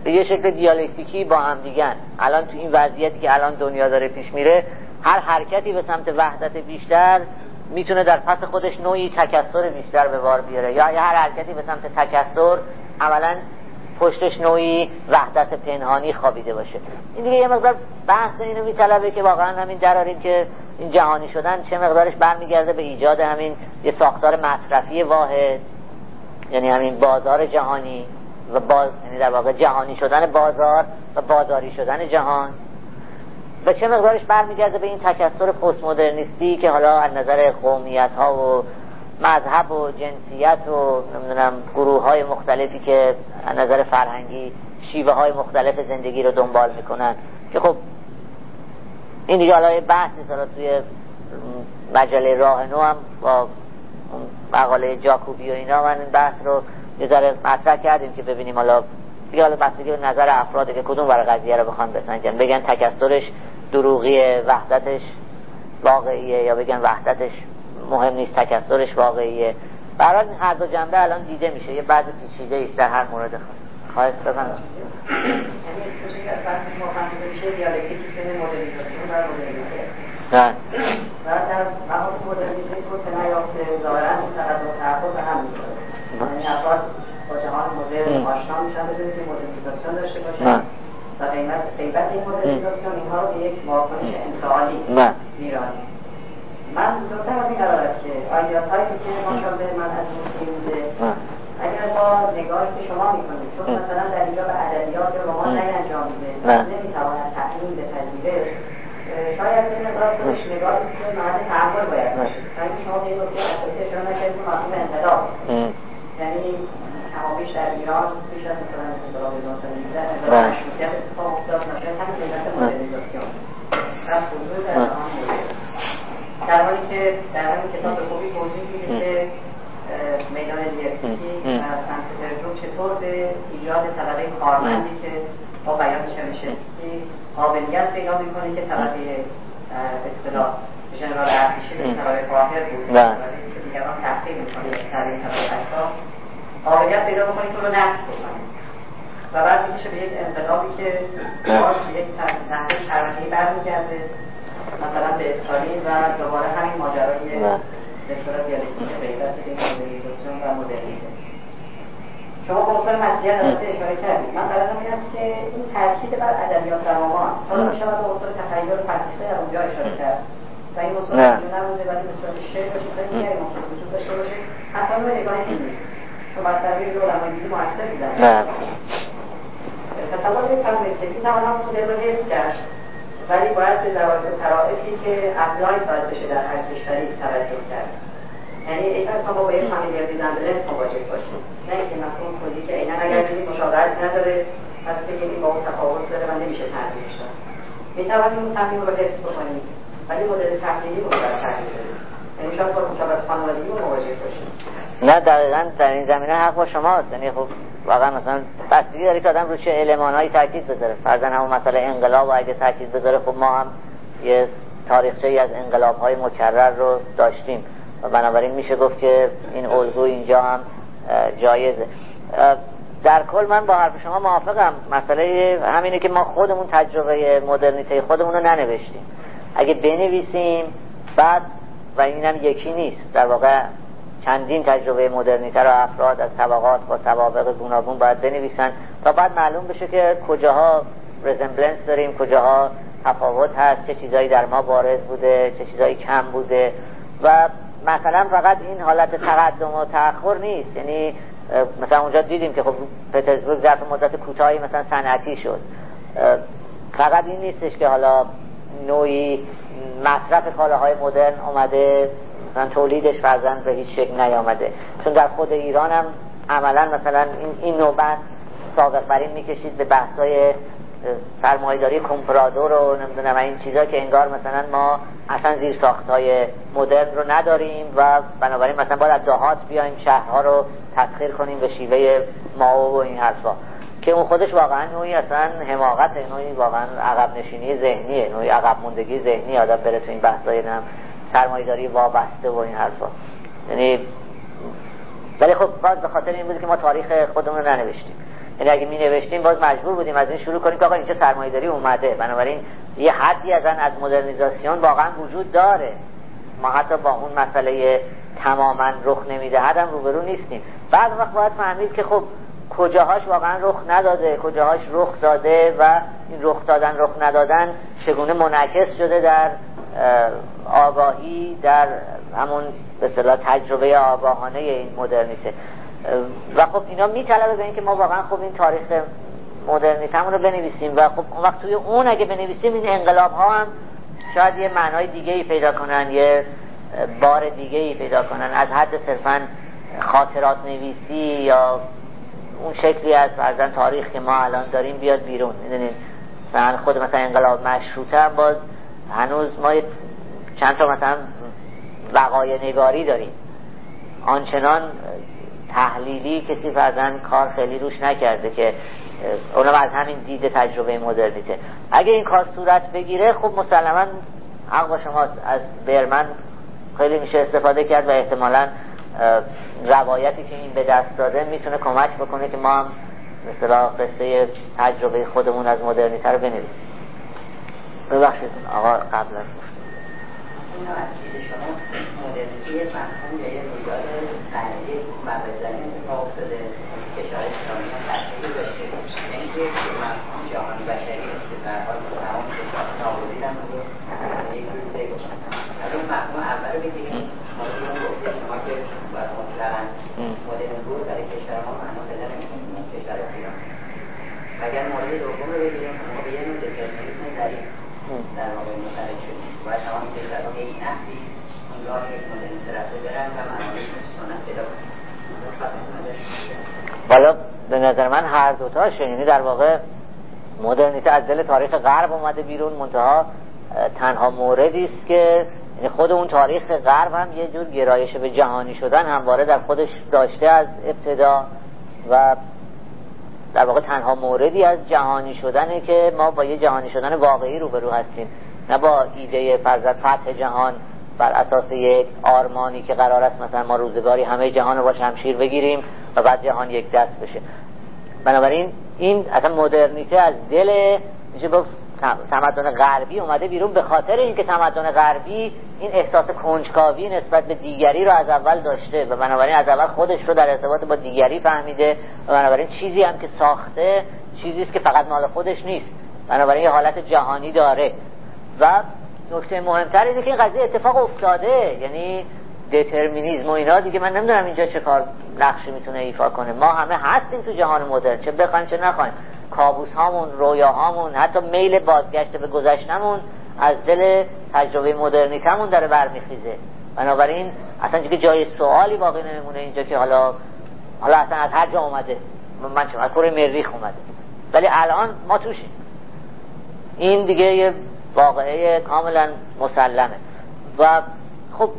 به یه شکل دیالکتیکی با هم دیگن. الان تو این وضعیتی که الان دنیا داره پیش میره هر حرکتی به سمت وحدت بیشتر می‌تونه در پس خودش نوعی تکثر بیشتر به بار بیاره. یا هر حرکتی به سمت تکثر عملا پشتش نوعی وحدت پنهانی خوابیده باشه. این دیگه یه مقدار بحث اینو میطلبه که واقعا همین دراریم که این جهانی شدن چه مقدارش برمیگرده به ایجاد همین یه ساختار مصرفی واحد یعنی همین بازار جهانی و باز یعنی در واقع جهانی شدن بازار و بازاری شدن جهان. به چه مقدارش برمیگرده به این تکثر پست مدرنیستی که حالا از نظر قومیت ها و مذهب و جنسیت و نمی‌دونم گروه های مختلفی که از نظر فرهنگی شیوه های مختلف زندگی رو دنبال می‌کنن که خب این دیگه حالا بحثی حالا توی مجله راه نو هم با مقاله جاکوبی و اینا من این بحث رو یه ذره مطرح کردیم که ببینیم حالا دیگه حالا بستگی به نظر افراده که کدوم برای قضیه رو بخوان بسنجن. بگن تکسرش دروغی وحدتش واقعیه یا بگن وحدتش مهم نیست تکسرش واقعیه. برای هر دو جنبه الان دیده میشه. یه بعض پیچیده است در هر مورد خاص خواهد بفهم نه. با جهان مدرن آشنا میشن بدون که مدرنیزاسیون داشته باشن و قیمت قیمت این مدرنیزاسیون اینها رو به یک واکنش انفعالی میرانی من دوتر از این قرار است که آیات هایی که ماشاءالله من از موسیقی بوده. اگر با نگاهی که شما می‌کنید چون مثلا در اینجا به ادبیات رمان نینجامیده نمی‌تواند تأمین به پذیره شاید این مقدار خودش نگاه است که محل تحول باید باشه. یعنی شما به این نکته اساسی اشاره نکردید که مفهوم انقلاب. یعنی کمابیش در ایران بیش از مثلا انقلاب 1919 انقلاب مشروطیت اتفاق افتاد ناشی از همین مدرنیزاسیون. در حالی که در همین کتاب خوبی توضیح میده که میدان دیفسکی و سن پترزبورگ چطور به ایجاد طبقه کارمندی که با بیان چرنشفسکی قابلیت پیدا می‌کنه که طبقه اصطلاح ژنرال ارتشی به طبقه قاهر بود. که دیگران تحقیل می‌کنه در این طبقه قابلیت پیدا می‌کنه که رو نفت بکنه. و بعد میشه به یک انقلابی که باز به یک نحوه چرخی برمیگرده مثلا به استالین و دوباره همین ماجرای به اصطلاح دیالکتیک غیبت بین مدرنیزاسیون و مدرنیته شما به عنصر مسیحیت البته اشاره کردید. من قرارم این است که این تاکید بر ادبیات رمان حالا می‌شود به عنصر تخیل و فلسفه در اونجا اشاره کرد. و این عنصر نبوده ولی به صورت شعر و چیزهای دیگری ممکن وجود داشته باشه. حتی نوع نگاه چون بر تعبیر علمای دیگه موثر بودن تصور می‌کنم که می‌توانم مدل رو حفظ کرد ولی باید به ضوابط و ظرائفی که apply باید بشه در هر کشوری توجه کرد یعنی ای پس ما با یه family resemblance مواجه باشیم. نه اینکه مفهوم کلی که اینا اگر ببینید مشابهت نداره پس بگیم با اون تفاوت داره و نمیشه تغییرش داد می‌توانیم اون تمرین رو حفظ بکنیم ولی مدل تحلیلی رو باید تغییر بدیم. باشیم. نه دقیقا در این زمینه حق با شماست. یعنی خب واقعا مثلا بستگی داره که آدم رو چه المانهایی تاکید بذاره. فرضاً همون مسئله انقلاب اگه تاکید بذاره خب ما هم یه تاریخچه از انقلاب های مکرر رو داشتیم. و بنابراین میشه گفت که این الگو اینجا هم جایزه. در کل من با حرف شما موافقم. مسئله همینه که ما خودمون تجربه مدرنیته خودمون رو ننوشتیم. اگه بنویسیم بعد و اینم یکی نیست. در واقع چندین تجربه مدرنیته رو افراد از طبقات با سوابق گوناگون باید بنویسن تا بعد معلوم بشه که کجاها رزمبلنس داریم کجاها تفاوت هست چه چیزایی در ما بارز بوده چه چیزایی کم بوده. و مثلا فقط این حالت تقدم و تأخر نیست. یعنی مثلا اونجا دیدیم که خب پترزبورگ ظرف مدت کوتاهی مثلا صنعتی شد. فقط این نیستش که حالا نوعی مصرف کالاهای مدرن اومده مثلا تولیدش فرزن به هیچ شکل نیامده. چون در خود ایران هم عملا مثلا این, این نوبت سابق برین می‌کشید به بحثای سرمایداری کمپرادور و نمی‌دونم این چیزا که انگار مثلا ما اصلا زیر ساخت های مدرن رو نداریم و بنابراین مثلا باید دهات بیایم شهرها رو تسخیر کنیم به شیوه ما و این حرفا. که اون خودش واقعا نوعی اصلا حماقت نوعی واقعا عقب نشینی ذهنیه نوعی عقب موندگی ذهنی آدم بره تو این بحثای نم سرمایداری وابسته و این حرفا. یعنی ولی خب باز به خاطر این بود که ما تاریخ خودمون رو ننوشتیم. یعنی اگه می نوشتیم باز مجبور بودیم از این شروع کنیم که آقا اینجا سرمایه‌داری اومده. بنابراین یه حدی از از مدرنیزاسیون واقعا وجود داره. ما حتی با اون مسئله تماما رخ نمی‌دهد هم روبرو نیستیم. بعد وقت باید فهمید که خب کجاهاش واقعا رخ نداده کجاهاش رخ داده و این رخ دادن رخ ندادن چگونه منعکس شده در آگاهی در همون به تجربه آگاهانه این مدرنیته. و خب اینا میطلبه به اینکه ما واقعا خب این تاریخ مدرنیتمون رو بنویسیم و خب اون وقت توی اون اگه بنویسیم این انقلاب ها هم شاید یه معنای دیگه ای پیدا کنن یه بار دیگه ای پیدا کنن. از حد صرفا خاطرات نویسی یا اون شکلی از فرزن تاریخ که ما الان داریم بیاد بیرون می‌دونید مثلا خود مثلا انقلاب مشروطه هم باز هنوز ما چند تا مثلا وقای نگاری داریم. آنچنان تحلیلی کسی فرزن کار خیلی روش نکرده که اونم از همین دید تجربه مدرنیته. اگه این کار صورت بگیره خب مسلما حق با شما از برمن خیلی میشه استفاده کرد و احتمالا روایتی که این به دست داده می‌تونه کمک بکنه که ما هم مثلا قصه تجربه خودمون از مدرنیته رو بنویسیم. ببخشید آقا قبل از این از چیز شما مدرنیتی مفهوم یا یه رویداد تحلیلی مبزنی اتفاق افتاده. کشور اسلامی هم تحلیلی داشته. یعنی که مفهوم جهانی بشری که در حال تمام کشور نابودی هم رو یک روز بگوشن از اون مفهوم اول رو بگیریم ما شما که بود برای کشور ما معنا پیدا نمی‌کنیم کشور ایران. اگر مورد دوم رو بگیریم ما به یه نوع ظریف در واقع شدیم. و تمام کشورها به این نحوی طرفه برن و سنت پیدا حالا به نظر من هر دوتاش یعنی در واقع مدرنیته از دل تاریخ غرب اومده بیرون منتها تنها موردی است که خود اون تاریخ غرب هم یه جور گرایش به جهانی شدن همواره در خودش داشته از ابتدا و در واقع تنها موردی از جهانی شدنه که ما با یه جهانی شدن واقعی روبرو هستیم. نه با ایده فرزد فتح جهان بر اساس یک آرمانی که قرار است مثلا ما روزگاری همه جهان رو با شمشیر بگیریم و بعد جهان یک دست بشه. بنابراین این اصلا مدرنیته از دل میشه گفت تمدن غربی اومده بیرون. به خاطر اینکه تمدن غربی این احساس کنجکاوی نسبت به دیگری رو از اول داشته و بنابراین از اول خودش رو در ارتباط با دیگری فهمیده و بنابراین چیزی هم که ساخته چیزی است که فقط مال خودش نیست. بنابراین یه حالت جهانی داره. و نکته مهمتر اینه که این قضیه اتفاق افتاده. یعنی دترمینیزم و اینا. دیگه من نمی‌دونم اینجا چه کار نقشی می‌تونه ایفا کنه. ما همه هستیم تو جهان مدرن. چه بخوایم چه نخوایم. کابوس هامون رویا هامون حتی میل بازگشت به گذشتمون از دل تجربه مدرنیتمون داره برمیخیزه. بنابراین اصلا که جای سوالی باقی نمیمونه اینجا که حالا حالا اصلا از هر جا اومده. من چه کره مریخ اومده. ولی الان ما توشیم. این دیگه یه واقعه کاملا مسلمه. و خب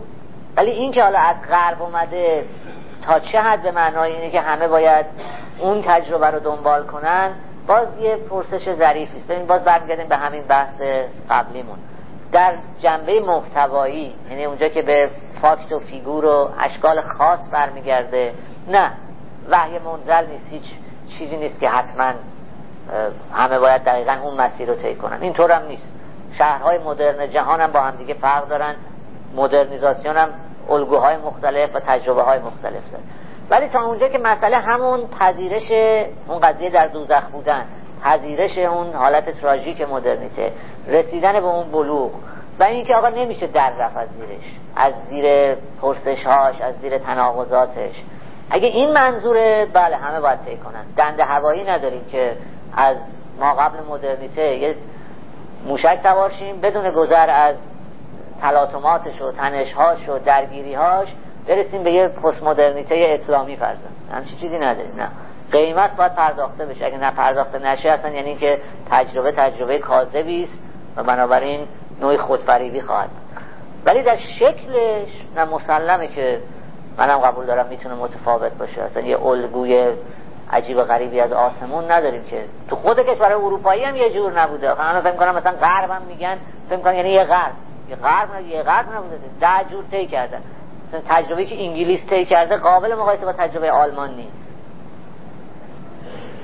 ولی این که حالا از غرب اومده تا چه حد به معنای اینه که همه باید اون تجربه رو دنبال کنن باز یه پرسش ظریفی است. ببین باز برمیگردیم به همین بحث قبلیمون. در جنبه محتوایی یعنی اونجا که به فاکت و فیگور و اشکال خاص برمیگرده نه. وحی منزل نیست. هیچ چیزی نیست که حتما همه باید دقیقا اون مسیر رو طی کنن. اینطور هم نیست. شهرهای مدرن جهان هم با هم دیگه فرق دارن. مدرنیزاسیون هم الگوهای مختلف و تجربه های مختلف داره ولی تا اونجا که مسئله همون پذیرش اون قضیه در دوزخ بودن پذیرش اون حالت تراژیک مدرنیته رسیدن به اون بلوغ و اینکه آقا نمیشه در رفت از زیرش از زیر پرسشهاش از زیر تناقضاتش. اگه این منظوره بله همه باید طی کنن. دنده هوایی نداریم که از ما قبل مدرنیته یه موشک سوارشیم بدون گذر از تلاطماتش و تنشهاش و درگیریهاش برسیم به یه پست مدرنیته اسلامی فرزن همچی چیزی نداریم نه. قیمت باید پرداخته بشه. اگه نه پرداخته نشه اصلا یعنی که تجربه تجربه کاذبی است و بنابراین نوع خودفریبی خواهد ولی در شکلش نه مسلمه که منم قبول دارم می‌تونه متفاوت باشه. اصلا یه الگوی عجیب و غریبی از آسمون نداریم که تو خود کشور اروپایی هم یه جور نبوده. من فکر کنم مثلا غرب میگن. فکر کنم یعنی یه غرب. یه غرب نه یه غرب نبوده. ده جور طی کردن. مثلا تجربه که انگلیس طی کرده قابل مقایسه با تجربه آلمان نیست.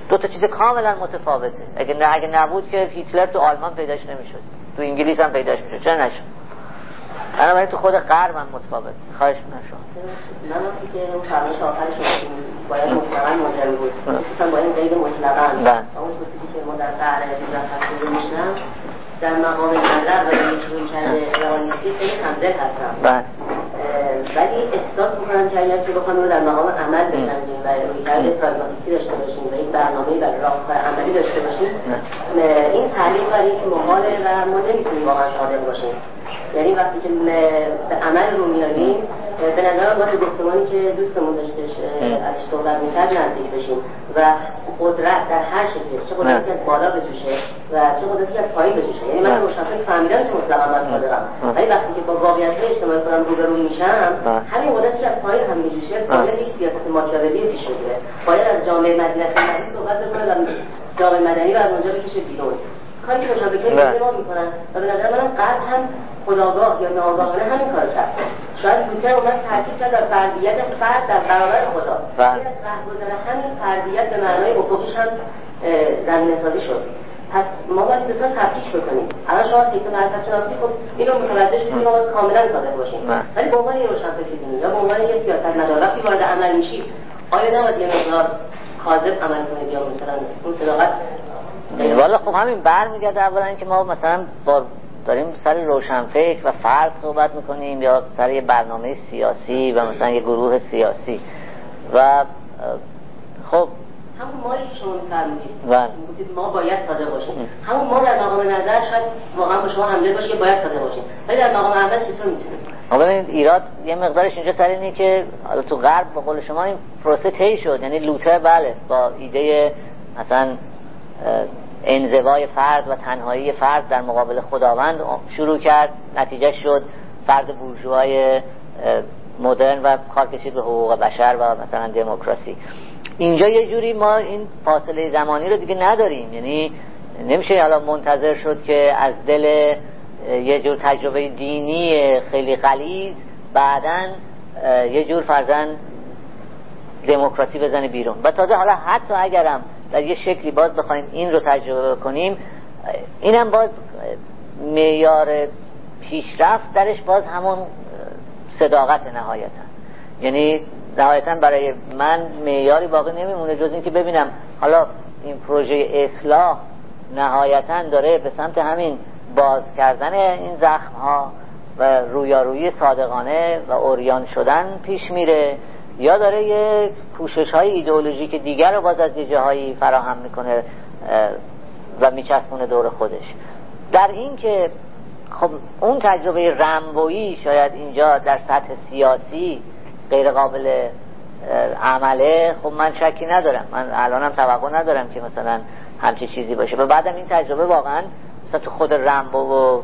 دو تا چیز کاملا متفاوته. اگه نه اگه نبود که هیتلر تو آلمان پیداش نمی‌شد. تو انگلیس هم پیداش می‌شد. چرا نشد؟ بنابراین تو خود غرب هم متفاوت. خواهش می‌کنم شما. من که اون فرمایش آخرش باید مطلقا مدرن بود. خصوصا با این قید مطلقا. و اون توصیفی که ما در قرن 19 هفتاد میشنم در مقام نظر و روی کرده روانیتی خیلی همزد هستم. ولی احساس می‌کنم که اگر که بخوام رو در مقام عمل بسنجیم و روی کرده پراگماتیستی داشته باشیم و این برنامه برای راهکار عملی داشته باشیم این تعلیق برای که محاله و ما نمی‌تونیم واقعا صادق باشیم. یعنی وقتی که به عمل رو میاریم به نظرم باید گفتمانی که دوستمون داشتش ازش صحبت می‌کرد نزدیک بشیم. و قدرت در هر شکلی چه قدرتی از بالا بجوشه و چه قدرتی از پایین بجوشه. یعنی من روشنفکر فهمیدم که مطلقا باید صادقم. ولی وقتی که با واقعیت اجتماعی خودم روبرو میشم همین قدرتی که از پایین هم میجوشه باید یک سیاست ماکیاولی پیش بگیره. باید از جامعه مدینه مدنی صحبت بکنه و جامعه مدنی رو از اونجا بکشه بیرون. کاری که روشنفکرای ما می‌کنن و به نظر من غرب هم خودآگاه یا ناآگاهانه همین کار کرد شاید لوتر اومد تاکید کرد در فردیت فرد در برابر خدا. بله. از رهگذر همین فردیت به معنای افقیش هم زمینه سازی شد. پس ما باید بسیار تفکیک بکنیم. الان شما سیت معرفت شناسی خب این رو متوجه شدید ما باید کاملا صادق باشیم. ولی به عنوان یه روشنفکر یا به عنوان یه سیاست مدار وقتی وارد عمل میشید آیا نباید یه مقدار کاذب عمل کنید یا مثلا اون صداقت والا خب همین برمیگرده اولا که ما مثلا با داریم سر روشنفکر و فرد صحبت می‌کنیم یا سر یه برنامه سیاسی و مثلا یه گروه سیاسی. و خب همون مایی که شما میفرمودید. ما باید صادق باشیم. همون ما در مقام نظر شاید واقعا با شما همدل باشه که باید صادق باشیم. ولی در مقام عمل چطور می‌تونیم خب ایراد یه مقدارش اینجا سر اینه که حالا تو غرب به قول شما این پروسه طی شد. یعنی لوتر بله با ایده مثلا انزوای فرد و تنهایی فرد در مقابل خداوند شروع کرد. نتیجه شد فرد بورژوای مدرن و کار کشید به حقوق بشر و مثلا دموکراسی. اینجا یه جوری ما این فاصله زمانی رو دیگه نداریم. یعنی نمیشه حالا منتظر شد که از دل یه جور تجربه دینی خیلی غلیظ بعدا یه جور فرزن دموکراسی بزنه بیرون. و تازه حالا حتی اگرم در یه شکلی باز بخوایم این رو تجربه کنیم اینم باز معیار پیشرفت درش باز همون صداقت نهایتا. یعنی نهایتا برای من معیاری باقی نمیمونه جز اینکه ببینم حالا این پروژه اصلاح نهایتا داره به سمت همین باز کردن این زخم ها و رویارویی صادقانه و اوریان شدن پیش میره. یا داره یه پوشش های ایدئولوژیک دیگر رو باز از یه جاهایی فراهم می‌کنه و میچسبونه دور خودش. در این که خب اون تجربه رمبویی شاید اینجا در سطح سیاسی غیر قابل عمله خب من شکی ندارم. من الانم توقع ندارم که مثلا همچی چیزی باشه. و بعدم این تجربه واقعا مثلا تو خود رمبو و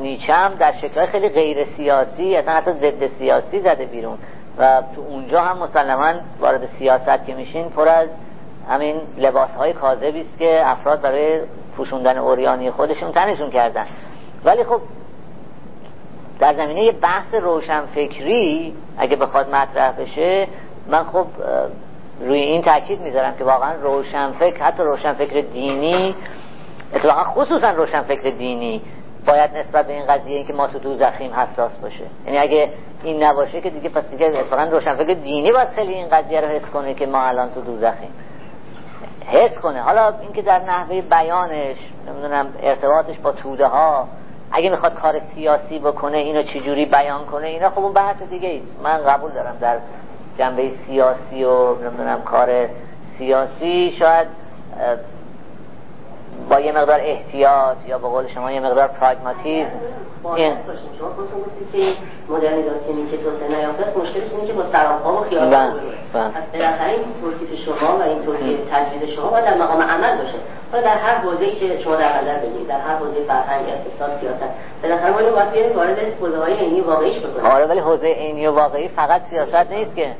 نیچه هم در شکل خیلی غیر سیاسی اصلا حتی ضد سیاسی زده بیرون. و تو اونجا هم مسلما وارد سیاست که میشین پر از همین لباس های کاذبی است که افراد برای پوشوندن اوریانی خودشون تنشون کردن. ولی خب در زمینه بحث روشنفکری اگه بخواد مطرح بشه من خب روی این تاکید می‌ذارم که واقعا روشنفکر حتی روشنفکر دینی اتفاقا خصوصا روشنفکر دینی باید نسبت به این قضیه که ما تو دوزخیم حساس باشه. یعنی اگه این نباشه که دیگه پس دیگه اتفاقا روشنفکر دینی باید خیلی این قضیه رو حس کنه که ما الان تو دوزخیم. حس کنه. حالا اینکه در نحوه بیانش نمی‌دونم ارتباطش با توده ها اگه می‌خواد کار سیاسی بکنه اینو چجوری بیان کنه اینا خب اون بحث دیگه ایست. من قبول دارم در جنبه سیاسی و نمی‌دونم کار سیاسی شاید با یه مقدار احتیاط یا به قول شما یه مقدار پراگماتیزم این شما گفتید که مدرنیزاسیونی که توسعه نیافته مشکلش اینه که با سراپا و خیال بله، بله. پس بالاخره این توصیف شما و این توصیف تجویز شما باید در مقام عمل باشه. حالا در هر حوزه‌ای که شما در نظر بگیرید در هر حوزه فرهنگ اقتصاد سیاست بالاخره ما باید بیاریم وارد حوزه‌های عینی واقعیش بکنیم. آره ولی حوزه عینی و واقعی فقط سیاست نیست که.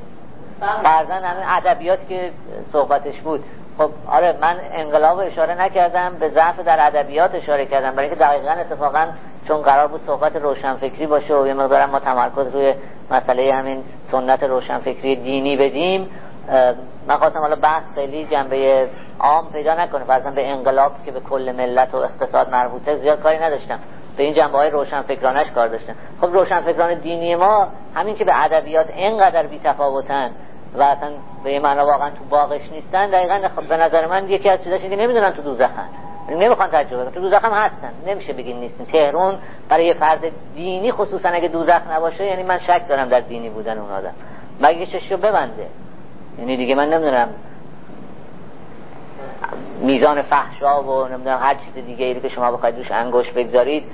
فرضاً همین ادبیات که صحبتش بود. خب آره من انقلاب اشاره نکردم به ضعف در ادبیات اشاره کردم. برای اینکه دقیقا اتفاقا چون قرار بود صحبت روشنفکری باشه و یه مقدارم ما تمرکز روی مسئله همین سنت روشنفکری دینی بدیم من خواستم حالا بحث خیلی جنبه عام پیدا نکنه. فرضاً به انقلاب که به کل ملت و اقتصاد مربوطه زیاد کاری نداشتم. به این جنبه های روشنفکرانش کار داشتم. خب روشنفکران دینی ما همین که به ادبیات اینقدر بی تفاوتن و اصلا به این معنا واقعا تو باغش نیستن. دقیقا خب به نظر من یکی از چیزاش که نمی‌دونن تو دوزخن. نمی‌خوان تجربه تو دوزخ هم هستن. نمیشه بگین نیستن. تهرون برای یه فرد دینی خصوصا اگه دوزخ نباشه یعنی من شک دارم در دینی بودن اون آدم. مگه چشو ببنده؟ یعنی دیگه من نمی‌دونم. میزان فحشا و نمی‌دونم هر چیز دیگه ای که شما بخواید روش انگوش بگذارید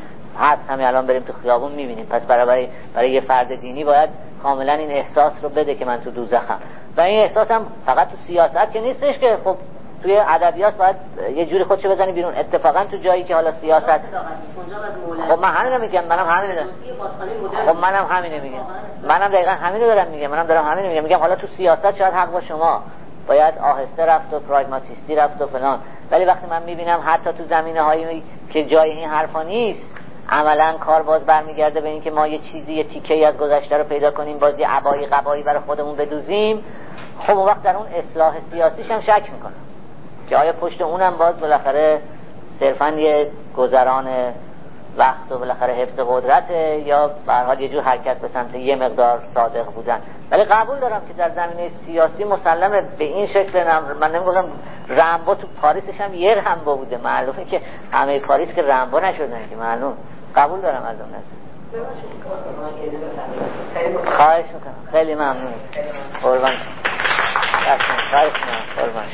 هست همین الان بریم تو خیابون می‌بینیم. پس برای برای یه فرد دینی باید کاملا این احساس رو بده که من تو دوزخم. و این احساس هم فقط تو سیاست که نیستش که خب توی ادبیات باید یه جوری خودشو بزنی بیرون. اتفاقا تو جایی که حالا سیاست خب من همین میگم منم همین خب منم همین میگم. منم دقیقا همین دارم میگم منم دارم همین میگم. میگم حالا تو سیاست شاید حق با شما. باید آهسته رفت و پراگماتیستی رفت و فلان. ولی وقتی من می‌بینم حتی تو زمینه هایی که جای این حرفا نیست عملا کار باز برمیگرده به اینکه ما یه چیزی یه تیکه از گذشته رو پیدا کنیم بازی عبایی قبایی برای خودمون بدوزیم. خب اون وقت در اون اصلاح سیاسیش هم شک می‌کنم که آیا پشت اونم باز بالاخره صرفا یه گذران وقت و بالاخره حفظ قدرت یا به حال یه جور حرکت به سمت یه مقدار صادق بودن. ولی قبول دارم که در زمینه سیاسی مسلمه به این شکل نم... من نمیگم رمبو تو پاریسش هم یه رمبو بوده. معلومه که همه پاریس که رمبو نشدن که معلوم. قبول دارم از اون نظر. خواهش می‌کنم. خیلی ممنون. قربان شما. خواهش می‌کنم. قربان